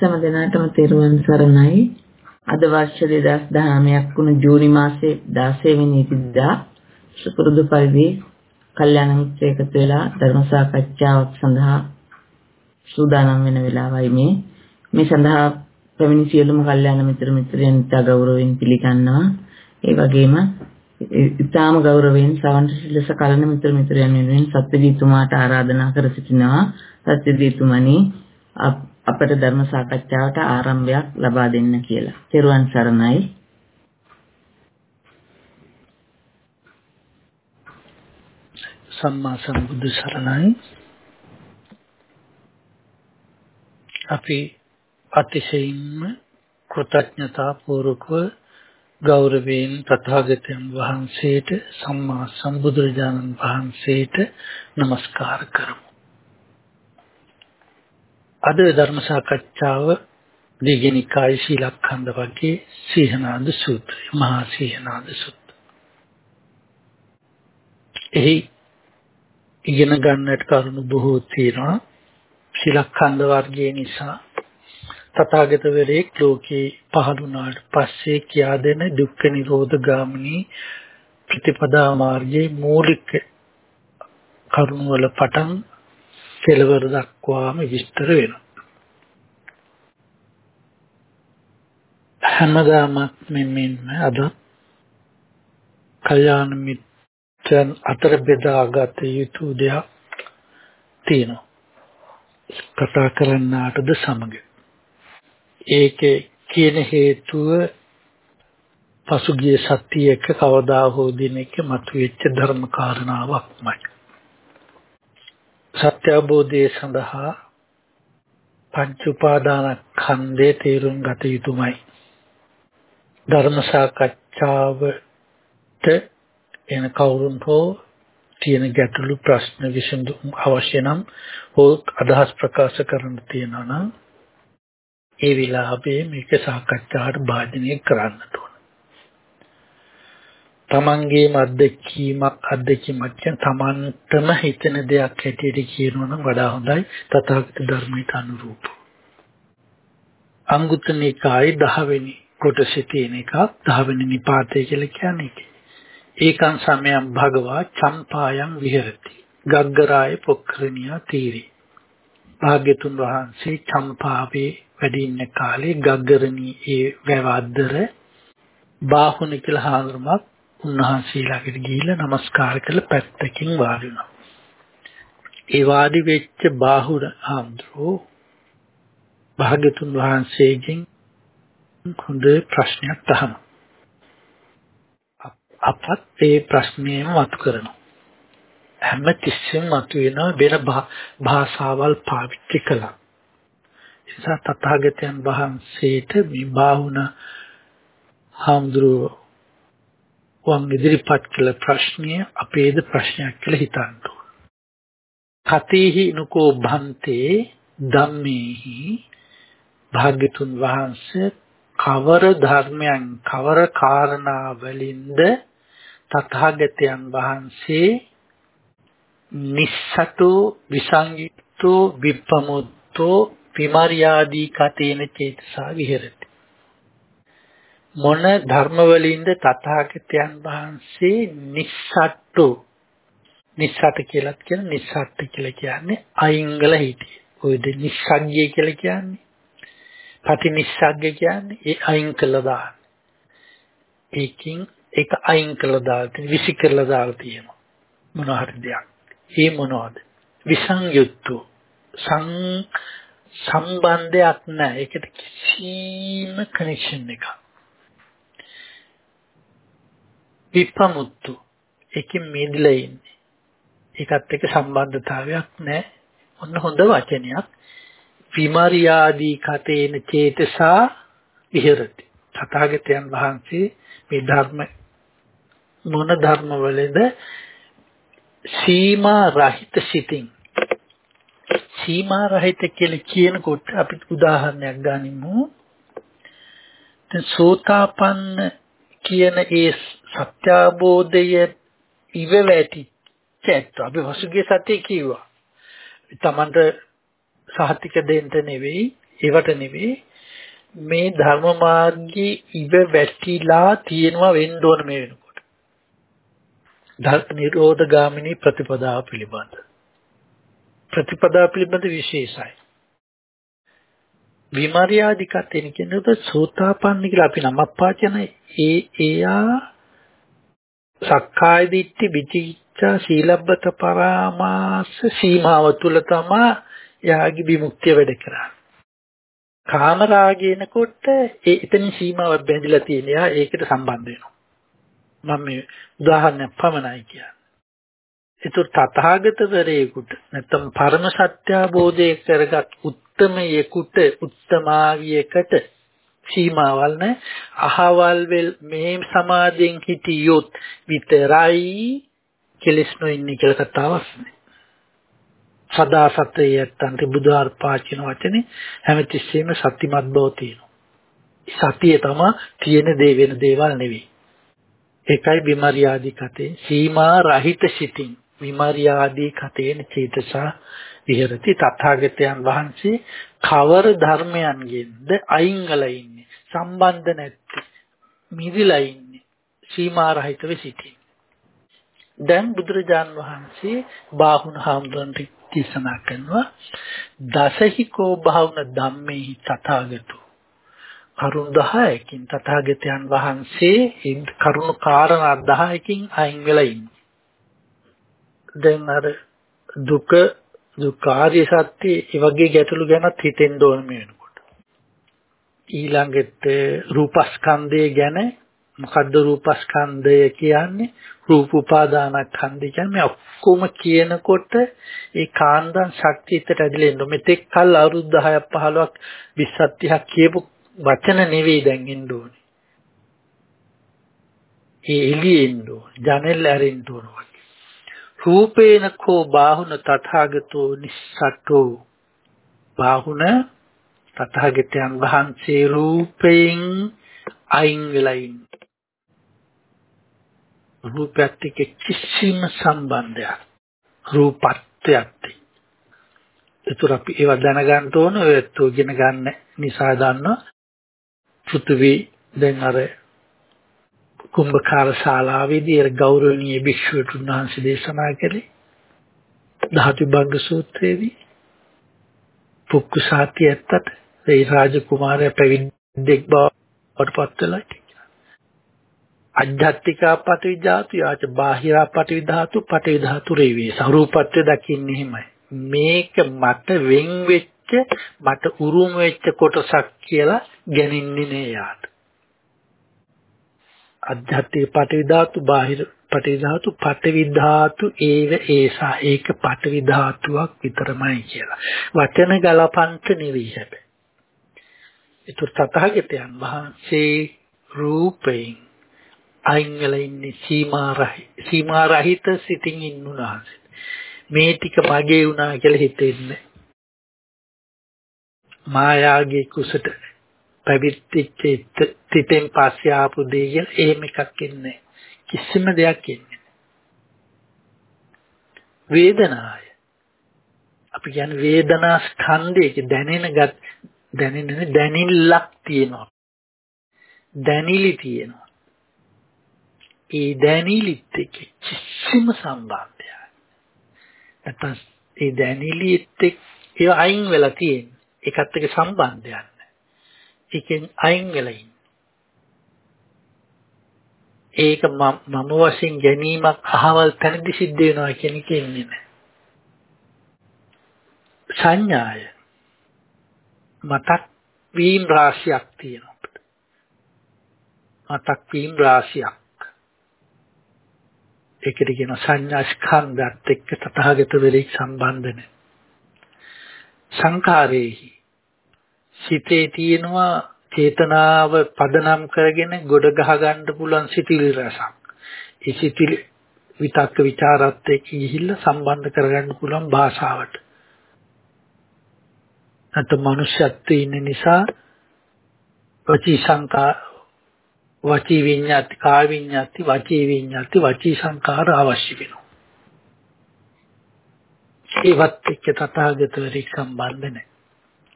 සෑම දිනකටම තෙරුවන් සරණයි. අද වර්ෂ 2019ක් වුණු ජූනි මාසයේ 16 වෙනි ඉරිදා සුපුරුදු පරිදි කල්යාණ මිත්‍ර එකතු වෙලා ධර්ම සාකච්ඡාවක් සඳහා සූදානම් වෙන වෙලාවයි මේ. මේ සඳහා පැමිණි සියලුම කල්යාණ මිත්‍ර මිත්‍රයන් ඉතා ගෞරවයෙන් පිළිගන්නවා. ඒ වගේම ඉතාම ගෞරවයෙන් සවන් සිලස කලන මිත්‍ර මිත්‍රයන් වෙනුවෙන් සත්‍යදීතුමාට ආරාධනා කර සිටිනවා. සත්‍යදීතුමනි අපට ධර්ම සාකච්ඡාවට ආරම්භයක් ලබා දෙන්න කියලා. තෙරුවන් සරණයි. සම්මා සම්බුදු සරණයි. අපි අතිශයින්ම කෘතඥතා පූර්වකව ගෞරවයෙන් තථාගතයන් වහන්සේට සම්මා සම්බුදුරජාණන් වහන්සේට নমස්කාර කරමු. අද ධර්ම සාකච්ඡාව දීගනිකාය ශීලඛණ්ඩ වර්ගයේ සීහනාද සූත්‍රය මහා සීහනාද සූත්‍රය. එහි ඉගෙන ගන්නට කරුණු බොහෝ තියෙනවා. ශීලඛණ්ඩ වර්ගයේ නිසා තථාගතවරයෙක් ලෝකේ පහළ වුණාට පස්සේ කියා දෙන දුක්ඛ නිරෝධ ගාමිනී ප්‍රතිපදා මාර්ගයේ මූලික කරුණු වල පටන් කෙලවර දක්වාම විස්තර වෙනවා. හැමදාමත් මෙන්න අද කල්යාණ මිත්‍රන් අතර බෙදාගත යුතු දෙයක් තියෙනවා. කතා කරන්නාටද සමග. ඒකේ කියන හේතුව පසුගිය සතියක කවදා හෝ දිනක මතුවෙච්ච ධර්ම කාරණාවක්මයි. සත්‍ය අවබෝධය සඳහා පංච උපාදානස්කන්ධේ තේරුම් ගත යුතුමයි. ධර්ම සාකච්ඡාවට එන කවුරුන් හෝ තියෙන ගැටලු ප්‍රශ්න විසඳුම් අවශ්‍ය නම් හෝ අදහස් ප්‍රකාශ කරන්න තියෙනවා නම් ඒ විලාපේ මේක සාකච්ඡාවට භාජනය කරන්නට ඕන. තමන්ගේම අත්දැකීමක් අත්දැකීමක් කියන තමන්ටම හිතෙන දෙයක් හැටියට කියනවා නම් වඩා හොඳයි තථාගත ධර්මයට අනුරූප. අංගුත්තර නිකායේ 10 වෙනි කොටසේ තියෙන එකක් 10 වෙනි නිපාතය කියලා කියන්නේ. ඒකං සමයං භගවා චම්පායන් විහෙරති. ගග්ගරාය පොක්ඛරණියා තීරි. භාග්‍යතුන් වහන්සේ චම්පාවේ වැඩ ඉන්න කාලේ ගග්ගරණී ඒ වැව අද්දර බාහුන කියලා හාමුදුරුවක් උන්වහන්සේලාකට ගිහිල්ලා নমස්කාර කළ පැත්තකින් වාඩි වුණා. ඒ වාඩි වෙච්ච බාහුර හාමුදුරුවෝ භාග්‍යතුන් වහන්සේගෙන් හොඳ ප්‍රශ්නයක් අහනවා. අපත් ඒ ප්‍රශ්නයම මතු කරනවා. හැම තිස්සෙම මතුවෙන වෙන භාෂාවල් පාවිච්චි කළා. නිසා තථාගතයන් වහන්සේට මේ බාහුණ හාමුදුරුවෝ වන් ඉදිරිපත් කළ ප්‍රශ්නය අපේද ප්‍රශ්නයක් කියලා හිතන්න කතේහි නුකෝ භන්තේ ධම්මේහි භාග්‍යතුන් වහන්සේ කවර ධර්මයන් කවර කාරණා වලින්ද තථාගතයන් වහන්සේ නිස්සතෝ විසංයුක්තෝ විප්පමුත්තෝ විමර්යාදී කතේන චේතසා විහෙරති. මොන ධර්ම වලින්ද තථාගතයන් වහන්සේ නිස්සට්ටු නිස්සට කියලා කියන නිස්සට්ට කියලා කියන්නේ අයිංගල හිටියේ. ඔයද නිස්සග්ගය කියලා කියන්නේ. පටිනිස්සග්ග කියන්නේ ඒ අයින් කළා දාන. ඒකින් ඒක අයින් කළා දාලා විසි කරලා දාලා තියෙනවා. මොන හරි දෙයක්. ඒ මොනවද? විසංයුක්තු සං සම්බන්ධයක් නැහැ. ඒකට කිසිම කනෙක්ෂන් එකක්. විපමුත්තු ඒකෙන් මිදලා ඉන්නේ. ඒකත් එක්ක සම්බන්ධතාවයක් නැහැ. ඔන්න හොඳ වචනයක්. විමරියාදී කතේන චේතසා විහෙරති. තථාගතයන් වහන්සේ මේ ධර්ම මොන ධර්ම වලද සීමා රහිත සිතින් සීමා රහිත කියලා කියනකොට අපි උදාහරණයක් ගනිමු. දැන් සෝතාපන්න කියන ඒ සත්‍යාබෝධය ඉව වැටිච්ච ඇත්ත අපි වසුගේ සතිය කිව්වා. තමන්ට සහතික දෙන්න නෙවෙයි ඒවට නෙවෙයි මේ ධර්ම මාර්ගයේ ඉව වැටිලා තියෙනවා වෙන්න ඕන මේ වෙනකොට. ධර්ම නිරෝධ ගාමිනී ප්‍රතිපදාව පිළිබඳ. ප්‍රතිපදාව පිළිබඳ විශේෂයි. විමර්යාදිකත්වෙන කියනකොට සෝතාපන්න කියලා අපි නමක් පාචන ඒ එයා සක්කාය දිට්ඨි විචිකිච්ඡා සීලබ්බත පරාමාස සීමාව තුල තමයි එයාගේ විමුක්තිය වැඩ කරන්නේ. කාම රාගයනකොට ඒ එතනින් සීමාවක් බැඳිලා තියෙන. එයා ඒකට සම්බන්ධ වෙනවා. මම මේ උදාහරණයක් පමණයි කියන්නේ. ඒතර තථාගතවරයෙකුට නැත්නම් පරම සත්‍ය අවබෝධය කරගත් උත්තමයෙකුට උත්තමාවියකට සීමාවල් නැ අහවල් වෙල් මේ සමාධියෙන් හිටියොත් විතරයි කෙලස් නොඉන්නේ කියලා කතාවක් නෑ. සදා සත්‍යය යත්තන්ට බුදුහාර පාචින වචනේ හැමතිස්සෙම සත්‍යමත් බව තියෙනවා. සතිය තමයි තියෙන දේ වෙන දේවල් නෙවෙයි. ඒකයි විමර්යාදී කතේ සීමා රහිත සිතින් විමර්යාදී කතේන චේතසා විහෙරති තථාගතයන් වහන්සේ කවර ධර්මයන්ගෙන්ද අයින් වෙලා ඉන්නේ සම්බන්ධ නැති මිදිලා ඉන්නේ සීමා රහිතව සිටින්. දැන් බුදුරජාන් වහන්සේ බාහුන හාමුදුරන්ට දේශනා කරනවා දසහිකෝ භාවන ධම්මේහි තථාගතෝ. කරුණ 10කින් තථාගතයන් වහන්සේ කරුණු කාරණා 10කින් අයින් වෙලා ඉන්නේ. දැන් අර දුක දුක්ඛාරිය සත්‍ය ඒ වගේ ගැටලු ගැනත් හිතෙන්න ඕන මේ වෙනකොට. ඊළඟට රූපස්කන්ධය ගැන මොකද්ද රූපස්කන්ධය කියන්නේ? රූප උපාදානස්කන්ධය කියන්නේ මේ ඔක්කොම කියනකොට ඒ කාන්දන් ශක්තියට ඇදලා එන්න. මෙතෙක් කල් අවුරුදු 10ක් 15ක් 20ක් 30ක් කියපු වචන නෙවෙයි දැන් එන්න ඕනේ. ඒ එළියෙන්න ඕනේ. ජනෙල් ඇරෙන්න ඕනේ. රූපේන කෝ බාහුන තථාගතෝ නිස්සට්ඨෝ බාහුන තථාගතයන් වහන්සේ රූපයෙන් අයින් වෙලා ඉන්නේ. රූපයත් එක්ක කිසිම සම්බන්ධයක් රූපත්වයක් ඒතර අපි ඒව දැනගන්න ඕන ඔයත් ඉගෙන ගන්න නිසා දන්නවා. පෘථිවි දැන් අර කුම්භකාර ශාලාවේදී අර ගෞරවනීය භික්ෂුවට උන්වහන්සේ දේශනා කළේ ධාතු බංග සූත්‍රයේදී. පුක්කුසාති ඇත්තට ඒ රාජකුමාරයා පැවිද්දෙක් බවට පත් වෙලා අධ්‍යාත්මිකා පටවි ධාතු යාච බාහිරා පටවි ධාතු පටවි ධාතු රේවේ ස්වરૂපත්වය දකින්නේ එහෙමයි මේක මට වෙන් වෙච්ච මට උරුම වෙච්ච කොටසක් කියලා ගැනින්නේ නෑ යාට අධ්‍යාත්මික පටවි ධාතු බාහිර පටවි ධාතු පටවි ධාතු ඒව ඒසා ඒක පටවි ධාතුවක් විතරමයි කියලා. වචන ගලපන්ත නෙවෙයි හැබැයි. ඒතර තථාගතයන් වහන්සේ රූපයෙන් අයින් වෙලා ඉන්නේ සීමා රහිත සීමා රහිත සිටින් ඉන්නුනාස. මේ ටික මගේ වුණා කියලා හිතෙන්නේ. මායාගේ කුසට පැවිද්දිච්ච තිතෙන් පස්සේ ආපු දේ කියලා එහෙම එකක් ඉන්නේ කිසිම දෙයක් ඉන්නේ වේදනාය අපි කියන්නේ වේදනා ස්කන්ධයක දැනෙන ගත් දැනෙන දැනිල්ලක් තියෙනවා. දැනිලි තියෙනවා. ඒ දැනිලිත් එක්ක කිසිම සම්බන්ධයක් නැත්නම් ඒ දැනිලිත් එක්ක ඒ අයින් වෙලා තියෙන ඒකත් එක්ක සම්බන්ධයක් එකෙන් අයින් වෙලා ඉන්නේ. ඒක මම වශයෙන් ගැනීමක් අහවල් තැනදි සිද්ධ වෙනවා කියන එක ඉන්නේ නැහැ. සංඥාය. මතක් වීම් රාශියක් තියෙනවා අපිට. මතක් වීම් රාශියක්. ඒකට කියන සංඥා ස්කන්ධත් එක්ක තථාගත වෙලේ සම්බන්ධන. සංඛාරේහි සිතේ තියෙනවා චේතනාව පදනම් කරගෙන ගොඩ ගහ ගන්න පුළුවන් සිතිවිලි රසක්. ඒ සිතිවිලි විතක්ක ਵਿਚාරත් එක්ක ගිහිල්ලා සම්බන්ධ කරගන්න පුළුවන් භාෂාවට. නැත්නම් මනුෂ්‍යත්වයේ ඉන්න නිසා වචී සංකා වචී විඤ්ඤාති කාය විඤ්ඤාති වචී විඤ්ඤාති වචී සංකාර අවශ්‍ය වෙනවා. ඒවත් එක්ක තථාගතවරේ සම්බන්ධ නැහැ.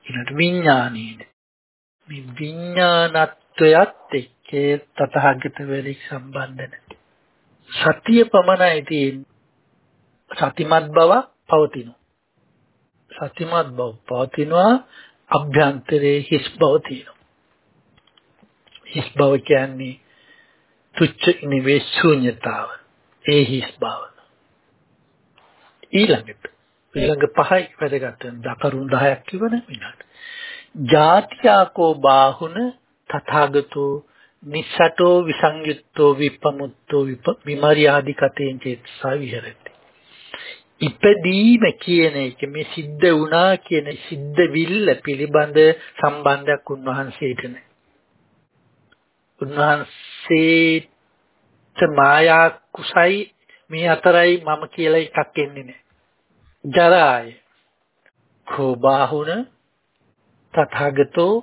ඊළඟට විඥානීය. මේ විඥානත්වයත් එක්ක තථාගත වෙලෙක් සම්බන්ධ නැහැ. සතිය පමණයි තියෙන්නේ. සතිමත් බව පවතිනවා. සතිමත් බව පවතිනවා අභ්‍යන්තරයේ හිස් බව තියෙනවා. හිස් බව කියන්නේ තුච්ච නෙවෙයි ශූන්‍යතාව. ඒ හිස් බව. ඊළඟට ඊළඟ පහයි වැදගත් වෙන දකරුන් 10ක් කිව්වනේ විනාඩ. ජාතියාකෝ බාහුන තථාගතෝ නිස්සටෝ විසංයුත්තෝ විපමුත්තෝ විමර්යාදි කතෙන් චේතසා විහෙරති. ඉපදීම කියන එක මේ සිද්ධ වුණා කියන සිද්ධ විල්ල පිළිබඳ සම්බන්ධයක් උන්වහන්සේට නැහැ. උන්වහන්සේට මායා කුසයි මේ අතරයි මම කියලා එකක් එන්නේ නැහැ. ජරාය කෝබාහුන තථාගතෝ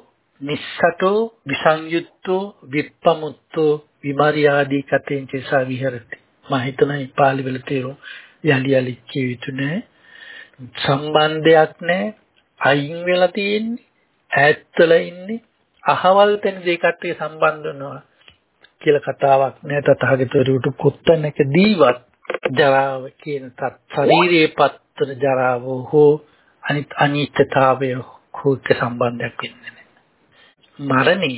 නිස්සතෝ විසංයුත්තෝ විප්පමුත්තෝ විමර්යාදී කතෙන් චේසා විහෙරති මම හිතනවා පාලි වල තේරුම් යලි යලි කිය යුතු නෑ. සම්බන්ධයක් නෑ. අයින් වෙලා තියෙන්නේ ඈත්වලා ඉන්නේ අහවල් තැන දෙකට සම්බන්ධ වෙනවා කියලා කතාවක් නෑ. තථාගතවරුට කොත්තනක දීවත් ජරාව කියන තත් ශරීරයේ පත්තර ජරාව හෝ අනිත් අනිත්‍යතාවය හෝක සම්බන්ධයක් වෙන්නේ නැහැ. මරණය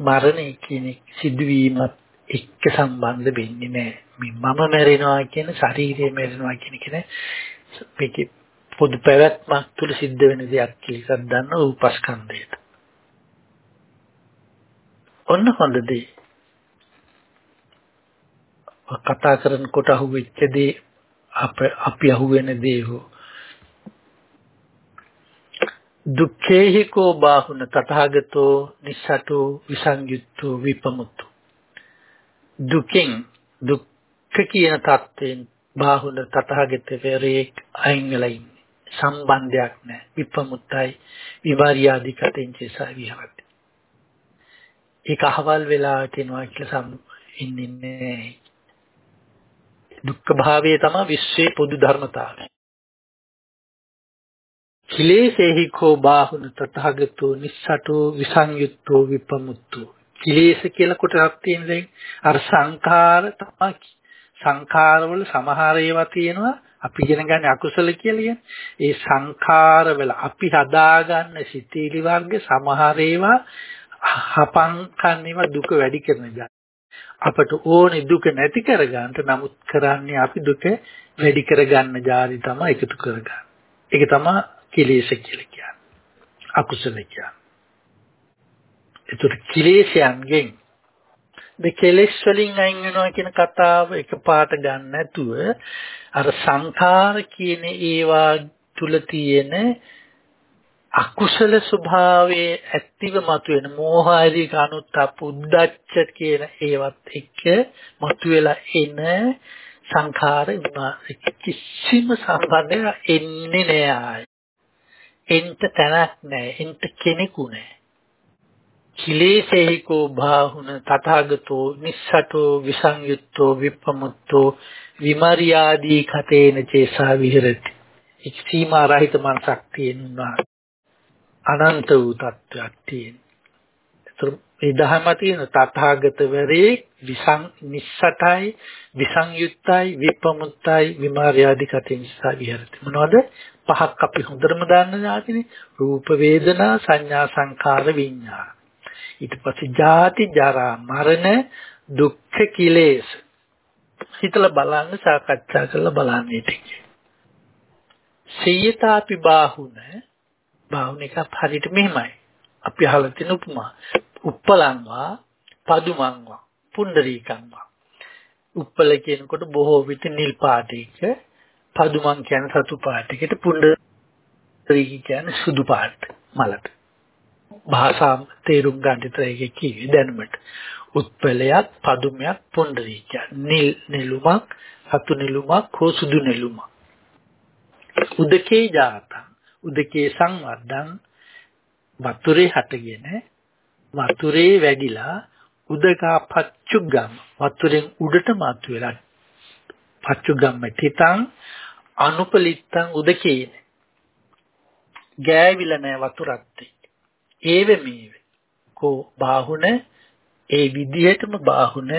මරණය කියන සිදුවීමත් එක්ක සම්බන්ධ වෙන්නේ නැහැ. මේ මම මැරෙනවා කියන ශරීරය මැරෙනවා කියන එක මේකේ පොදු පැවැත්මක් තුල සිද්ධ වෙන දෙයක් කියලා එකක් දන්න උපස්කන්ධයට. ඔන්න හොඳ දේ. කතා කරනකොට අහුවෙච්ච දේ අප අපි අහුවෙන දේ හෝ දුක්ඛේහි කෝ බාහුන තථාගතෝ නිස්සටෝ විසංයුත්තෝ විපමුක්තෝ දුකෙන් දුක්ඛ කියන தත්යෙන් බාහුන තථාගතවරේ අයින් වෙලා ඉන්නේ. සම්බන්ධයක් නැහැ. විපමුක්තයි විවාරියාදි කතෙන් චේසා විහරති ඒක අහවල් වෙලා කියනවා කියලා සම් ඉන්නේ දුක්ඛ භාවය තමයි විශ්වයේ පොදු ධර්මතාවය. කිලේශේහි කෝ බාහුන තථාගතෝ නිස්සටෝ විසංයුත්තෝ විපමුත්තෝ කිලේශ කියලා කොටසක් තියෙන දැන් අර සංඛාර තමයි සංඛාරවල සමහර ඒවා තියෙනවා අපි ඉගෙන ගන්න අකුසල කියලා කියන්නේ ඒ සංඛාරවල අපි හදාගන්න සිතීලි වර්ග සමහර ඒවා හපං කන්නේවා දුක වැඩි කරන ජාති අපට ඕනේ දුක නැති කරගන්න නමුත් කරන්නේ අපි දුක වැඩි කරගන්න ජාති තමයි එකතු කරගන්න. ඒක තමයි කිලේශ කියලා කියන්නේ. අකුසල කියන්නේ. ඒතර කිලේශයන්ගෙන් මේ කෙලෙස් වලින් අයින් වෙනවා කියන කතාව එකපාරට ගන්න නැතුව අර සංඛාර කියන ඒවා තුල තියෙන අකුසල ස්වභාවයේ ඇක්ටිව මතුවෙන මෝහාදී කනුත්ත පුද්දච්ච කියන ඒවත් එක්ක මතුවලා එන සංඛාර කිසිම සම්බන්ධයක් එන්නේ නෑ ආයි. එන්ට තැනක් නෑ. එන්ට කෙනෙකු නෑ. කිලේශේහිකෝ භාහුන තථාගතෝ නිස්සතෝ විසංයුත්තෝ විප්පමුත්තෝ විමර්යාදී කතේන චේසා විහෙරති. එක් සීමා රහිත මනසක් තියෙනවා. අනන්ත වූ තත්වයක් තියෙන. ඒතර මේ දහම තියෙන තථාගතවරේ විසං නිස්සතයි විසංයුත්තයි විපමුත්තයි විමාර්යාදිකතින් සවිහෙරති. මොනවද? පහක් අපි හොඳටම දන්න ඥාතිනේ. රූප වේදනා සංඥා සංකාර විඤ්ඤාණ. ඊට පස්සේ ජාති ජරා මරණ දුක්ඛ කිලේශ. හිතලා බලන්න සාකච්ඡා කරලා බලන්න ඉතින්. සීයතාපි බාහුන භාවන එකක් හරියට මෙහෙමයි. අපි අහලා තියෙන උපමා. උප්පලංවා පදුමංවා පුණ්ඩරීකංවා. උප්පල කියනකොට බොහෝ විට නිල් පාටයක පදුමං කියන්නේ සතු පාටයකට පුණ්ඩරීක කියන්නේ සුදු පාට මලට. භාෂා තේරුම් ගන්න විතරයි කිව්වේ දැනුමට. උත්පලයක් පදුමයක් පුණ්ඩරීක නිල් නෙළුමක් සතු නෙළුමක් හෝ සුදු නෙළුමක්. උදකේ ජාතං උදකේ සංවර්ධන් වතුරේ හටගෙන වතුරේ වැඩිලා උදකා පච්චුග්ගම් වතුරෙන් උඩට මතුවෙලා පච්චුගම්ම තිතං අනුපලිත්තං උදකේන ගෑවිලා නැහැ වතුරත් ඒවෙ මේවෙ. කෝ බාහුන ඒ විදිහටම බාහුන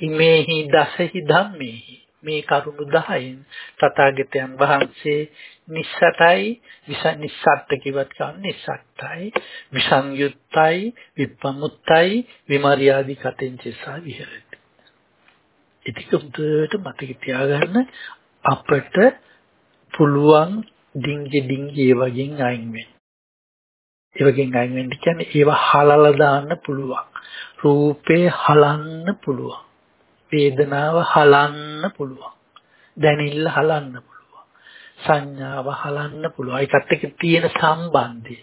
ඉමේහි දසහි ධම්මේහි මේ කරුණු 10න් තථාගතයන් වහන්සේ නිස්සතයි විසනිස්සත් කිවත් කන්නේ නිස්සත්තයි විසංයුත්තයි විප්පමුත්තයි විමර්යාදි කතෙන්චසා විහෙරති. ඉතික උදේට මතක තියාගන්න අපට පුළුවන් ඩිංගි ඩිංගි ඒ වගේ අයින් වෙන්න. ඒ වගේ අයින් වෙන්න කියන්නේ ඒවා හලලා දාන්න පුළුවන්. රූපේ හලන්න පුළුවන්. වේදනාව හලන්න පුළුවන්. දැනිල්ල හලන්න පුළුවන්. සංඥාව හලන්න පුළුවන්. ඒකත් එක්ක තියෙන සම්බන්ධය.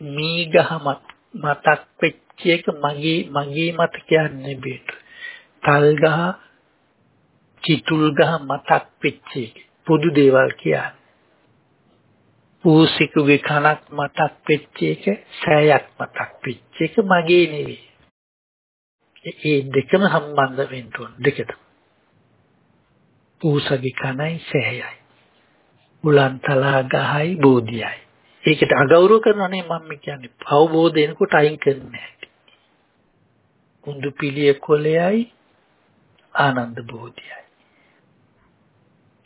මීගහ මතක් වෙච්ච එක මගේ මගේ මතකයක් නෙබේට. තල්ගහ චිතුල්ගහ මතක් වෙච්ච එක. පොදු දේවල් කියන්නේ. පූසිකුගේ කනක් මතක් වෙච්ච එක, සෑයක් මතක් වෙච්ච එක මගේ නෙවෙයි. ඒ දෙකම සම්බන්ධ වෙන්න ඕන දෙකටම. පූසගේ කනයි සෑයයි. උලන්තලා ගහයි බෝධියයි. ඒකට අගෞරව කරනනේ මම කියන්නේ අවබෝධ එනකොට අයින් කරන්නේ නැහැ. කුඳු පිළිය කොළයයි ආනන්ද බෝධියයි.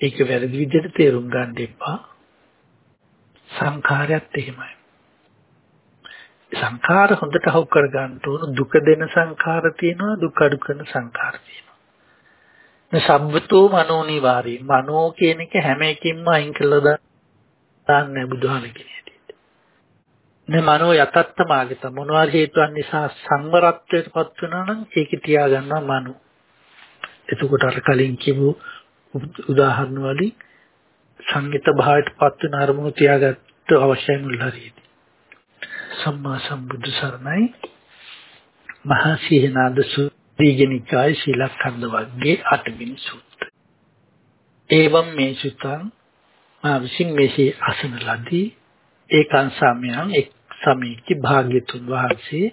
ඒක වැරදි විදිහට තේරුම් ගන්න එපා. සංඛාරයත් එහෙමයි. සංඛාර හොඳට හවු කර ගන්න ඕන දුක දෙන සංඛාර තියෙනවා දුක අඩු කරන සංඛාර තියෙනවා. මේ සම්බතෝ මනෝනිවාරී මනෝ කියන එක හැම එකකින්ම අයින් කළා දාන්නේ බුදුහාම කියන හැටියට. මේ මනෝ යතත්තමාගත මොනවාර හේතුන් නිසා සංවරත්වයට පත් වෙනවා නම් ඒක තියාගන්නවා මනෝ. එතකොට අර කලින් කියපු උදාහරණ වලින් සංගීත භාවයට පත් වෙන අරමුණු තියාගත්ත අවශ්‍යයි මුල් හරියදී. සම්මා සම්බුදු සරණයි මහා සීහනාද සූදීජනිකාය ශීලකන්ද වර්ගයේ අටවෙනි සූත්‍රය. එවම් මේ සුතං මා විසින් මේසේ අසන ලදී ඒකං සමයන් එක් සමීචි භාග්‍යතුන් වහන්සේ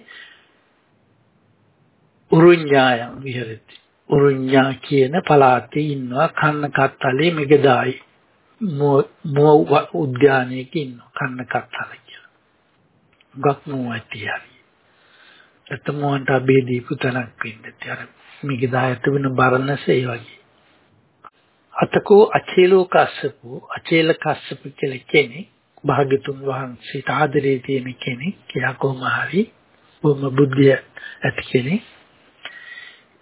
උරුඤ්ඤායම් විහෙරති උරුඤ්ඤා කියන පළාතේ ඉන්නවා කන්න කත්තලේ මෙගදායි මෝ උද්‍යානයක ඉන්නවා කන්න කත්තල කියලා. ගක් මොවටි හරි. එතමොන්ට අපි දීපු තනක් වෙන්නේ. අර මෙගදායට වෙන බරණස ඒ වගේ. අතකෝ අචේලෝ කස්සපු අචේල කස්සප කියලා කෙනෙක් භාග්‍යතුන් වහන්සේට ආදරේ තියෙන කෙනෙක් කියා කොහොම හරි බොහොම බුද්ධිය ඇති කෙනෙක්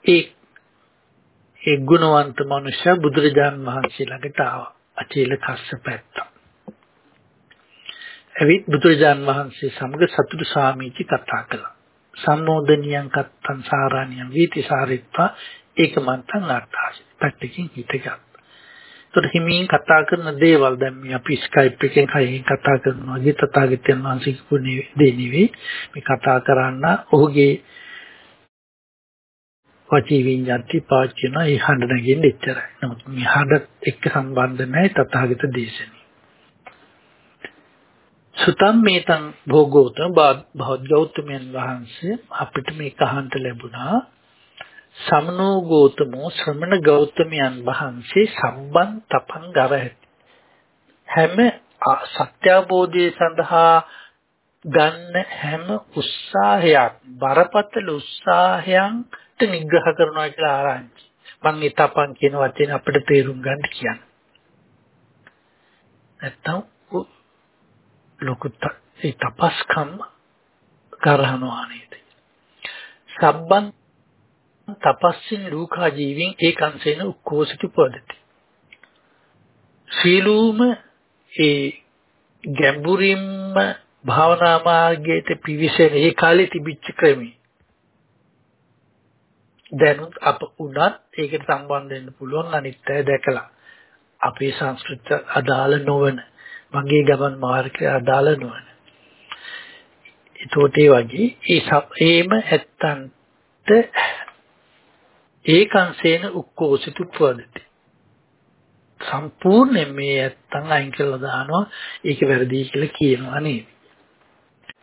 ඒ ඒ ගුණවන්ත මනුෂ්‍ය බුදුරජාන් වහන්සේ ළඟට ආවා. අචේල කස්සපැත්ත. එවිට බුදුරජාන් වහන්සේ සමග සතුටු සාමීචි කතා කළා. සම්මෝදනියං කත්තං සාරාණියං වීති සාරිත්වා ඒකමන්තං අර්ථාසි. පැත්තකින් හිටගත්තා. ඒතර හිමින් කතා කරන දේවල් දැන් මේ අපි Skype එකෙන් කයින් කතා කරනවා වගේ තථාගතයන් වහන්සේ කියපු දේ නෙවෙයි මේ කතා කරන්න ඔහුගේ වචී විඤ්ඤාති පාචින ඒ හඬ නැගෙන්නේ එච්චරයි. නමුත් මේ හඬ එක්ක සම්බන්ධ නැහැ තථාගත දේශනේ. සුතම් මේතං භෝගෝතම බෞද්ධෞතමයන් වහන්සේ අපිට මේක අහන්න ලැබුණා. සමනෝ ගෞතමෝ ශ්‍රමණ ගෞතමයන් වහන්සේ සම්බන් තපං ගරහැති. හැම සත්‍ය අවබෝධය සඳහා ගන්න හැම උත්සාහයක් බරපතල උත්සාහයන් නිග්‍රහ කරනවා කියලා ආරංචි. මම ඒ තපන් කියන වචනේ අපිට තේරුම් ගන්න කියන්නේ. නැත්තම් ලොකු ඒ තපස්කම් කරහනවා නේද? සබ්බන් තපස්සින් ලෝකා ජීවින් ඒකංසේන උක්කෝසිත පදති. සීලූම ඒ ගැඹුරින්ම භාවනා මාර්ගයට පිවිසෙන ඒ කාලේ තිබිච්ච ක්‍රමී දැනුත් අප උනත් ඒකට සම්බන්ධ වෙන්න පුළුවන් අනිත් අය දැකලා. අපේ සංස්කෘත අදාළ නොවන මගේ ගමන් මාර්ගය අදාළ නොවන. ඒතෝට ඒ වගේ ඒ ඒම ඇත්තන්ට ඒකංසේන උක්කෝසිතු පවදති සම්පූර්ණයෙන් මේ ඇත්තන් අයින් කරලා දානවා. ඒක වැරදි කියලා කියනවා නේද?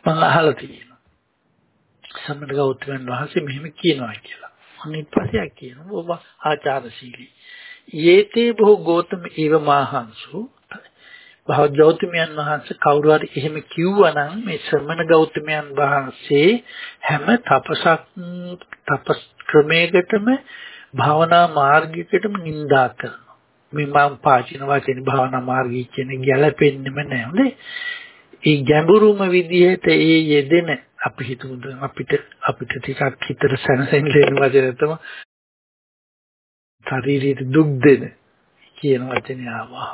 මම අහලා තියෙනවා. සම්මත ගෞතමයන් වහන්සේ මෙහෙම කියනවා කියලා. අනිත් පස්සේ කියනවා ඔබ ආචාරශීලී. යේතේ බොහෝ ගෝතම ඒව මාහංසු භවත් ගෞතමයන් වහන්සේ කවුරු හරි එහෙම කිව්වනම් මේ ශ්‍රමණ ගෞතමයන් වහන්සේ හැම තපසක් තපස් ක්‍රමයකටම භාවනා මාර්ගයකටම නිඳා කරනවා. මේ මම පාචින වචනේ භාවනා මාර්ගය කියන ගැළපෙන්නෙම නෑ. හොඳේ. ඒ ගැඹුරුම විදිහට ඒ යෙදෙන අපි හිතමු අපිට අපිට ටිකක් හිතට සැනසෙන්න දෙන වචන තමයි ශරීරයට දුක් දෙන කියන වචනේ ආවා.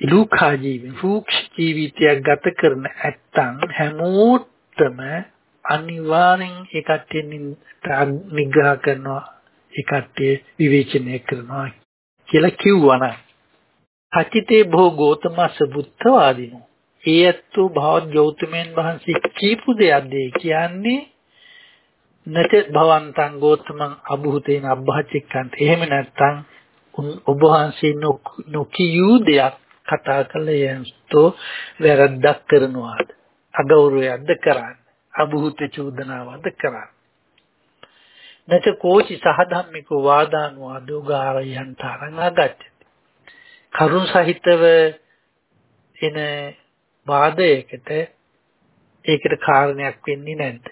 ඉලුකා ජීවි සූක්ෂ ජීවිතයක් ගත කරන ඇත්තන් හැමෝටම අනිවාර්යෙන් ඒ කට්ටිය නිග්‍රහ කරනවා ඒ කට්ටිය විවේචනය කරනවා කියලා කිව්වනම් අචිතේ භෝ ගෝතමස්ස බුද්ධවාදීනෝ ඒ ඇත්තෝ භවත් ගෞතමයන් වහන්සේ කීපු දෙයක්ද කියන්නේ නච භවන්තං ගෝතමං අභූතේන අබ්බහචික්කන්ත එහෙම නැත්නම් ඔබ වහන්සේ නොකියූ දෙයක් කතා කළ යන්තෝ වැරද්දක් කරනවාද? අගෞරවයක්ද කරන්නේ? අභූත චෝදනාවක්ද කරන්නේ? නච කෝචි සහධම්මිකෝ වාදානුවාදෝ ගාරයන්තරං අගච්ඡති. කරුණ සහිතව එන වාදයකට ඒකට කාරණයක් වෙන්නේ නැද්ද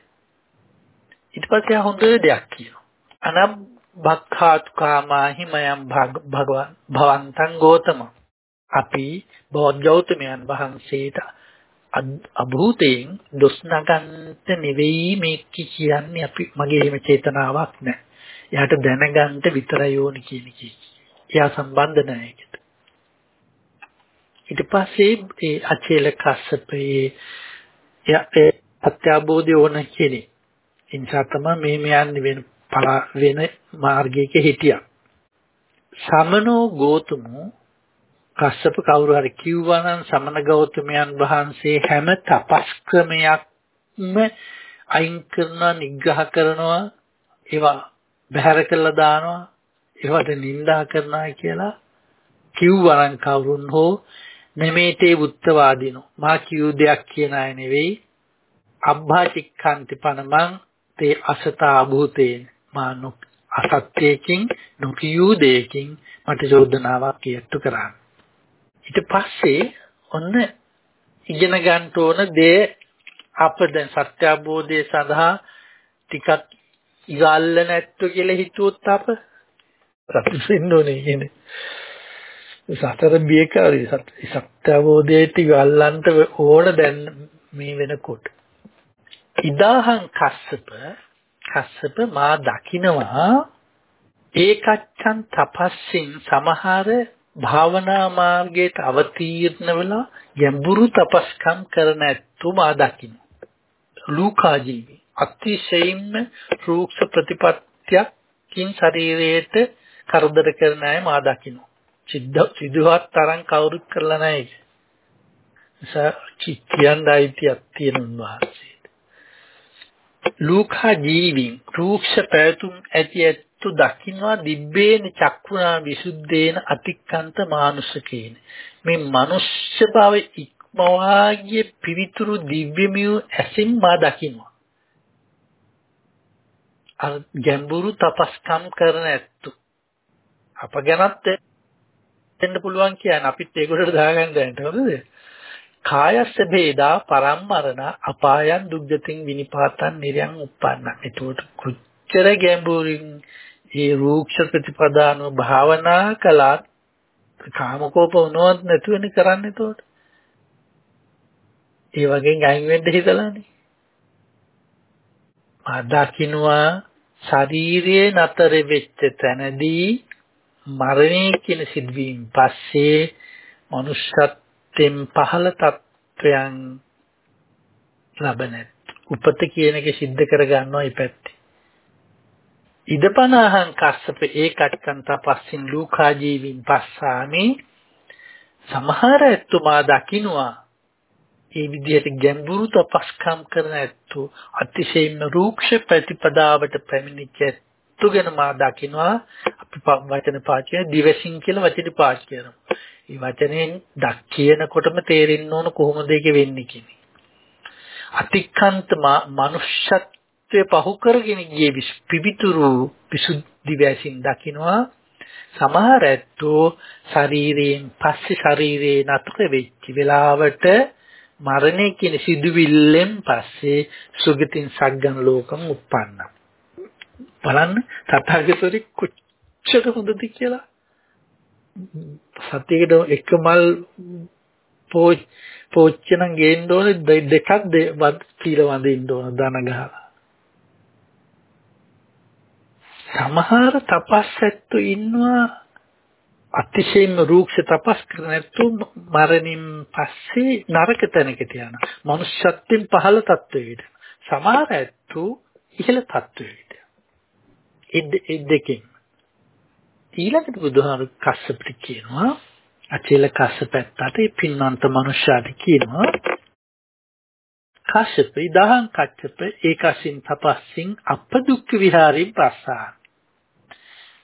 ඊට පස්සේ හොඳ දෙයක් කියනවා අනම් බක්ඛාතු කාමාහි මයම් භගවන් භවන්තං ගෝතම අපි බෞද්ධ ගෞතමයන් වහන්සේට අභූතයෙන් දොස් නගන්ත නෙවෙයි මේ කියන්නේ අපි මගේ එහෙම චේතනාවක් නැහැ. එයාට දැනගන්න විතරයි ඕනි කියන කී. එයා සම්බන්ධ නැහැ ඒකට. ඊට පස්සේ ඒ අචේල කස්සපේ ඒ අත්‍යබෝධය ඕන කෙනෙක්. ඒ නිසා තමයි මේ මෙයන් වෙන වෙන මාර්ගයක හිටියා. සමනෝ ගෝතමෝ කස්සප කවුරු හරි කිව්වා නම් සමන ගෞතමයන් වහන්සේ හැම තපස් ක්‍රමයක්ම අයින් කරනවා නිග්‍රහ කරනවා ඒවා බැහැර කළා දානවා ඒවට නිඳා කරනවා කියලා කිව්වා නම් කවුරුන් හෝ නෙමේතේ බුද්ධවාදීනෝ. මා කියූ දෙයක් කියන අය නෙවෙයි. අබ්භාචික්ඛන්ති පනමං තේ අසතා භූතේන. මා අසත්‍යයෙන් නොකියූ දෙයකින් මට චෝදනාවක් කියත්තු කරන්නේ. ඊට පස්සේ ඔන්න ඉගෙන ගන්න ඕන දේ අප දැන් සත්‍ය අවබෝධය සඳහා ටිකක් ඉගල්ල නැත්තු කියලා හිතුවොත් අප රතුසෙන්න ඕනේ කියන්නේ. සතර බියකාරී සත්‍ය අවබෝධයට ඉගල්ලන්ට ඕන දැන් මේ වෙනකොට ඉදාහං කස්සප කස්සප මා දකිනවා ඒකච්ඡන් තපස්සින් සමහර භාවනා මාර්ගයට අවතීර්ණ වෙලා ගැඹුරු තපස්කම් කරන ඇතුමා දකින්න. ලූකා ජීවි අතිශයින්ම රූක්ෂ ප්‍රතිපත්තියකින් ශරීරයට කරදර කරන අය මා දකින්න. සිද්ධ සිදුවත් තරම් කවුරුත් කරලා නැහැ. නිසා කියන්න අයිතියක් තියෙන උන්වහන්සේට. ලූකා ජීවින් රූක්ෂ පැතුම් ඇති තු දකින්නවා දිබ්බේන චක්කුණා විසුද්ධේන අතික්කන්ත මානුෂකේන මේ මනුෂ්‍ය භව ඉක්මවාගේ පිවිතුරු දිව්‍යමිය ඇසින් මා දකින්නවා අර ගැඹුරු තපස්කම් කරන ඇත්තු අප ගැනත් දෙන්න පුළුවන් කියන්නේ අපිත් ඒකට දාගන්න දැනට හොඳද කායස්ස ભેදා පරම්මරණ අපායන් දුක්ගතින් විනිපාතන් නිරයන් උප්පන්න එතකොට කොච්චර ගැඹුරින් ඒ රූක්ෂ ප්‍රතිපදානුව භාවනා කළත් කාමකෝප වුණොත් නැතුවනේ කරන්නේ එතකොට. ඒ වගේ ගයින් වෙන්න හිතලානේ. මා දකින්නවා ශරීරයේ නතර වෙච්ච තැනදී මරණය කියන සිදුවීම පස්සේ මනුෂ්‍යත්වයෙන් පහළ තත්වයන් ලබන උපත කියන එක සිද්ධ කරගන්නවා මේ පැත්තේ. ඉදපනහං කස්සප ඒකට්ඨන්ත පස්සින් ලූකා ජීවින් පස්සාමි සමහර ඇතුමා දකින්නවා ඒ විදිහට ගැඹුරු තපස්කම් කරන ඇත්තු අතිශයින්ම රූක්ෂ ප්‍රතිපදාවට පැමිණිච්ච ඇත්තු ගැන මා දකින්නවා අපි වචන පාචය දිවසින් කියලා වචන පාච කරනවා. මේ වචනේ දක් කියනකොටම තේරෙන්න ඕන කොහොමද ඒක වෙන්නේ කියන්නේ. අතික්කන්ත මනුෂ්‍යත් තත්ත්වය පහු කරගෙන ගියේ පිවිතුරු විසුද්ධි වැසින් දකින්නවා සමහර ඇත්තෝ ශරීරයෙන් පස්සේ ශරීරේ නතර වෙච්ච වෙලාවට මරණය කියන සිදුවිල්ලෙන් පස්සේ සුගතින් සග්ගන ලෝකම් උප්පන්න. බලන්න තථාගතෝරි කොච්චර හොඳද කියලා. සතියකට එක මල් පෝච්ච නම් ගේන්න ඕනේ දෙකක් දෙවත් පීල වඳින්න ඕන දන ගහලා. සමහර තපස්සැත්තු ඉන්නවා අතිශයින්ම රූක්ෂ තපස් කරන ඇත්තු මරණින් පස්සේ නරක තැනකට යනවා. මනුෂ්‍යත්වයෙන් පහළ තත්වයකට. සමහර ඇත්තු ඉහළ තත්වයකට. ඒ දෙකෙන්. ඊළඟට බුදුහාම කස්සපට කියනවා අචේල කස්සපැත්තට පින්වන්ත මනුෂ්‍යයාට කියනවා කස්සප ඉදහං කච්චප ඒකසින් තපස්සින් අපදුක්ඛ විහාරින් පස්සා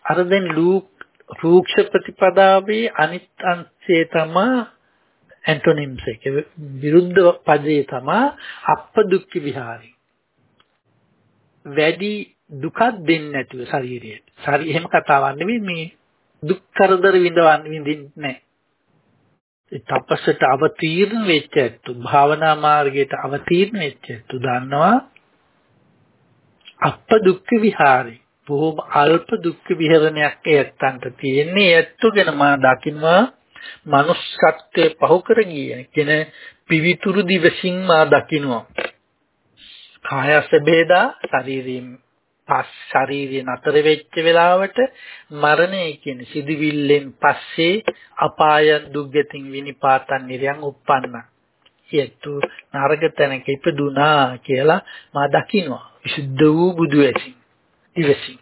අර දැන් රූක්ෂ ප්‍රතිපදාවේ අනිත් අංශය තමයි ඇන්ටොනිම්ස් එක විරුද්ධ පදේ තමයි අපදුක්ඛ විහාරි වැඩි දුකක් දෙන්නේ නැතුව ශරීරයට. ශරීර එහෙම කතාවක් නෙවෙයි මේ දුක් කරදර විඳවන්න විඳින්නේ නැහැ. ඒ තපස්සට අවතීර්ණ වෙච්ච ඇත්තු භාවනා මාර්ගයට අවතීර්ණ වෙච්ච ඇත්තු දන්නවා අප දුක්ඛ විහාරේ බොහොම අල්ප දුක්ඛ විහරණයක් ඇත්තන්ට තියෙන්නේ ඇත්තු ගැන මා දකින්නවා manussත්වයේ පහු කර ගිය කියන පිවිතුරු දිවසින් මා දකින්නවා කායස බේදා ශරීරයෙන් පස් ශරීරය නතර වෙච්ච වෙලාවට මරණය කියන සිදුවිල්ලෙන් පස්සේ අපාය දුක්ගතින් විනිපාතන් නිරයන් උප්පන්න. යැත්තු නරක තැනක ඉපදුනා කියලා මා දකිනවා. විසුද්ධ වූ බුදු ඇසින්. ඉවසින්.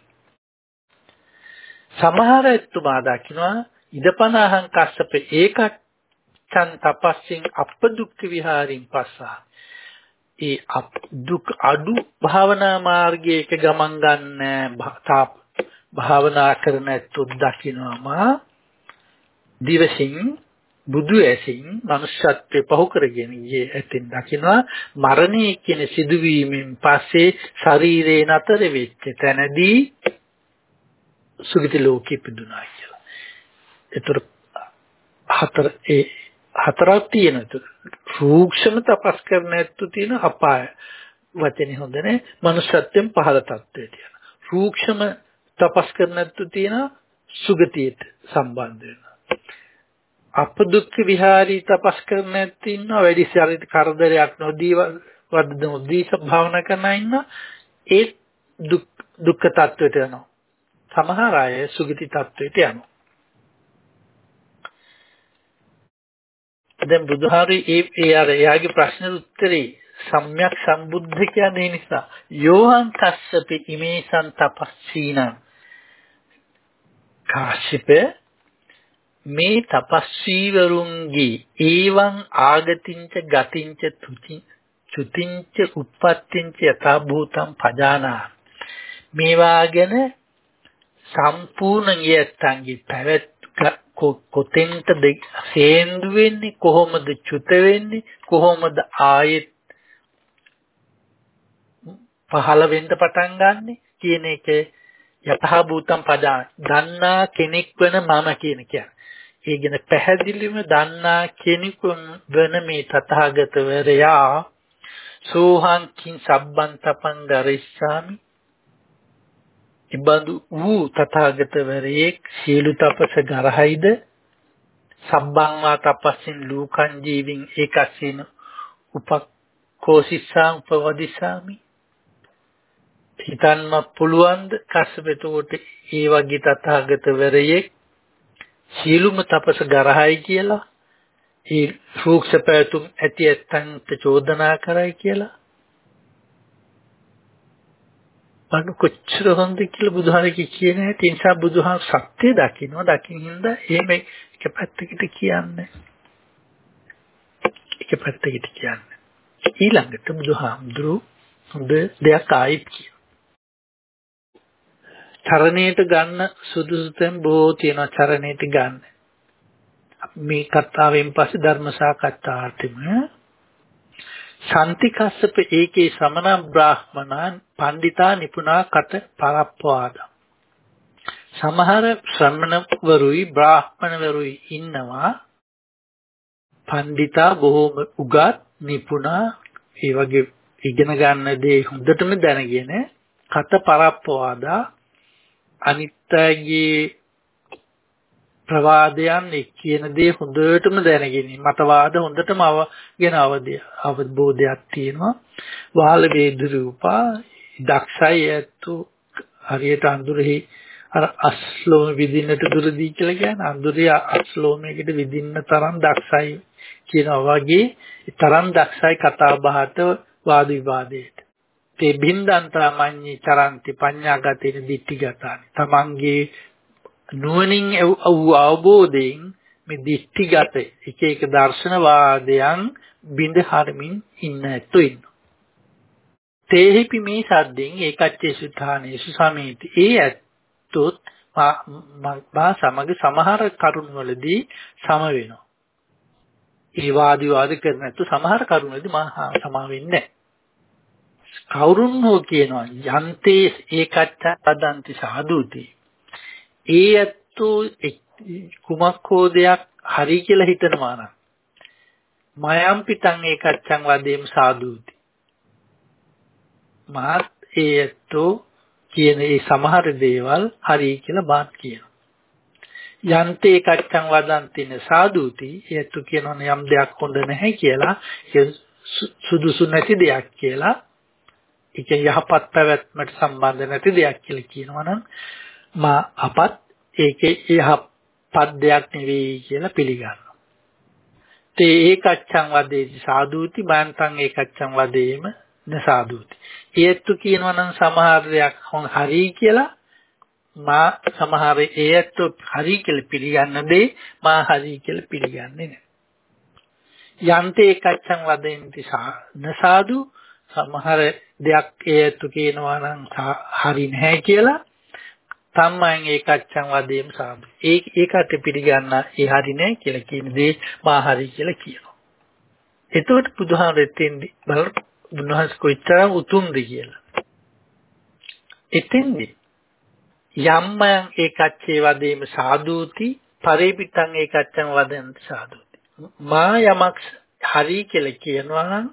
සමහර එතුමා දකිනවා ඉදපනහං කස්සප ඒකත් චන් තපස්සින් අපදුක්ඛ විහාරින් පස්සා ඒ දුක් අඩු භාවනා මාර්ගයක ගමන් ගන්න භාවනා කරන ඇත්තොත් දකින්නම දිවසින් බුදු ඇසින් මනුෂ්‍යත්වේ පහු කරගෙන ගියේ ඇතින් දකිනවා මරණය කියන සිදුවීමෙන් පස්සේ ශරීරේ නතර වෙච්ච තැනදී සුගති ලෝකෙ ඉපදුනා කියලා. ඒතර හතර ඒ හතරක් තියෙනවා. රූක්ෂම තපස් කරන ඇත්තු තියෙන අපාය. වචනේ හොඳ නැහැ. මනුෂ්‍යත්වයෙන් පහළ තත්ත්වයට යන. රූක්ෂම තපස් කරන ඇත්තු තියෙන සුගතියට සම්බන්ධ වෙනවා. අපදුක්ඛ විහාරී තපස් කරන ඇත්තු ඉන්නවා. වැඩි ශරීර කරදරයක් නොදී වද්ද නොදී භාවනා කරන ඉන්න ඒ දුක් දුක්ඛ තත්ත්වයට යනවා. සමහර අය සුගති තත්ත්වයට යනවා. දැන් බුදුහාරි ඒ ඒ අර එයාගේ ප්‍රශ්නෙට උත්තරේ සම්්‍යක් සම්බුද්ධ කියන්නේ නිසා. යෝහං කස්සපි ඉමේසං තපස්සීන. කාශ්‍යප මේ තපස්සීවරුන්ගේ ඒවං ආගතින්ච ගතින්ච තුචි චුතින්ච උප්පත්තින්ච යථා භූතං පජානා. මේවා ගැන සම්පූර්ණ යත්තන්ගේ පැවැත් කොතෙන්ට සේන්දු වෙන්නේ කොහොමද චුත වෙන්නේ කොහොමද ආයෙත් පහළ වෙන්න පටන් ගන්නෙ කියන එක යතහ භූතම් පදා දන්නා කෙනෙක් වෙන මම කියන කියන්නේ. ඒ කියන පැහැදිලිවම දන්නා කෙනෙකු වෙන මේ තථාගතවරයා සෝහං කිං සබ්බන් තපං ගරිස්සාමි ඉබඳු වූ තථාගතවරයෙක් සීලු තපස ගරහයිද? සබ්බං වා තපස්සින් ලූකං ජීවින් ඒකස්සින උපකෝසිස්සං උපවදිසාමි හිතන්න පුළුවන්ද කස්සපෙතකොට ඒ වගේ තථාගතවරයෙක් සීලුම තපස ගරහයි කියලා? ඒ රූක්ෂ පැතුම් ඇති ඇත්තන්ට චෝදනා කරයි කියලා? බලන්න කොච්චර හොඳ කියලා බුදුහාරකි කියන හැටි ඒ නිසා බුදුහාර සත්‍ය දකින්නවා දකින්න හින්දා එහෙම එක පැත්තකට කියන්නේ. එක පැත්තකට කියන්නේ. ඊළඟට බුදුහාමුදුරු හොඳ දෙයක් ආයිත් කියන චරණයට ගන්න සුදුසුතෙන් බොහෝ තියෙනවා චරණයට ගන්න. මේ කතාවෙන් පස්සේ ධර්ම සාකච්ඡාවටම සම්තිකස්සප ඒකේ සමන බ්‍රාහ්මනාන් පණ්ඩිතා නිපුණා කට පරප්පවාද සමහර ශ්‍රමණවරුයි බ්‍රාහ්මණවරුයි ඉන්නවා. පඬිතා බොහෝම උගත් නිපුණා ඒ වගේ ඉගෙන ගන්න දේ හොඳටම දැනගෙන කත පරප්පවාදා අනිත්‍යයේ ප්‍රවාදයන් කියන දේ හොඳටම දැනගෙන මතවාද හොඳටම අවගෙන අවබෝධයක් තියෙනවා වාල වේදුරූපා දක්ෂයි ඇත්තු හරියට අඳුරෙහි අර අස්ලෝම විදින්නට දුරදී කියලා කියන්නේ අඳුරේ අස්ලෝමයකට විදින්න තරම් දක්ෂයි කියනවා වගේ තරම් දක්ෂයි කතා බහට වාද විවාදයට. තේ බින්දන්තා මඤ්ඤි චරන්ති පඤ්ඤාගතේන දිට්ඨිගතානි. තමන්ගේ නුවණින් අවබෝධයෙන් මේ දිට්ඨිගත එක එක දර්ශනවාදයන් බින්ද හරමින් ඉන්න ඇත්තෝ ඉන්නවා. තේහිපි මේ සද්දෙන් ඒකච්චේ සුඨානේසු සමීති. ඒ ඇත්තොත් මා සමග සමහර කරුණවලදී සම වෙනවා. ඒ වාදි වාද කර නැතු සමහර කරුණවලදී මා සමා වෙන්නේ කවුරුන් හෝ කියනවා යන්තේ ඒකච්ච පදන්ති සාදුති. ඒ ඇත්තෝ කුමක් හෝ දෙයක් හරි කියලා හිතනවා නම් මයම් පිටං ඒකච්චං වදේම සාදුති. මාත් ඒ ඇත්තෝ කියන ඒ සමහර දේවල් හරි කියලා මාත් කියනවා. යන්තේ කච්චං වදන්තින සාදුති ඒතු කියනවනේ යම් දෙයක් හොඳ නැහැ කියලා ඒ සුදුසු නැති දෙයක් කියලා ඒක යහපත් පැවැත්මට සම්බන්ධ නැති දෙයක් කියලා කියනවනම් මා අපත් ඒකේ යහපත් දෙයක් නෙවෙයි කියලා පිළිගන්නවා. තේ ඒකච්ඡං වදේති සාදුති මයන්තං ඒකච්ඡං වදේම නසාදුති. ඒත්තු කියනවනම් සමහර දෙයක් හරි කියලා මා සමහර ඒත්තු හරි කියලා පිළිගන්න දේ මා හරි කියලා පිළිගන්නේ නැහැ. යන්තේ ඒකච්ඡං වදෙන්ති නසාදු සමහර දෙයක් ඒත්තු කියනවා නම් හරි නැහැ කියලා සම්මයන් ඒකච්ඡං වදේම සාදු. ඒක ඒකට පිළිගන්න ඒ හරි නැහැ කියලා කියන දේ මා හරි කියලා කියනවා. එතකොට බුදුහාමරෙත්ෙන්දි බලන්න බුදුහාස් කොච්චර උතුම්ද කියලා. එතෙන්දි යම්මයන් ඒකච්චේ වදේම සාදුති පරිපිටං ඒකච්ඡං වදන්ති සාදුති. මා යමක් හරි කියලා කියනවා නම්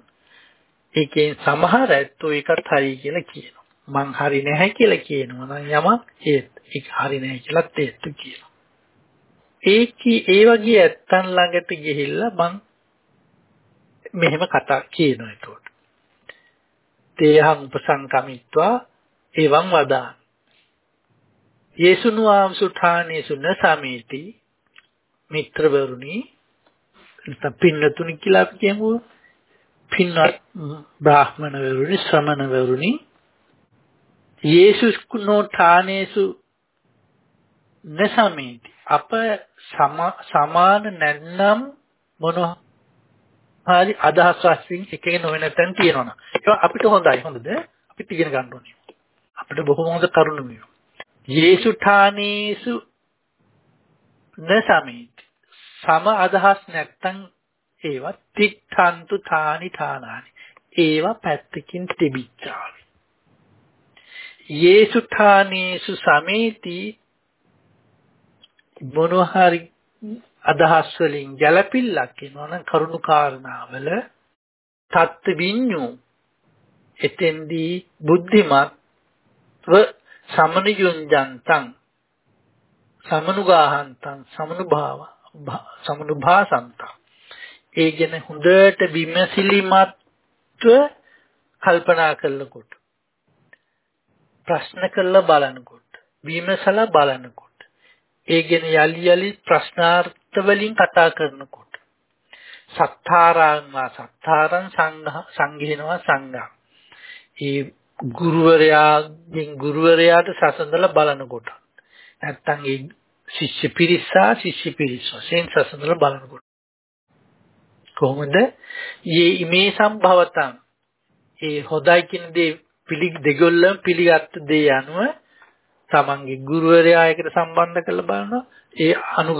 ඒකෙන් සමහර ඇත්තෝ ඒකත් හරි කියලා කියනවා. මං හරි නැහැ කියලා කියනවා නම් යමක් ඒත් ඒක හරි නැහැ කියලාත් ඒත් කියනවා. ඒකී ඒ වගේ ඇත්තන් ළඟට ගිහිල්ලා මං මෙහෙම කතා කියනවා ඒකට. තේහං උපසංකමිත්වා එවං වදා. යේසුනු ආම්සුඨානේසු නසමීති මිත්‍රවරුනි පින්නතුනි කියලා අපි කියමු පින්වත් බ්‍රාහ්මණවරුනි ශ්‍රමණවරුනි යේසුස් කුණෝ ඨානේසු නසමීති අප සමාන නැත්නම් මොනවා හරි අදහස් වශයෙන් එක එක නොවන තැන් තියෙනවා. ඒක අපිට හොඳයි. හොඳද? අපිට ඉගෙන ගන්න ඕනේ. අපිට බොහොම හොඳ කරුණු මේ. යේසු ඨානේසු නසමීති සම අදහස් නැත්තම් ඒවා තිත්තන්තු ථානි ථානානි. ඒවා පැත්තකින් තිබිච්චාවි. යේසු ථානේසු සමේති මොනහරි අදහස් වලින් ගැළපිල්ලක් එනවනම් කරුණු කාරණාවල තත්ත්ව විඤ්ඤු. එතෙන්දී බුද්ධිමත්ව සමනුයුංජන්තං සමනුගාහන්තං සමනුභාව සමනුභාසන්තං. ඒ ගැන හොඳට විමසිලිමත්ව කල්පනා කරනකොට ප්‍රශ්න කරලා බලනකොට විමසලා බලනකොට ඒ ගැන යලි යලි ප්‍රශ්නාර්ථ වලින් කතා කරනකොට සත්තාරංවා සත්තාරං සංඝේනවා සංඝං. ඒ ගුරුවරයාගෙන් ගුරුවරයාට සසඳලා බලනකොට නැත්තම් ඒ ශිෂ්‍ය පිරිසා ශිෂ්‍ය පිරිස වශයෙන් සසඳලා බලනකොට. කොහොමද? මේ මේ සම්භවතං. ඒ හොදයි කියන දේ පිළි දෙගොල්ලම පිළිගත් දේ අනුව තමන්ගේ ගුරුවරයා එකට සම්බන්ධ කරලා බලනවා. ඒ අනු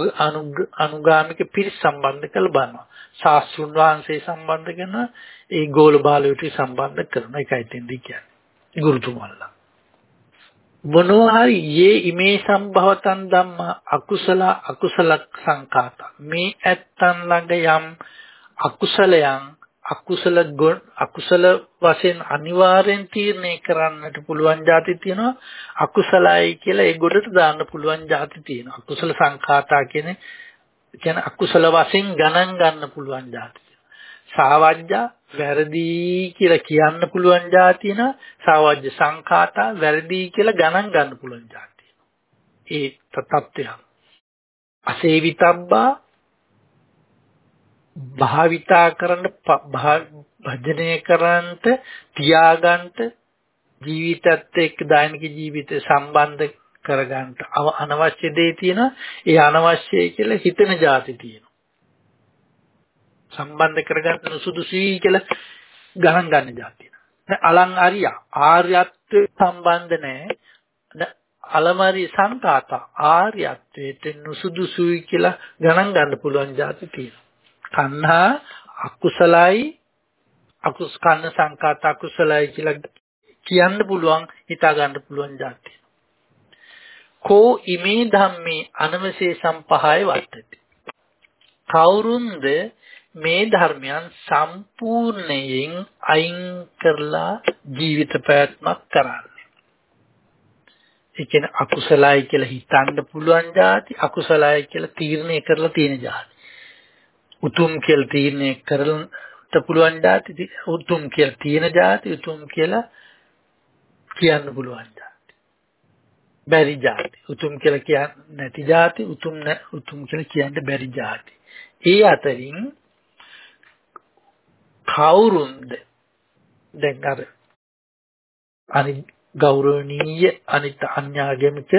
අනුගාමික පිරිස සම්බන්ධ කරලා බලනවා. ශාස්ත්‍රුන් වහන්සේ සම්බන්ධ කරනවා. ඒ ගෝල බාලයට සම්බන්ධ කරන එකයි තෙන්දී කියන්නේ. ගුරුතුමන්ලා මොනවා හරි යේ ඉමේ සම්භවතන් ධම්ම අකුසල අකුසල සංකාත මේ ඇත්තන් ළඟ යම් අකුසලයන් අකුසල අකුසල වශයෙන් අනිවාර්යෙන් තීරණය කරන්නට පුළුවන් જાති තියෙනවා. අකුසලයි කියලා ඒ ගොඩට දාන්න පුළුවන් જાති තියෙනවා. අකුසල සංඛාතා කියන්නේ කියන්නේ අකුසල වශයෙන් ගණන් ගන්න පුළුවන් જાති සාවජ්ජා වැරදි කියලා කියන්න පුළුවන් જાති වෙනවා සාවජ්ජ සංඛාතා වැරදි කියලා ගණන් ගන්න පුළුවන් જાති ඒ තත්ත්වය. අසේවිතබ්බා භාවිතා කරන්න භජනය කරන්ට තියාගන්ට ජීවිතත් එක්ක දායනික ජීවිතය සම්බන්ධ කරගන්න අනවශ්‍ය දේ තියෙනවා. ඒ අනවශ්‍යයි කියලා හිතන જાති තියෙනවා. සම්බන්ධ කරගන්න සුදුසුයි කියලා ගණන් ගන්න જાති අලං අරිය. ආර්යත්ව සම්බන්ධ නැහැ අලමරි සංකාත ආර්යත්වයට නුසුදුසුයි කියලා ගණන් ගන්න පුළුවන් જાති තියෙනවා. තණ්හා අකුසලයි අකුස් කන්න සංකාත අකුසලයි කියලා කියන්න පුළුවන් හිතා ගන්න පුළුවන් જાතිය. කෝ ඉමේ ධම්මේ අනවසේ සම්පහාය වර්තති. කවුරුන්ද මේ ධර්මයන් සම්පූර්ණයෙන් අයින් කරලා ජීවිත පැවැත්මක් කරන්නේ. ඒ කියන්නේ අකුසලයි කියලා හිතන්න පුළුවන් જાති අකුසලයි කියලා තීරණය කරලා තියෙන જાති. උතුම් කියලා තීරණය කරලට පුළුවන් ධාති උතුම් කියලා තියෙන ධාති උතුම් කියලා කියන්න පුළුවන් ධාති බැරි ධාති උතුම් කියලා කියන්න නැති ධාති උතුම් උතුම් කියලා කියන්න බැරි ධාති ඒ අතරින් කවුරුන්ද? දැන් අර අනිත් ගෞරවනීය අනිත් අන්‍යාගමික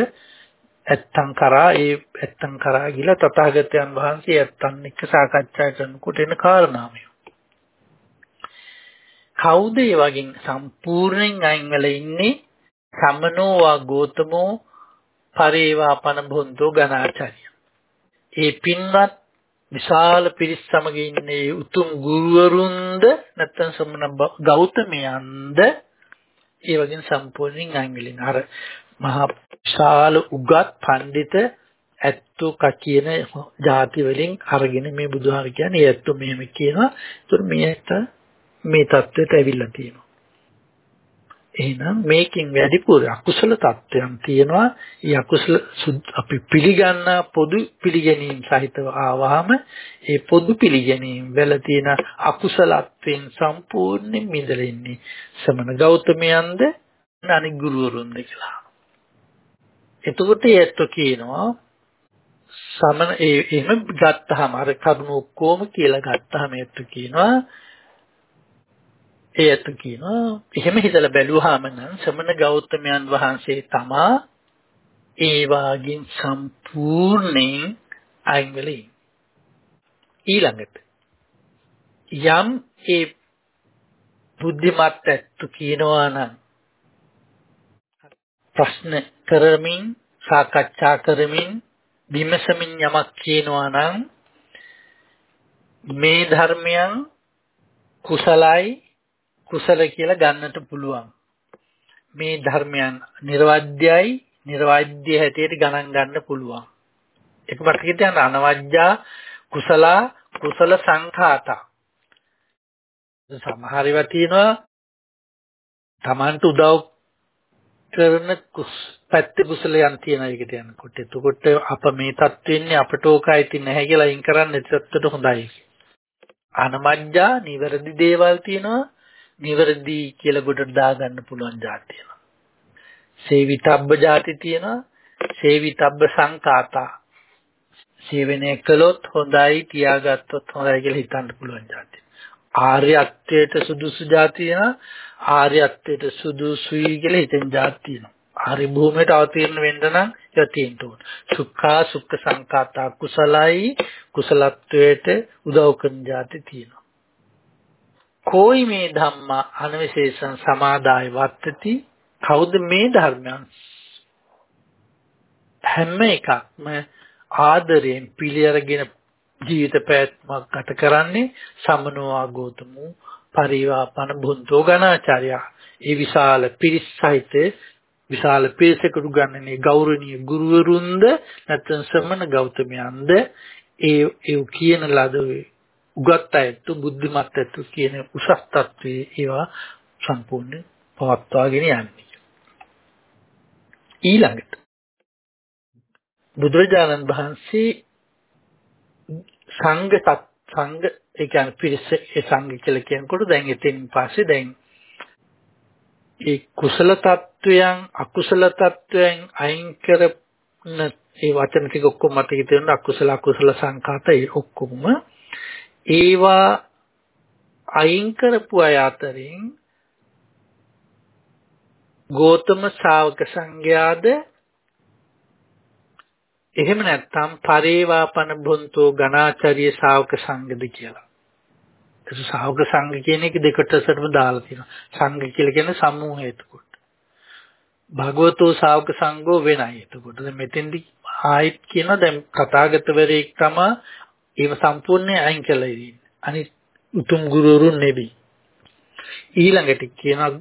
ඇත්තන් කරා ඒ ඇත්තන් කරා ගිලා තථාගතයන් වහන්සේ ඇත්තන් එක්ක සාකච්ඡා කරනකොට එන කාරණාමය. කවුද ඒ වගේ සම්පූර්ණයෙන් අයින් වෙලා ඉන්නේ සමනෝ වා ගෝතමෝ පරේවා පන බොන්දෝ ගණාචාර්ය. ඒ පින්වත් විශාල පිරිස් සමග ඉන්නේ උතුම් ගුරුවරුන්ද නැත්නම් සම්මන ගෞතමයන්ද ඒ වගේ සම්පූර්ණයෙන් අංගලින් අර මහා ශාල උගත් පඬිත ඇත්තෝ කියන જાති වලින් අරගෙන මේ බුදුහාර කියන්නේ ඇත්තෝ මෙහෙම කියනවා. ඒතර මේකට මේ தത്വෙට ඇවිල්ලා තියෙනවා. එහෙනම් මේකෙන් වැඩිපුර අකුසල தත්වයන් තියෙනවා. ඒ අකුසල අපි පිළිගන්න පොදු පිළිගැනීම් සහිතව ආවහම ඒ පොදු පිළිගැනීම් වල තියෙන අකුසලත්වෙන් සම්පූර්ණයෙන් මිදෙලා ඉන්නේ. සමන ගෞතමයන්ද අනිගුරුවරුන්ද කියලා. එතකොට ඒත් කියනවා සමන ඒ එහෙම ගත්තාම අර කරුණු ඔක්කොම කියලා ගත්තාම ඒත් කියනවා ඒ අත කියනවා එහෙම හිතලා බැලුවාම නම් ශ්‍රමණ ගෞතමයන් වහන්සේ තමා ඒ වාගින් සම්පූර්ණයෙන් අයින් වෙලී ඊළඟට යම් ඒ බුද්ධිමත් ඇත්තු කියනවා නම් ප්‍රශ්න කරමින් සාකච්ඡා කරමින් විමසමින් යමක් කියනවා නම් මේ ධර්මයන් කුසලයි කුසල කියලා ගන්නට පුළුවන්. මේ ධර්මයන් නිර්වද්‍යයි නිර්වද්‍ය හැටියට ගණන් ගන්න පුළුවන්. එක පැත්තකින් යන අනවජ්ජා කුසල කුසල සංඛාතා. සමහර ඒවා තියෙනවා Tamanට උදව් කරන පැත්තේ කුසලයන් තියෙන එකට යනකොට එතකොට අප මේ தත්වෙන්නේ අපට ඕකයි තින් නැහැ කියලා අයින් කරන්න ඇත්තට හොඳයි. අනමජ්ජා නිවැරදි දේවල් තියෙනවා නිවැරදි කියලා ගොඩට දාගන්න පුළුවන් જાති තියෙනවා. සේවිතබ්බ જાති තියෙනවා සේවිතබ්බ සංකාතා. සේවනය කළොත් හොඳයි තියාගත්තොත් හොඳයි කියලා හිතන්න පුළුවන් જાති. ආර්යත්වයට සුදුසු જાති තියෙනවා ආර්යත්වයට සුදුසුයි කියලා හිතෙන් જાති තියෙනවා. ආර්ය භූමියට අවතීර්ණ වෙන්න නම් ඒක තියෙන්න ඕන. සුඛා සුඛ සංකාතා කුසලයි කුසලත්වයට උදව් කරන જાති තියෙනවා. කෝයි මේ ධම්මා අනවිශේෂං සමාදාය වත්තති කවුද මේ ධර්මයන් හැම එකක්ම ආදරයෙන් පිළිඅරගෙන ජීවිත පැවැත්මක් ගත කරන්නේ සමනෝ ආගෝතමු පරිවාපන බුද්ධෝ ගණාචාර්ය ඒ විශාල පිරිස් සහිත විශාල පිරිසකට උගන්වන්නේ ගෞරවනීය ගුරුවරුන්ද නැත්නම් ශ්‍රමණ ගෞතමයන්ද? ඒ ඒ කියන ලද උගත් අයත් බුද්ධිමත් අයත් කියන උසස් තත්වයේ ඒවා සම්පූර්ණ පවත්වාගෙන යන්නේ. ඊළඟට බුදුරජාණන් වහන්සේ සංඝ සංඝ ඒ කියන්නේ පිරිස ඒ සංඝ කියලා කියනකොට දැන් එතෙන් පස්සේ දැන් ඒ කුසල තත්වයන් අකුසල තත්වයන් අයින් කරන ඒ වචන ටික ඔක්කොම මතක තියෙන අකුසල අකුසල සංකාත ඒ ඔක්කොම ඒවා අයින් කරපු අය අතරින් ගෝතම ශ්‍රාවක සංඝයාද එහෙම නැත්නම් පරේවාපන බොන්තෝ ගණාචාර්ය ශ්‍රාවක සංඝද කියලා. ඒක ශ්‍රාවක සංඝ කියන එක දෙකටසටම දාලා තියෙනවා. සංඝ කියලා කියන්නේ සමූහය එතකොට. භගවතෝ ශ්‍රාවක සංඝෝ වෙනයි. එතකොට දැන් මෙතෙන්දි ආයිත් කියනවා දැන් තථාගතවරයෙක් තමයි ඒව සම්පූර්ණයෙන් අයින් කළා ඉන්නේ. අනිත් උතුම් ගුරුවරුන් නෙවෙයි. ඊළඟට කියනවා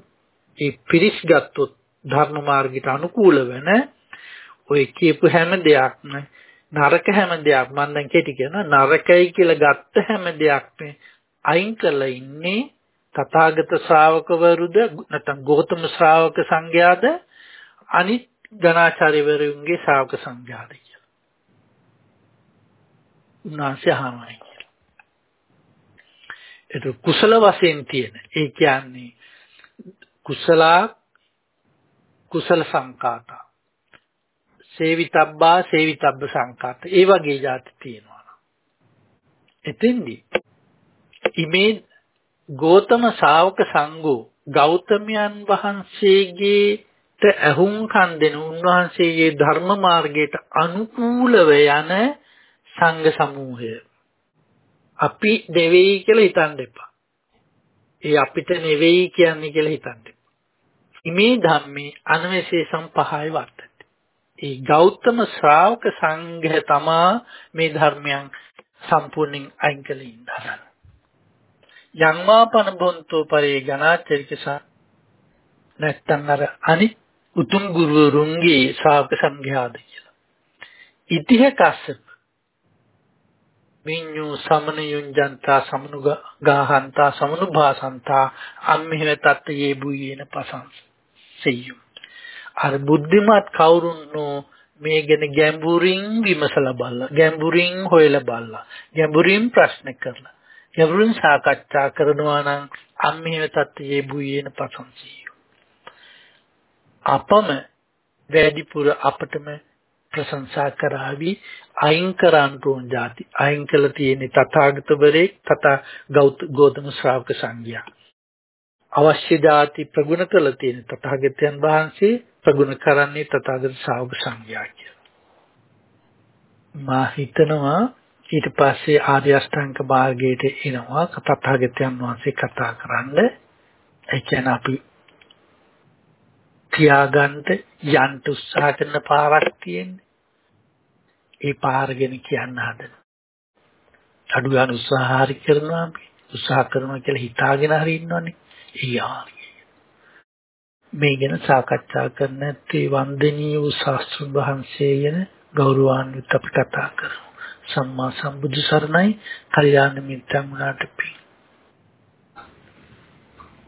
ඒ පිරිස් ගත්තොත් ධර්ම මාර්ගයට අනුකූල වෙන ඔය කියපු හැම දෙයක්ම නරක හැම දෙයක් මම දැන් කෙටි කියනවා නරකයි කියලා ගත්ත හැම දෙයක්ම අයින් කරලා ඉන්නේ තථාගත ශ්‍රාවකවරුද නැත්නම් ගෞතම ශ්‍රාවක සංඝයාද අනිත් ගණාචාර්යවරුන්ගේ ශ්‍රාවක සංඝයාද කියලා. උන්වහන්සේ අහනවා කියලා. ඒක කුසල වශයෙන් තියෙන. ඒ කියන්නේ කුසල කුසල සංකාතා සේවිතබ්බා සේවිතබ්බ සංකාත ඒ වගේ જાති තියෙනවා එතෙන්දී ඉමේ ගෝතම ශාවක සංඝෝ ගෞතමයන් වහන්සේගේට ඇහුම්කන් දෙන උන්වහන්සේගේ ධර්ම මාර්ගයට අනුකූලව යන සංඝ සමූහය අපි දෙවෙයි කියලා හිතන්න එපා. ඒ අපිට නෙවෙයි කියන්නේ කියලා හිතන්න එපා. ඉමේ ධම්මේ අනවශේෂම් පහයි වර්තති. ඒ ගෞතම ශ්‍රාවක සංඝය තමා මේ ධර්මයන් සම්පූර්ණයෙන් අයින් කළ ඉඳහරන. යම්මාපන බොන්තෝ පරේ ගණාචරික නැත්තම් අර අනිත් උතුම් ගුරුවරුන්ගේ ශ්‍රාවක සංඝයාද කියලා. ඉතිහ කස්සප විඤ්ඤු සමනයුන් ජන්තා සමනු ගාහන්තා සමනු භාසන්තා අම්මිහෙ තත්යේ බුයේන පසංස සෙය්‍යු අර බුද්ධිමත් කවුරුන්නෝ මේ ගැන ගැඹුරින් විමසලා බලලා ගැඹුරින් හොයලා බලලා ගැඹුරින් ප්‍රශ්න කරලා ගැඹුරින් සාකච්ඡා කරනවා නම් අම්මේව තත්ත්වයේ බුයේන පසංසීය. අපම වැඩිපුර අපටම ප්‍රශංසා කරાવી අයින් කරන්න ඕන જાති. අයින් කළ තියෙන තථාගතවරේ තථා ගෞතම ශ්‍රාවක සංඝයා. අවශ්‍ය જાති ප්‍රගුණ කළ තියෙන තථාගතයන් වහන්සේ ප්‍රගුණ කරන්නේ තථාගත ශ්‍රාවක සංඝයා කියලා. මා හිතනවා ඊට පස්සේ ආර්ය අෂ්ටාංග මාර්ගයට එනවා තථාගතයන් වහන්සේ කතා කරන්න ඒ කියන්නේ අපි තියාගන්න යන්න උත්සාහ කරන පාරක් තියෙන්නේ. ඒ පාර ගැන කියන්න හදන. අඩු ගන්න උත්සාහ හරි කරනවා අපි. උත්සාහ කරනවා කියලා හිතාගෙන හරි ඉන්නවනේ. ඒ ආර්ය. මේ ගැන සාකච්ඡා කරන තේ වන්දනීය වූ ශාස්ත්‍රඥ වහන්සේ ගැන ගෞරවාන්විත අපි කතා කරමු. සම්මා සම්බුදු සරණයි, කල්යාණ මිත්‍රන් වුණාට පිං.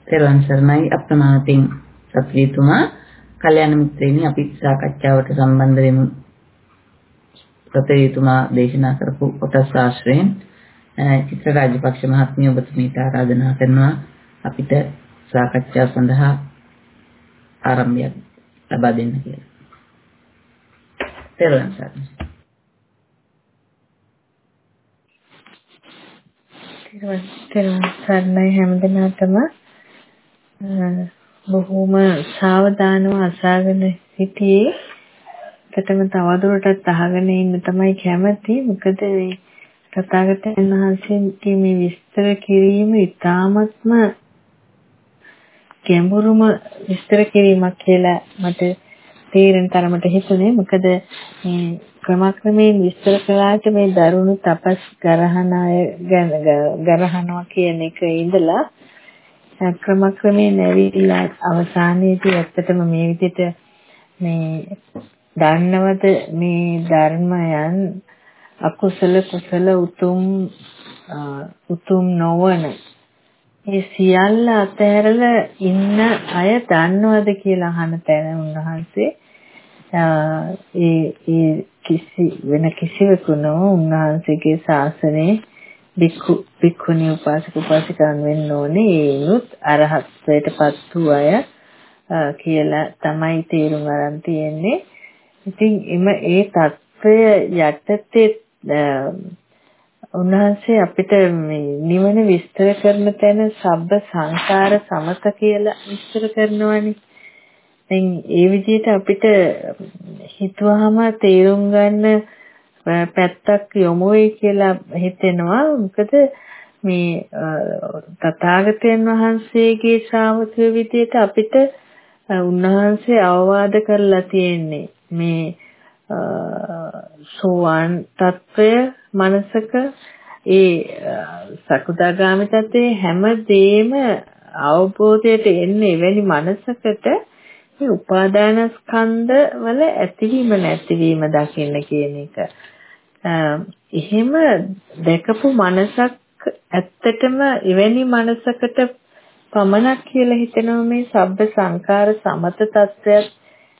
තෙරුවන් සරණයි අප්‍රමාණ පිං. සත්‍රීතුමා කල්‍යාණ මිත්‍රයනි අපි සාකච්ඡාවට සම්බන්ධ වෙමු. සත්‍රීතුමා දේශනා කරපු කොටස් ආශ්‍රයෙන් චිත්‍ර රාජපක්ෂ මහත්මිය ඔබතුමීට ආරාධනා කරනවා අපිට සාකච්ඡා සඳහා ආරම්භයක් ලබා දෙන්න කියලා. තෙරුවන් සරණයි. සරණයි හැමදෙනාටම බොහොම සාවධානව අසාගෙන සිටියේ එකටම තවදුරටත් අහගෙන ඉන්න තමයි කැමති. මොකද මේ තථාගතයන් වහන්සේගේ මේ විස්තර කිරීම ඉතාමත්ම ගැඹුරුම විස්තර කිරීමක් කියලා මට තේරෙන තරමට හිතුනේ. මොකද මේ ක්‍රමක්‍රමයෙන් විස්තර කළාට මේ දරුණු තපස් ගරහන අය ගරහනවා කියන එක ඉඳලා ක්‍රමක්‍රමයෙන් ඇවිල්ලා අවසානයේදී ඇත්තටම මේ විදිහට මේ දන්නවද මේ ධර්මයන් අකුසල කුසල උතුම් උතුම් නොවන ඒ සියල්ල අතහැරලා ඉන්න අය දන්නවද කියලා අහන තැන උන්වහන්සේ ඒ ඒ කිසි වෙන කිසිවෙකු නොව උන්වහන්සේගේ ශාසනයේ බික්ඛු බික්ඛුණී උපාසක උපාසිකාන් වෙන්න ඕනේ ඒනුත් අරහත්ත්වයටපත් වූ අය කියලා තමයි තේරුම් ගන්න තියෙන්නේ. ඉතින් එම ඒ தත්වය යටතේ උන්වහන්සේ අපිට නිවන විස්තර කරන තැන සබ්බ සංකාර සමත කියලා විස්තර කරනවානේ. දැන් ඒ විදිහට අපිට හිතුවාම තේරුම් ගන්න පැත්තක් යොමු වෙයි කියලා හිතෙනවා. මොකද මේ තථාගතයන් වහන්සේගේ ශ්‍රාවකයෝ විදිහට අපිට උන්වහන්සේ අවවාද කරලා තියෙන්නේ මේ සෝවාන් తত্ত্বය මනසක ඒ සකුදාගාමි තත්ත්වයේ හැම දෙෙම අවබෝධයට එන්නේ එවැනි මනසකට මේ උපාදානස්කන්ධ වල ඇතිවීම නැතිවීම දකින්න කියන එක. එහෙම දැකපු මනසක් ඇත්තටම එවැනි මනසකට පමණක් කියලා හිතනවා මේ සබ්බ සංකාර සමත තත්ත්වයක්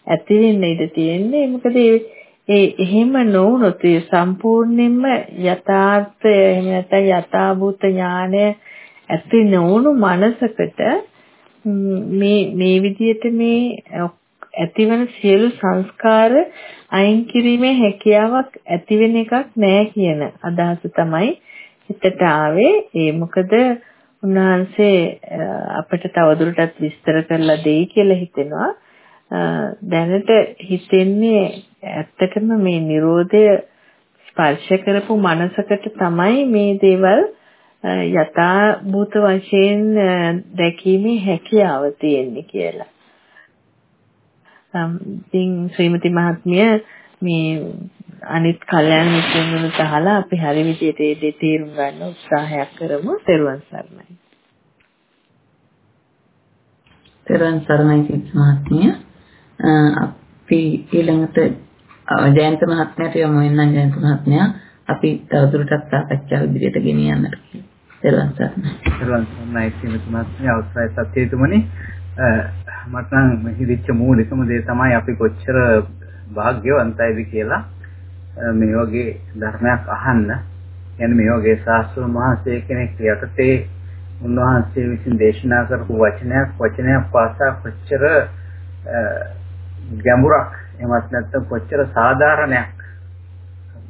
ඇති වෙන්න ඉඩ තියෙන්නේ. මොකද ඒ එහෙම නොවුනොත් ඒ සම්පූර්ණයෙන්ම යථාර්ථය එහෙම නැත්නම් යථාභූත ඥානය ඇති නොවුණු මනසකට මේ මේ විදිහට මේ ඇතිවන සියලු සංස්කාර අයින් කිරීමේ හැකියාවක් ඇති වෙන එකක් නෑ කියන අදහස තමයි හිතට ආවේ ඒ මොකද උන්වහන්සේ අපිට තවදුරටත් විස්තර කරලා දෙයි කියලා හිතෙනවා. දැනට හිතෙන්නේ ඇත්තටම මේ Nirodha ස්පර්ශ කරපු මනසකට තමයි මේ දේවල් යථා භූත වශයෙන් දැකීමේ හැකියාව තියෙන්නේ කියලා. ඉතින් ශ්‍රීමති මහත්මිය මේ අනිත් කල්යන මිත්‍රයන්වලට අහලා අපි හරි විදිහට ඒ දේ තේරුම් ගන්න උත්සාහයක් කරමු. තෙරුවන් සරණයි. තෙරුවන් සරණයි සිත් මහත්මිය. අපි ඊළඟට ජයන්ත මහත්මයාට යමු වෙනනම් ජයන්ත මහත්මයා අපි තවදුරටත් සාකච්ඡාව ඉදිරියට ගෙනියන්නට තෙරුවන් සරණයි. තෙරුවන් සරණයි ශ්‍රීමති මහත්මිය අවසරයි සත්‍යතුමනි. මට නම් හිරිච්ච මූලිකම දේ තමයි අපි කොච්චර වාග්යවන්තයිද කියලා මේ වගේ ධර්මයක් අහන්න يعني මේ වගේ ශාස්ත්‍රීය මහසය කෙනෙක් යටතේ උන්වහන්සේ විසින් දේශනා කරපු වචනයක් වචනයක් පාසා කොච්චර ගැඹුරක් එමත් නැත්නම් කොච්චර සාධාරණයක්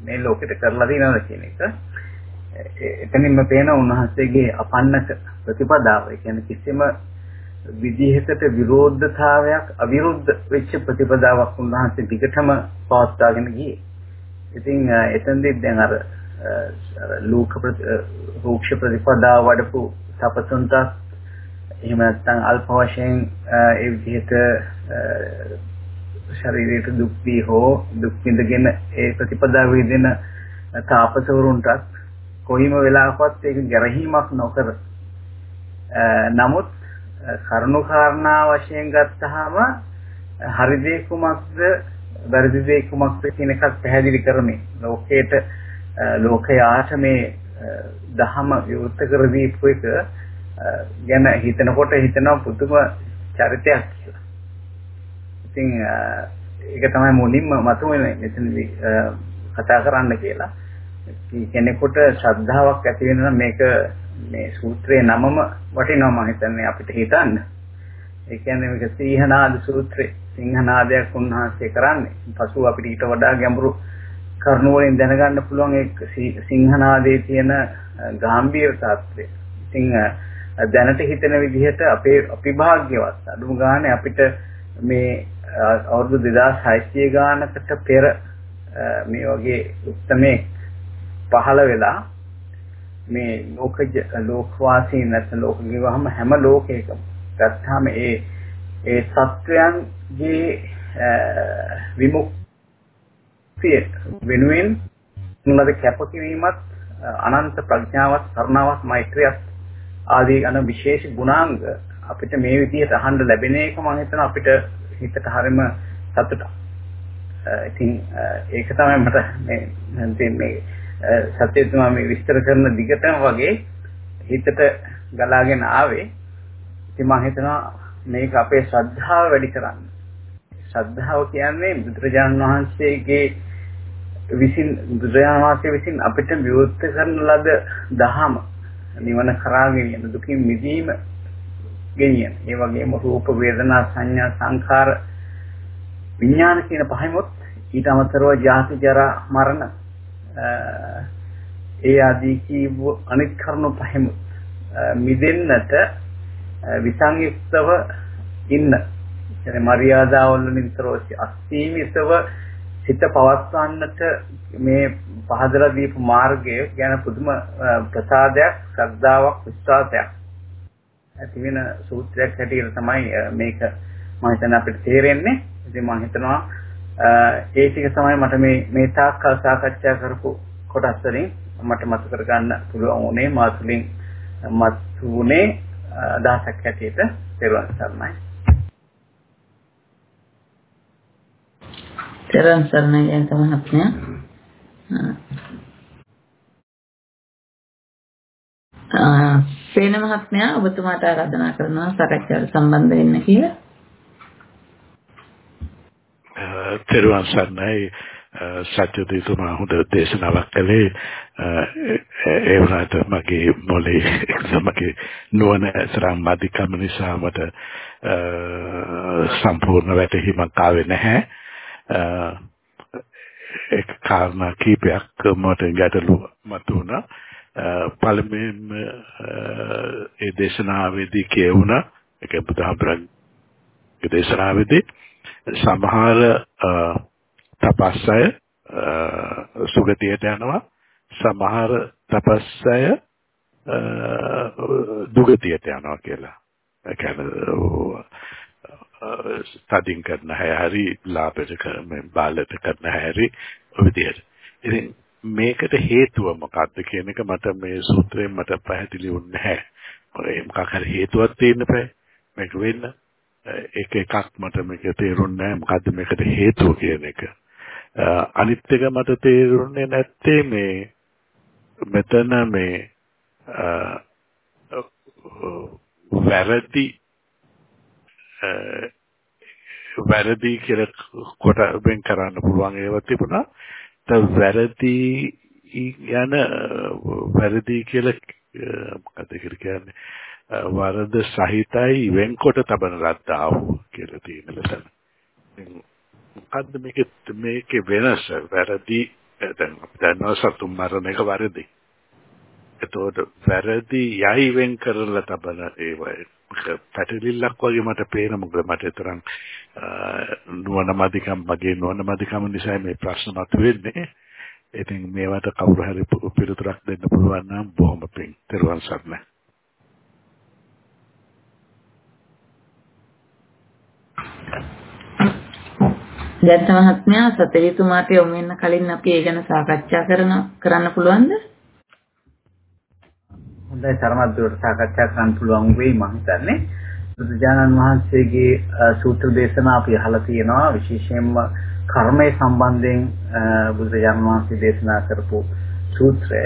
මේ ලෝකෙට කරලා තියෙනවද කියන එක එතනින්ම පේන උන්වහන්සේගේ අපන්නක ප්‍රතිපදාව. ඒ කියන්නේ කිසිම විදිහකට විරෝධතාවයක් අවිරුද්ධ වෙච්ච ප්‍රතිපදාවක් උන්වහන්සේ දිගටම පවත්වාගෙන ගියේ. ඉතින් එතෙන්දී දැන් අර ලෝක රූක්ෂ ප්‍රතිපදාව වඩපු තපසුන්ට එහෙම නැත්නම් අල්ප වශයෙන් ඒ විදිහට ශරීරයට දුක් දී හෝ දුක් විඳගෙන ඒ ප්‍රතිපදාව විදින තාපසවරුන්ටත් කොයිම වෙලාවකවත් ඒක ගැරහීමක් නොකර නමුත් කරුණු කාරණා වශයෙන් ගත්තාම හරි දේ කුමක්ද වැරදි දේ කුමක්ද කියන එකක් පැහැදිලි කරන්නේ ලෝකයට ලෝකයාට මේ දහම විවෘත කර දීපු එක ගැන හිතනකොට හිතනවා පුදුම චරිතයක් කියලා. ඉතින් ඒක තමයි මුලින්ම මතුවෙන්නේ මෙතනදී කතා කරන්න කියලා. කෙනෙකුට ශ්‍රද්ධාවක් ඇති වෙන නම් මේක මේ සූත්‍රයේ නමම වටිනවා මම හිතන්නේ අපිට හිතන්න. ඒ කියන්නේ මේක සීහනාද සූත්‍රය. සිංහනාදයක් උන්වහන්සේ කරන්නේ. පසු අපිට ඊට වඩා ගැඹුරු කරුණු වලින් දැනගන්න පුළුවන් ඒ සිංහනාදයේ තියෙන ගැඹීර තාත්වය. ඉතින් දැනට හිතෙන විදිහට අපේ අපි භාග්‍යවත් අඩුම ගානේ අපිට මේ අවුරුදු 2600 ගානකට පෙර මේ වගේ උත්මේ පහළ වෙලා මේ ලෝක ලෝකවාසී නැත්නම් ලෝක ගිවහම හැම ලෝකයකම ගත්තාම ඒ ඒ සත්වයන්ගේ විමුක්තිය වෙනුවෙන් උනද කැපකිරීමත් අනන්ත ප්‍රඥාවත් කරුණාවත් මෛත්‍රියත් ආදී අන විශේෂ ගුණාංග අපිට මේ විදිහට අහන්න ලැබෙන එක මම හිතනවා අපිට හිතට හරිම සතුටක්. ඉතින් ඒක තමයි මට මේ මේ සත්‍යතුමා මේ විස්තර කරන දිගටම වගේ හිතට ගලාගෙන ආවේ. ඉතින් මම හිතනවා මේක අපේ ශ්‍රද්ධාව වැඩි කරන්න. ශ්‍රද්ධාව කියන්නේ බුදුරජාණන් වහන්සේගේ විසින් බුදුරජාණන් වහන්සේ විසින් අපිට විවෘත කරන ලද දහම නිවන කරා ගෙනියන දුකින් මිදීම ගෙනියන. ඒ වගේම රූප වේදනා සංඥා සංඛාර විඥාන කියන පහෙමුත් ඊට අමතරව ජාති ජරා මරණ ඒ ආදී කීව අනිත් කරුණු පහෙමුත් මිදෙන්නට විසංයුක්තව ඉන්න. කියන්නේ මරියාදාවල් වලින් විතරව අසීමිතව සිත පවත්වන්නට මේ පහදලා දීපු මාර්ගය ගැන පුදුම ප්‍රසාදයක්, ශ්‍රද්ධාවක්, විශ්වාසයක් ඇති වෙන සූත්‍රයක් හැටියට තමයි මේක මම හිතන්නේ අපිට තේරෙන්නේ. ඉතින් මම හිතනවා ඒ ටික තමයි මට මේ මේ තාක්කල් සාකච්ඡා කරපු කොටස් වලින් මට මතක කරගන්න පුළුවන් උනේ මාතුලින් මතුනේ අදහසක් හැටියට පෙරවන් සරණයි. පෙරවන් සරණයි යන්ත මහත්මයා. සේන මහත්මයා ඔබතුමාට ආරාධනා කරනවා සාකච්ඡාවට සම්බන්ධ වෙන්න කියලා. පෙරවන් සරණයි. සත්‍යදීතුමා හොඳ දේශනාවක් කළේ. ඒ වුණාට මගේ මොලේ මගේ නුවණ තරම් මදිකම නිසා මට සම්පූර්ණ වැටහීමක් ආවේ නැහැ. ඒක කාරණා කීපයක් මට ගැටලු මතුණා පළමුවෙන්ම ඒ දේශනාවේදී කියවුණා. ඒක බුදුහාමුදුරන්ගේ දේශනාවේදී. සමහර තපස්සය සුගතියට යනවා සමහර තපස්සය දුගතියට යනවා කියලා. ඒ කියන්නේ ස්ටඩින් කරන හැරි ලාභයට කරන බාලට කරන හැරි ඔය විදිහට. ඉතින් මේකට හේතුව මොකක්ද කියන එක මට මේ සූත්‍රයෙන් මට පැහැදිලි වුණේ නැහැ. මොකක් හරි හේතුවක් තියෙන්න බෑ. මේක වෙන්න. එක එකක් මට මේක තේරුන්නේ නැහැ. මොකද්ද මේකට හේතුව කියන එක. අනිත් එක මට තේරුන්නේ නැත්තේ මේ මෙතන මේ වැරදි වැරදි කියලා කොට වෙන් කරන්න පුළුවන් ඒවා තිබුණා. ත වැරදි යන වැරදි කියලා මොකද කියන්නේ වරද සහිතයි වෙන්කොට තබන රද්දාව කියලා තියෙන මෙතන. මොකද්ද මේකේ මේකේ වෙනස වැරදි දැන් දන්නවා සතුන් මරණ එක වැරදි. එතකොට වැරදි යයි වෙන් කරලා තබන ඒවයි පැටලිල්ලක් වගේ මට පේන මොකද මට තරම් නුවණ මදිකම් මගේ නුවණ මදිකම නිසා මේ ප්‍රශ්න මතුවෙන්නේ. ඉතින් මේවට කවුරු හරි පිළිතුරක් දෙන්න පුළුවන් නම් බොහොම පිං. ත්වන් සරණයි. දැන් මහත්මයා සතරිතුමාට යොමු වෙන්න කලින් අපි ඒ ගැන සාකච්ඡා කරන කරන්න පුළුවන්ද? හොඳයි තරමක් දුරට සාකච්ඡා කරන්න පුළුවන් වෙයි මම හිතන්නේ. බුදුජානන් වහන්සේගේ සූත්‍ර දේශනා අපි අහලා තියෙනවා විශේෂයෙන්ම කර්මය සම්බන්ධයෙන් බුදුජානන් වහන්සේ දේශනා කරපු සූත්‍රය.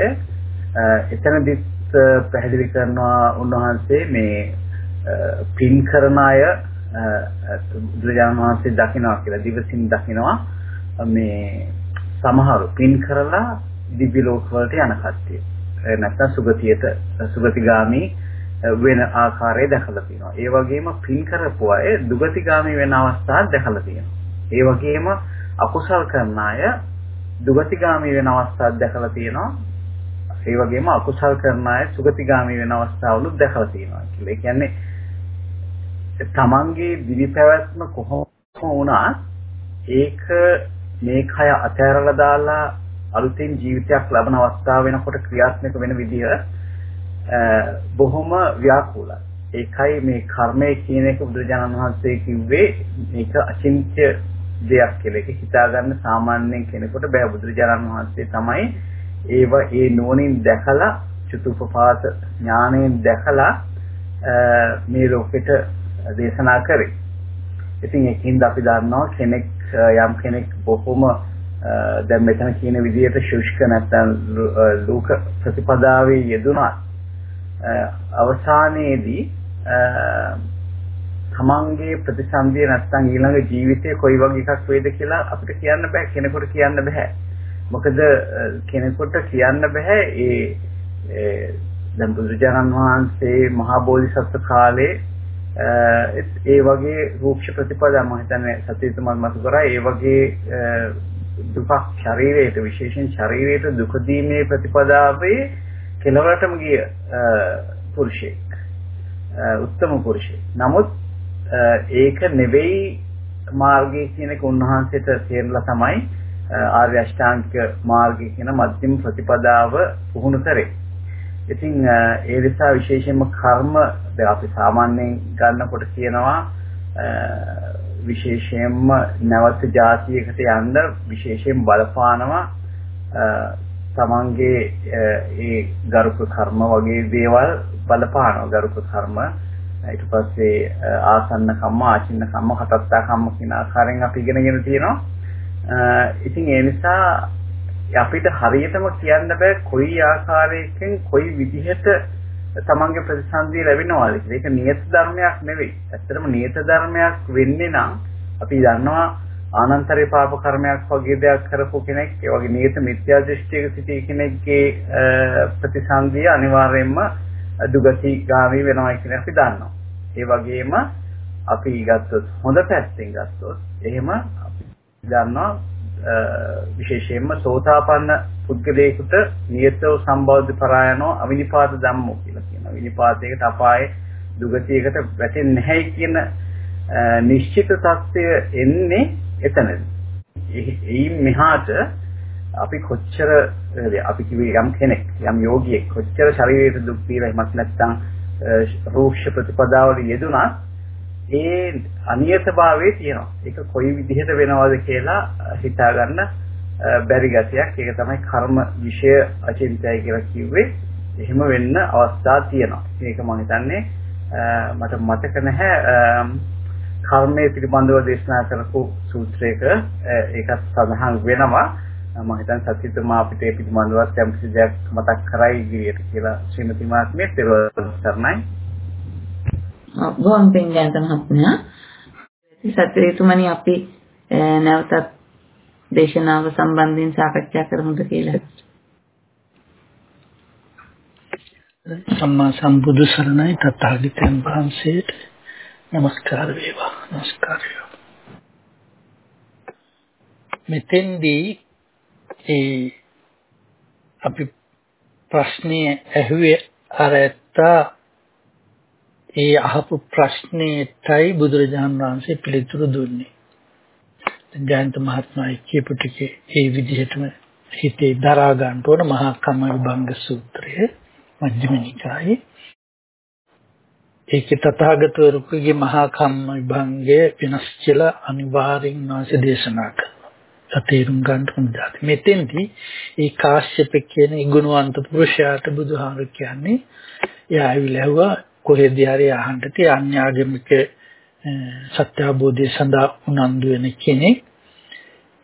එතනදිත් පැහැදිලි කරනවා උන්වහන්සේ මේ පින් කරන අය බුදුරජාණන් වහන්සේ දකිනවා කියලා දිවසින් දකිනවා මේ සමහරු පින් කරලා දිව්‍ය ලෝක වලට යන කට්ටිය. නැත්නම් සුගතියට සුගතිගාමි වෙන ආකාරය දැකලා තියෙනවා. ඒ වගේම පින් කරපු අය දුගතිගාමි වෙන අවස්ථා දැකලා තියෙනවා. ඒ වගේම අකුසල් කරන අය දුගතිගාමි වෙන අවස්ථා දැකලා තියෙනවා. ඒ වගේම අකුසල් කරන අය සුගතිගාමි වෙන අවස්ථාවලුත් දැකලා තියෙනවා කියලා. ඒ කියන්නේ තමන්ගේ දිවි පැවැත්ම කොහොම වුණත් ඒක මේ කය අතහැරලා දාලා අලුතෙන් ජීවිතයක් ලබන අවස්ථාව වෙනකොට ක්‍රියාත්මක වෙන විදිහ බොහොම ව්‍යාකූලයි. ඒකයි මේ කර්මය කියන එක බුදුරජාණන් වහන්සේ කිව්වේ මේක අචින්ත්‍ය දෙයක් කියලා. ඒක හිතා ගන්න සාමාන්‍යයෙන් කෙනෙකුට බෑ. බුදුරජාණන් වහන්සේ තමයි ඒව ඒ නෝනින් දැකලා චතුපපාත ඥාණයෙන් දැකලා මේ ලෝකෙට දේශනා කරේ. ඉතින් ඒකින්ද අපි දන්නවා කෙනෙක් යම් කෙනෙක් බොහොම දැන් මෙතන කියන විදිහට ශුෂ්ක නැත්නම් ලෝක ප්‍රතිපදාවේ යෙදුණත් අවසානයේදී තමන්ගේ ප්‍රතිසන්දිය නැත්නම් ඊළඟ ජීවිතේ කොයි වගේ එකක් වේද කියලා අපිට කියන්න බෑ කෙනෙකුට කියන්න බෑ මොකද කෙනෙකුට කියන්න බෑ ඒ දැන් බුදුරජාණන් වහන්සේ මහා බෝධිසත්ව කාලේ ඒ වගේ රූක්ෂ ප්‍රතිපදා මම හිතන්නේ සත්‍යතුමන් මතු කරා ඒ වගේ දුක ශරීරයට විශේෂයෙන් ශරීරයට දුක දීමේ ප්‍රතිපදාවේ කෙලවරටම ගිය පුරුෂයෙක් උත්තම පුරුෂයෙක්. නමුත් ඒක නෙවෙයි මාර්ගය කියන එක උන්වහන්සේට තේරලා තමයි ආර්ය අෂ්ටාංගික මාර්ගය කියන මධ්‍යම ප්‍රතිපදාව පුහුණු කරේ. ඉතින් ඒ නිසා විශේෂයෙන්ම කර්ම දැන් අපි සාමාන්‍යයෙන් ගන්නකොට කියනවා විශේෂයෙන්ම නැවත જાතියකට යන්න විශේෂයෙන් බලපානවා තමන්ගේ ඒ ගරුක කර්ම වගේ දේවල් බලපානවා ගරුක කර්ම. ඊට පස්සේ ආසන්න කම්ම ආචින්න කම්ම හතත්තා කම්ම කියන ආකාරයෙන් අපි ඉගෙනගෙන තියෙනවා. ඉතින් ඒ නිසා අපිට හරියටම කියන්න බෑ කොයි ආකාරයකින් කොයි විදිහට තමන්ගේ ප්‍රතිසන්දිය ලැබෙනවද කියලා. ඒක නියත ධර්මයක් නෙවෙයි. ඇත්තටම නියත ධර්මයක් වෙන්නේ නම් අපි දන්නවා ආනන්තරේ පාප කර්මයක් වගේ දෙයක් කරපු කෙනෙක් ඒ වගේ නියත මිත්‍යා දෘෂ්ටියක සිටි කෙනෙක්ගේ ප්‍රතිසන්දිය අනිවාර්යයෙන්ම දුගති ගාමී වෙනවා කියන අපි දන්නවා. ඒ වගේම අපි ගත්තොත් හොඳ පැත්තෙන් ගත්තොත් එහෙම අපි දන්නවා විශේෂයෙන්ම සෝතාපන්න පුද්ගලයෙකුට නියතව සම්බෞද්ධ පරායනෝ අවිනිපාත ධම්මෝ කියලා කියනවා. විනිපාතයකට අපායේ දුගතියකට වැටෙන්නේ නැහැ කියන නිශ්චිත தත්ත්වය එන්නේ එතනදී. එයින් මෙහාට අපි කොච්චර අපි කිව්වේ යම් කෙනෙක් යම් යෝගියෙක් කොච්චර ශරීරයට දුක් දීලා එමත් නැත්නම් රූක්ෂ ප්‍රතිපදාවල යෙදුණත් ඒ අනියතභාවයේ තියෙනවා. ඒක කොයි විදිහට වෙනවද කියලා හිතා ගන්න බැරි ගතියක්. ඒක තමයි කර්ම විෂය අචින්තය කියලා කිව්වේ. එහෙම වෙන්න අවස්ථා තියෙනවා. මේක මම හිතන්නේ මට මතක නැහැ කර්මයේ පිළිබඳව දේශනා කරපු සූත්‍රයක ඒකත් සඳහන් වෙනවා. මම හිතන්නේ සත්‍යතුමා අපිට ඒ පිළිබඳව යම් කිසි දෙයක් මතක් කරයි ඉදිරියට කියලා ශ්‍රීමති මාත්මිය පෙරවල් සර්ණයි. බොහොම පින් ගැන්තන හත්නා. සත්‍යයතුමනි අපි නැවතත් දේශනාව සම්බන්ධයෙන් සාකච්ඡා කරමුද කියලා. සම්මා සම්බුදු සරණයි තථාගතයන් වහන්සේට নমස්කාර වේවා. নমස්කාර වේවා. මෙතෙන්දී ඒ අපි ප්‍රශ්නේ ඇහුවේ අර ඇත්තා ඒ අහපු ප්‍රශ්නෙටයි බුදුරජාණන් වහන්සේ පිළිතුරු දුන්නේ. ජයන්ත මහත්මයා කියපු ටිකේ ඒ විදිහටම හිතේ දරා ගන්න ඕන මහා කම්ම විභංග සූත්‍රය මජ්ක්‍ධිම නිකායේ ඒකේ තථාගතවරුගේ මහා කම්ම විභංගය වෙනස් කියලා අනිවාර්යෙන් වාසේ දේශනා කරනවා. තේරුම් ගන්න හොඳයි. මෙතෙන්දී ඒ කාශ්‍යප කියන ඉගුණවන්ත පුරුෂයාට බුදුහාර කියන්නේ එයා ඇවිල්ලා ඇහුවා කොහෙද හරි අහන්නට තිය අන්‍යාගමික සත්‍ය අවබෝධය සඳහා උනන්දු වෙන කෙනෙක්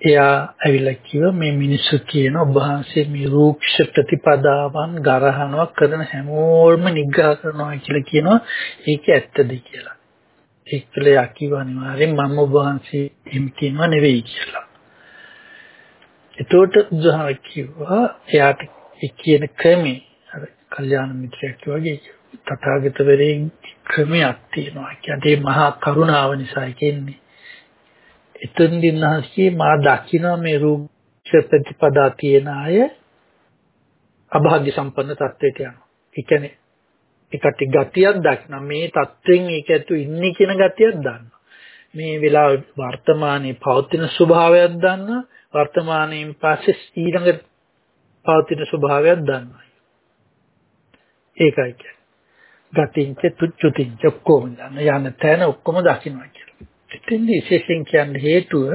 එයා ඇවිල්ලා කිව්ව මේ මිනිස්සු කියන ඔබ වහන්සේ මේ රූක්ෂ ප්‍රතිපදාවන් ගරහනවා කරන හැමෝම නිග්‍රහ කරනවා කියලා කියනවා ඒක ඇත්තද කියලා. ඒකල යකිව අනිවාර්යෙන් මම ඔබ වහන්සේ එහෙම කියනවා නෙවෙයි කියලා. එතකොට උදාහරණ කිව්වා එයාට ඒ කියන ක්‍රමේ අර කල්යාණ මිත්‍රයෙක් වගේ තථාගතවරේ ක්‍රමයක් තියෙනවා. කියන්නේ මහා කරුණාව නිසා කියන්නේ. එතෙන්දී නැහසී මා දකින්න මේ රූප ප්‍රතිපදා තියෙන අය අභාග්‍ය සම්පන්න තත්වයට යනවා. ඒ කියන්නේ එකට ගතියක් දක්න මේ தත්වෙන් ඒක ඇතු ඉන්නේ කියන ගතියක් දන්නවා. මේ වෙලාව වර්තමානයේ පවතින ස්වභාවයක් දන්නවා. වර්තමානයෙන් පස්සේ ඊළඟ පවතින ස්වභාවයක් දන්නවා. ඒකයි කියන්නේ. ගතින්ච තුච්චුතින්ච ඔක්කොම දන්න යන තැන ඔක්කොම දකින්නවා කියලා. එතෙන්දී විශේෂයෙන් කියන්න හේතුව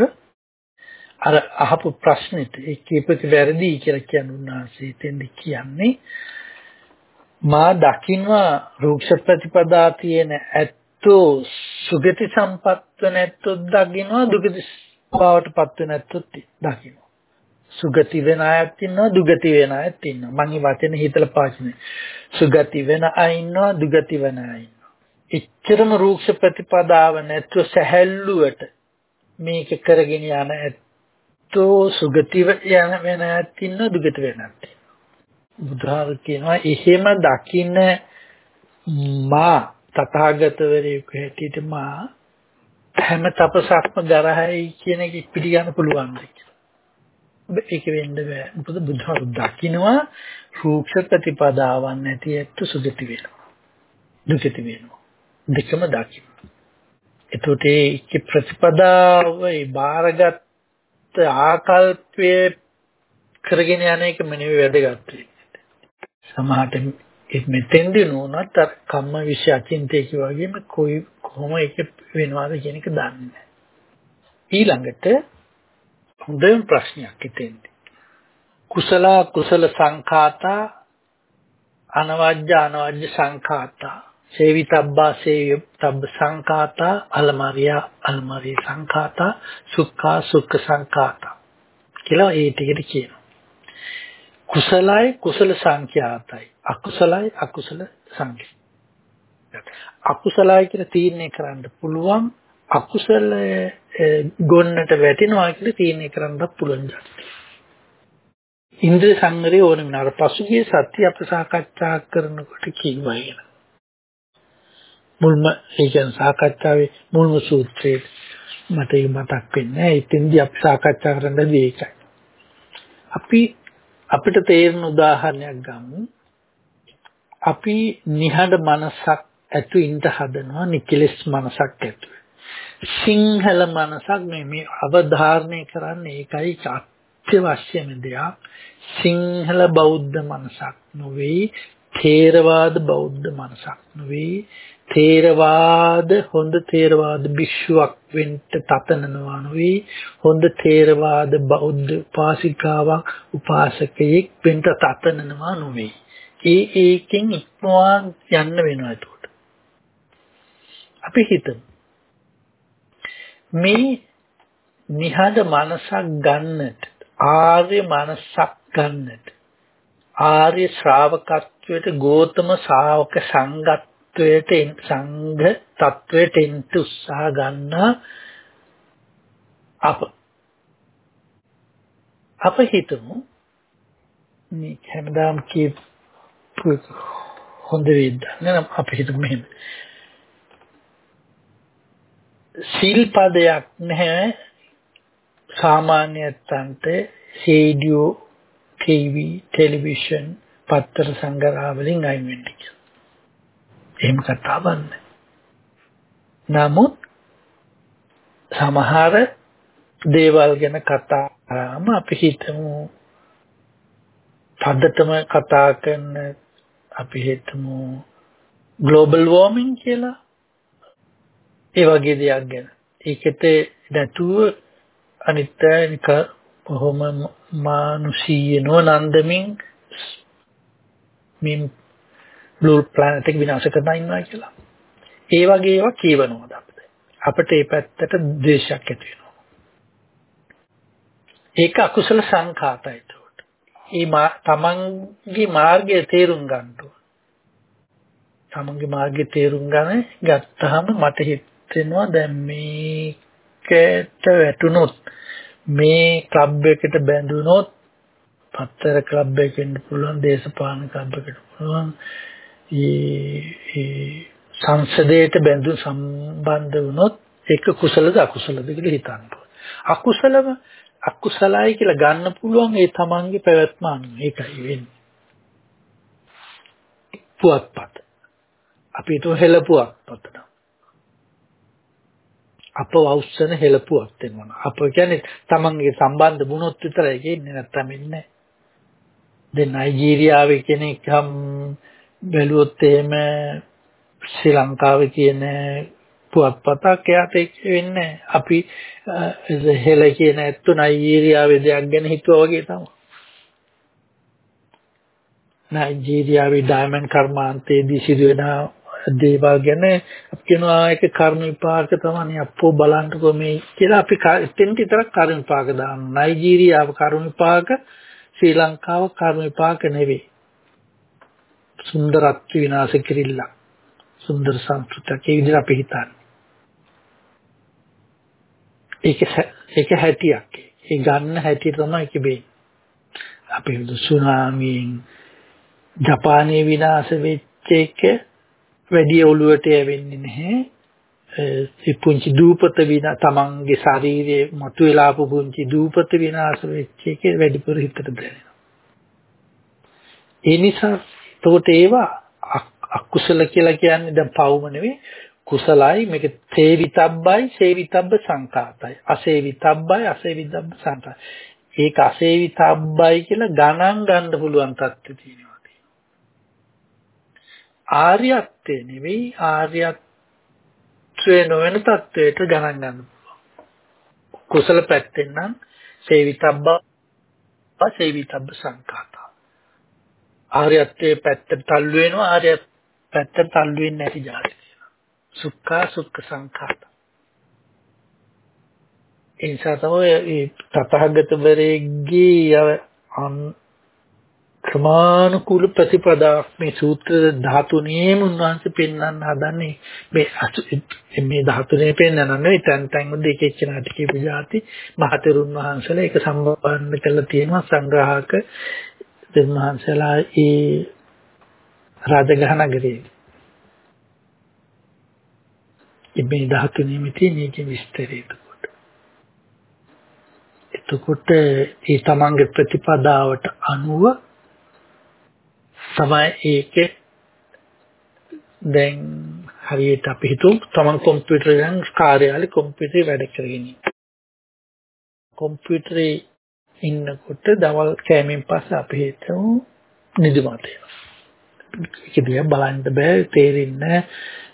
අර අහපු ප්‍රශ්නෙට ඒ කීපක වැරදි කියලා කියන උන්වහන්සේ එතෙන්දී කියන්නේ මා දකින්වා රූක්ෂ ප්‍රතිපදා තියෙන ඇත්තෝ සුගති සම්පත්ව නැත්තෝ දකින්නවා දුගති බවටපත් වෙ නැත්තොත් දකින්න. සුගති වෙන අයත් ඉන්නවා දුගති වෙන අයත් ඉන්නවා. මම මේ වචනේ හිතලා පාවිච්චි සුගති වෙන අය ඉන්නවා දුගති වෙන අය ඉන්නවා. එච්චරම රූක්ෂ ප්‍රතිපදාව නැතුව සැහැල්ලුවට මේක කරගෙන යන ඇත්තෝ සුගති යන වෙන අයත් ඉන්නවා දුගති වෙන අයත් ඉන්නවා. බුදුහාර කියනවා එහෙම දකින්න මා තථාගතවරයෙකු හැටියට මා හැම තපසක්ම දරහයි කියන එක පිළිගන්න පුළුවන් දෙයක්. ඒක වෙන්න බෑ. මොකද බුදුහාරු දකින්නවා රූක්ෂ ප්‍රතිපදාවන් නැති ඇත්ත සුගති වෙනවා. දුකති වෙනවා. දෙකම දකින්න. එතකොට ඒක ප්‍රතිපදාව ඒ බාරගත් ආකල්පයේ කරගෙන යන එක මෙනෙහි වැදගත් වෙන්නේ. සමහරට ඒ මෙතෙන්දී නෝනත් අර කම්ම විශ්ය අචින්තේ වගේම කොයි කොහොම ඒක වෙනවද කියන එක දන්නේ නැහැ. ඊළඟට හොඳම ප්‍රශ්නයක් ඉතින්දී. කුසල කුසල සංඛාතා අනවජ්‍ය අනවජ්‍ය සංඛාතා සේවිතබ්බා සේවිතබ්බ සංඛාතා අලමරියා අලමරි සංඛාතා සුඛා සුඛ සංඛාතා කියලා ඒ ටිකට කියනවා. කුසලයි කුසල සංඛ්‍යාතයි අකුසලයි අකුසල සංඛ්‍යාතයි අකුසලයි කියලා තීරණය කරන්න පුළුවන් අකුසල ගොන්නට වැටෙනවා කියලා තීරණය කරන්නත් පුළුවන් ඉන්ද්‍රිය සංවරය ඕන වෙන අර පසුගිය සත්‍ය අප සාකච්ඡා කරනකොට කිව්වා කියන මුල්ම ඒ කියන්නේ සාකච්ඡාවේ මුල්ම සූත්‍රයේ මට ඒක මතක් වෙන්නේ නැහැ. ඉතින්දී අපි සාකච්ඡා කරන්නදී ඒකයි. අපි අපිට තේරෙන උදාහරණයක් ගමු. අපි නිහඬ මනසක් ඇතු ඉඳ හදනවා නිකලස් මනසක් ඇතු. සිංහල මනසක් මේ මේ අවධාරණය කරන්නේ ඒකයි අත්‍යවශ්‍යම දෙයක්. සිංහල බෞද්ධ මනසක් නොවේ ථේරවාද බෞද්ධ මනසක් නොවේ. තේරවාද හොඳ තේරවාද භික්ෂුවක් වෙන්න තතනනවා නෙවෙයි හොඳ තේරවාද බෞද්ධ උපාසිකාවක් උපාසකයෙක් වෙන්න තතනනවා නෙවෙයි ඒ ඒකෙන් ඉක්මවා යන්න වෙනවා එතකොට. අපි හිතමු. මේ නිහඬ මනසක් ගන්නට ආර්ය මනසක් ගන්නට ආර්ය ශ්‍රාවකත්වයට ගෝතම ශ්‍රාවක සංගත් තත්වයට සංඝ තත්වයට එන්න උත්සාහ ගන්න අප. අප හිතමු මේ හැමදාම කියපු හොඳ වේද නේද අපි හිතමු මෙහෙම. සීල් පදයක් නැහැ. සාමාන්‍යයන්ට රේඩියෝ ටීවී ටෙලිවිෂන් පත්තර සංග්‍රහ වලින් අයින් වෙන්න කියලා. එහෙම කතාවක් නමුත් සමහර දේවල් ගැන කතා කරාම අපි හිතමු පද්දටම කතා කරන අපි හිතමු ග්ලෝබල් වෝමින් කියලා. ඒ වගේ දෙයක් ගැන ඒකට නැතුව අනිත් නික කොහොම මානුෂීය නොනන්දමින් මින් බ්ලූ ප්ලැනට් එක විනාශ කරලා ඉන්නවා කියලා. ඒ වගේ ඒවා කියවනවාද අපිට. අපිට ඒ පැත්තට ද්වේෂයක් ඇති වෙනවා. ඒක අකුසල සංඛාතයි ඒකට. ඒ තමන්ගේ මාර්ගය තේරුම් ගන්න ඕන. තමන්ගේ මාර්ගය තේරුම් ගන්න ගත්තාම මට හිතෙනවා දැන් මේකට වැටුනොත් මේ ක්ලබ් එකට බැඳුනොත් පත්තර ක්ලබ් එකකට වෙන්න පුළුවන් දේශපාලන ක්ලබ් එකකට පුළුවන්. ඒ සංසදයට බැඳු සම්බන්ධ වුණොත් ඒක කුසලද අකුසලද කියලා හිතන්න අකුසලම අකුසලයි කියලා ගන්න පුළුවන් ඒ තමන්ගේ පැවැත්ම අනුව. ඒකයි වෙන්නේ. පුවත්පත්. අපි හිතුව හෙළපුවක් පතන. අප වෞස්සන හෙළපුවක් වෙනවා. අප කියන්නේ තමන්ගේ සම්බන්ධ වුණොත් විතරයි කියන්නේ නැත්තම් ඉන්නේ. දැන් නයිජීරියාවේ කෙනෙක් හම් බැලුවොත් එහෙම ශ්‍රී ලංකාවේ තියෙන පුවත්පතක් එයාට ඒක වෙන්නේ අපි හෙල කියන ඇත්තු නයිජීරියාවේ දෙයක් ගැන හිතුවා වගේ තමයි. නයිජීරියාවේ ඩයමන්ඩ් කර්මාන්තයේදී සිදුවෙන දේවල් ගැන අපි කියනවා ඒක කර්ම විපාක තමයි අපෝ බලන්නකෝ මේ කියලා අපි එතෙන්ට විතරක් කර්ම විපාක දානවා. නයිජීරියාව කර්ම විපාක ශ්‍රී ලංකාව කර්ම විපාක නෙවෙයි. සුන්දරත්ව විනාශ කිරිල්ල. සුන්දර සංස්කෘතියක් ඒ විදිහට අපි හිතන්නේ. ඒක ඒක හැටියක්. ඒ ගන්න හැටි තමයි කිබේ. අපි සුනාමියෙන් ජපානයේ විනාශ වෙච්ච එක වැඩි ඔළුවට යවෙන්නේ නැහැ. ඒ පුංචි දූපත විනා තමන්ගේ ශරීරයේ මතුවලා ආපු පුංචි දූපත විනාශ වෙච්ච එක වැඩිපුර හිතට දැනෙනවා. ඒ නිසා එතකොට ඒවා අකුසල කියලා කියන්නේ දැන් පවුම නෙවෙයි කුසලයි මේක සේවිතබ්බයි සේවිතබ්බ සංකාතයි අසේවිතබ්බයි අසේවිතබ්බ සංකාතයි ඒක අසේවිතබ්බයි කියලා ගණන් ගන්න පුළුවන් තත්ත්වය තියෙනවා ආර්යත්වය නෙවෙයි ආර්යත්වය නොවන තත්ත්වයට ගණන් ගන්න පුළුවන්. කුසල පැත්තෙන් නම් සේවිතබ්බ සේවිතබ්බ සංකාතා ආර්යත්වයේ පැත්තට තල්ලු වෙනවා ආර්ය පැත්තට තල්ලු වෙන්නේ නැති જાති සුඛා සුඛ සංඛාත. ඒ නිසා තමයි තථාගතවරයෙක්ගේ ක්‍රමානුකූල ප්‍රතිපදාවක් මේ සූත්‍ර 13ේම උන්වහන්සේ පෙන්වන්න හදන්නේ මේ මේ 13 පෙන්වන්න නෙවෙයි තැන් තැන් වල එක එක්කෙනාට කියපු જાති මහතෙරුන් වහන්සේලා ඒක සම්බන්ධ කරලා තියෙනවා සංග්‍රහක දෙවියන් වහන්සේලා ඒ රාජගහ නගරයේ මේ ධාතු නිමිති මේකේ විස්තරය එතකොට. එතකොට ඒ තමන්ගේ ප්‍රතිපදාවට අනුව තමයි ඒකේ. දැන් හරියට අපි හිතුව තමන් කම්පියුටරෙන් කාර්යාලේ කම්පියුටරේ වැඩ කරගෙන කම්පියුටරේ ඉන්නකොට දවල් කෑමෙන් පස්සේ අපි හිතමු නිදිමත එනවා. ඒක දිහා බලන්න බෑ තේරෙන්නේ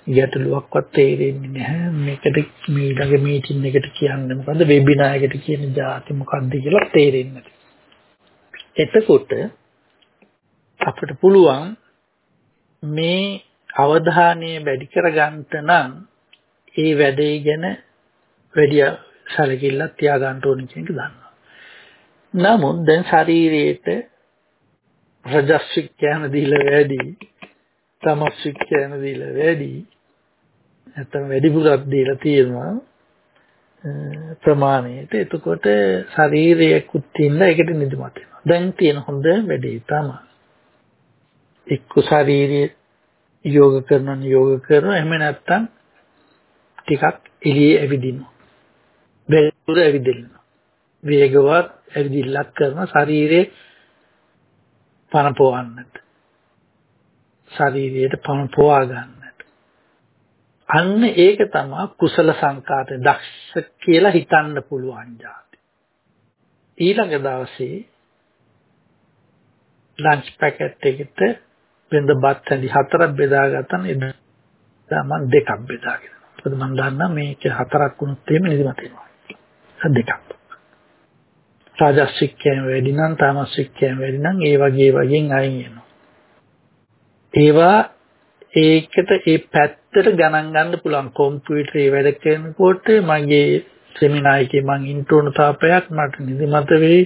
ගැටලුවක්වත් තේරෙන්නේ නැහැ. මේකට මේ ළඟ මීටින් එකට කියන්නේ මොකද්ද? වෙබිනාර් එකට කියන જાති මොකද්ද කියලා තේරෙන්නේ එතකොට අපිට පුළුවන් මේ අවධානය වැඩි කරගන්න නම් ඒ වැඩේ ගැන වැඩි සැලකිල්ලක් තියාගන්න ඕනේ කියන එක දන්නවා. නමුත් දැන් ශරීරයේට රජස්වික් කියන දීලා වැඩි තමස්වික් කියන දීලා වැඩි නැත්තම් වැඩිපුරක් දීලා තියෙනවා ප්‍රමාණයට. එතකොට ශරීරයකුත් තියෙන එකට නිදිමත වෙනවා. දැන් තියෙන හොඳ වැඩේ තමයි. එක්ක ශාරීරිය යෝග කරනවා යෝග කරනවා එහෙම නැත්තම් ටිකක් එළියේ ඇවිදිනවා. බෙල්ලුර ඇවිදිනවා. වේගවත් ඇවිදිල්ලක් කරන ශරීරයේ පණ පොවන්නට. ශරීරයට පණ පොවා ගන්න. අන්න ඒක තමයි කුසල සංකාතේ දක්ෂ කියලා හිතන්න පුළුවන් જાති. ඊළඟ දවසේ ලන්ච් පැකට් එකට වෙනද බත් ඇඳි හතරක් බෙදාගත්තම එදා මම දෙකක් බෙදාගෙන. මොකද මම දන්නා මේක හතරක් වුණොත් එහෙම නිදිමත වෙනවා. දෙකක්. රාජස්වික්කයන් වැඩි නම් තාමස්වික්කයන් වැඩි නම් ඒ වගේ වගේන් අයින් වෙනවා. ඒවා ඒකට ඒ පැත්තට ගණන් ගන්න පුළුවන් කම්පියුටරේ වැඩ කරනකොට මගේ සෙමිනාර් එකේ මං ඉන්ට්‍රෝන තාපයක් මට නිදිමත වෙයි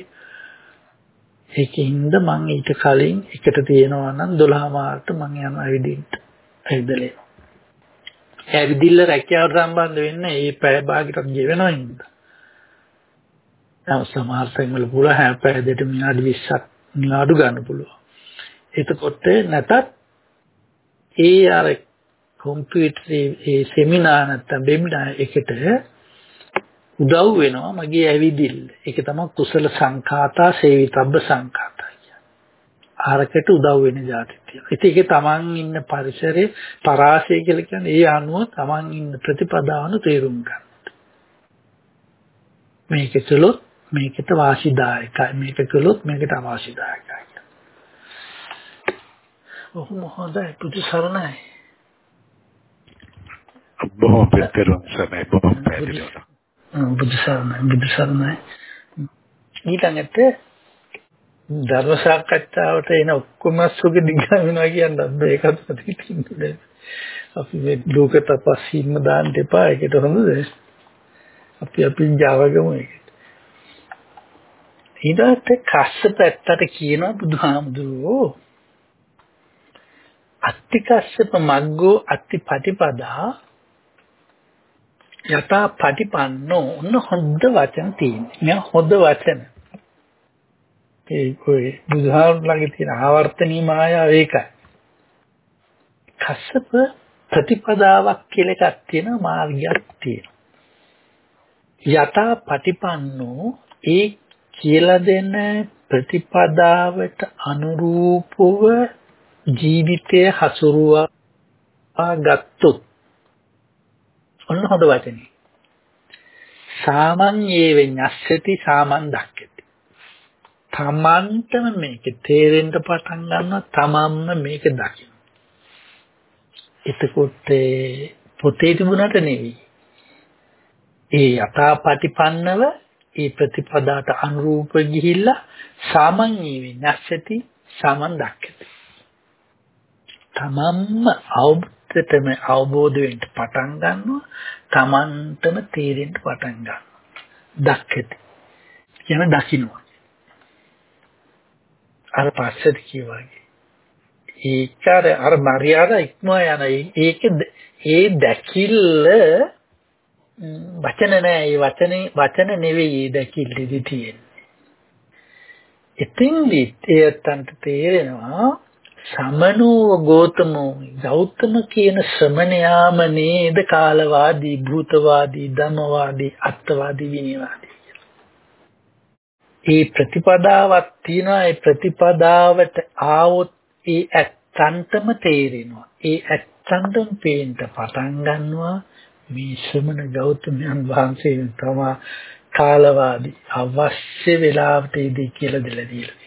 ඒකින්ද මං ඊට කලින් එකට තියෙනවා නම් 12 මාර්ට මං යනවා ඇවිදින්න ඇවිදලේ ඇවිදිල්ල රැකියාවට සම්බන්ධ වෙන්න ඒ පැය භාගයකට ගෙවෙනවා නේද නම් සමහර තැන්වල පුළුවන් හැම පැය දෙක විනාඩි 20ක් නිවාඩු ගන්න පුළුවන්. එතකොට නැතත් ඒ අර කම්පියුටරේ ඒ සෙමිනාර් නැත්නම් වෙබිනාර් එකට උදව් වෙනවා මගේ ඇවිදිල්ල. ඒක තමයි කුසල සංඛාතා සේවිතබ්බ සංඛාතා කියන්නේ. ආරකට උදව් වෙන જાතිය තියෙනවා. ඉතින් ඒක තමන් ඉන්න පරිසරයේ පරාසය කියලා කියන්නේ ඒ අනුව තමන් ඉන්න ප්‍රතිපදාවන තේරුම් ගන්න. මේක කළොත් මේකට වාසිදායකයි. මේක කළොත් මේකට අවාසිදායකයි. බොහොම හොඳයි පුදු සරණයි. බොහොම පෙරම් සරණයි බොහොම පැහැදිලිව. බුදු සරණයි බුදු සරණයි. ඊළඟට ධර්ම සාකච්ඡාවට එන ඔක්කොම සුග දිග වෙනවා කියන්න බෑ. ඒකත් ප්‍රතිතින්නේ. අපි මේ ලෝක තපස්සින්ම දාන්න එපා. ඒකට හොඳද? අපි අපි ජාවගමු ඒකට. ඊට කස්සප ඇත්තට කියනවා බුදුහාමුදුරුවෝ. අත්තිකස්සප මග්ගෝ අත්තිපටිපදා යතා පටිපන්නෝ ඔන්න හොඳ වචන තියෙනවා. මේ හොඳ වචන. ඒ කොයි බුදුහාමුදුරුවෝ ළඟ තියෙන ආවර්තනීය මායාව ඒකයි. කස්සප ප්‍රතිපදාවක් කියලා එකක් තියෙනවා මාර්ගයක් තියෙනවා. යතා පටිපන්නෝ ඒ කියලා දෙන ප්‍රතිපදාවට අනුරූපව ජීවිතය හසුරුවා ගත්තොත් ඔන්න හොඳ වචනේ. සාමං යේ වෙඤ්ඤස්සති සාමං දක්කති. තමන්ටම මේක තේරෙන්න පටන් ගන්නවා තමන්ම මේක දකින්න. එතකොට පොතේ තිබුණට නෙවෙයි. ඒ යථාපටිපන්නව ඒ ප්‍රතිපදාට අනුරූප ගිහිල්ලා සාමඤ්ඤී වෙන්නස්සති සමන් දක්කති. තමන්ම අවබෝධතම අවබෝධ වෙන්න පටන් ගන්නවා තමන්ටම තේරෙන්න පටන් ගන්නවා. දක්කති. කියන දකින්නවා. අර පස්සට කියවාගේ. ඒචාර අර මරියාදා ඉක්මවා යන ඒක ඒ දැකිල්ල වචන නෑ ඒ වචනේ වචන නෙවෙයි ඒ දැකිල්ලෙදි තියෙන්නේ. ඉතින්දි එයන්ට තේරෙනවා සමනෝ ගෝතමෝ ගෞතම කියන ශ්‍රමණයාම නේද කාලවාදී භූතවාදී ධම්මවාදී අත්වාදී විනයවාදී ඒ ප්‍රතිපදාවක් තියෙනවා. ඒ ප්‍රතිපදාවට ආවොත් ඒ ඇත්තන්ටම තේරෙනවා. ඒ ඇත්තන්ටම පේන්න පටන් ගන්නවා මේ ශ්‍රමණ ගෞතමයන් වහන්සේ තමයි කාලවාදී. අවශ්‍ය වෙලාවට ඉදී කියලා දෙලා දීලා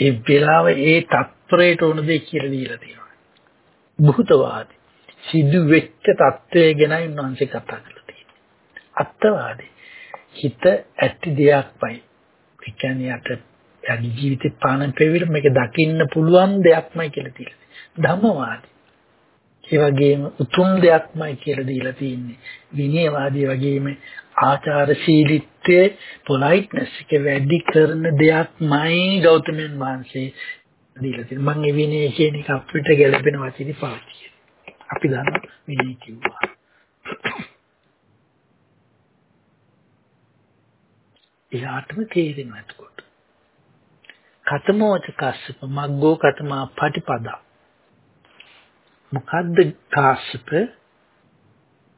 ඒ වෙලාව ඒ තත්පරයට උන දෙයක් කියලා දීලා තියෙනවා. භූතවාදී සිදු වෙච්ච தත්වය ගැනයි උන්වහන්සේ කතා කරලා තියෙන්නේ. අත්වාදී හිත ඇති දෙයක්මයි. ඒ කියන්නේ අත යගේ ජීවිතේ පාන පෙවිල මේක දකින්න පුළුවන් දෙයක්මයි කියලා තියෙන්නේ. ධම්මවාදී ඒ වගේම උතුම් දෙයක්මයි කියලා දීලා තියෙන්නේ. විනයවාදී වගේම ආචාරශීලීත්වයේ පොලයිට්නස් එක වැඩි කරන දෙයක්මයි ගෞතමයන් වහන්සේ දීලා තියෙන්නේ. මම ඒ විනය කියන එක අපිට ගැළපෙන වචනේ පාවිච්චි අපි දන්න විනය කිව්වා. එයාටම තේරෙනවා එතකොට. කතමෝච කස්සප මග්ගෝ කතමා පටිපදා මොකද්ද කාශ්‍යප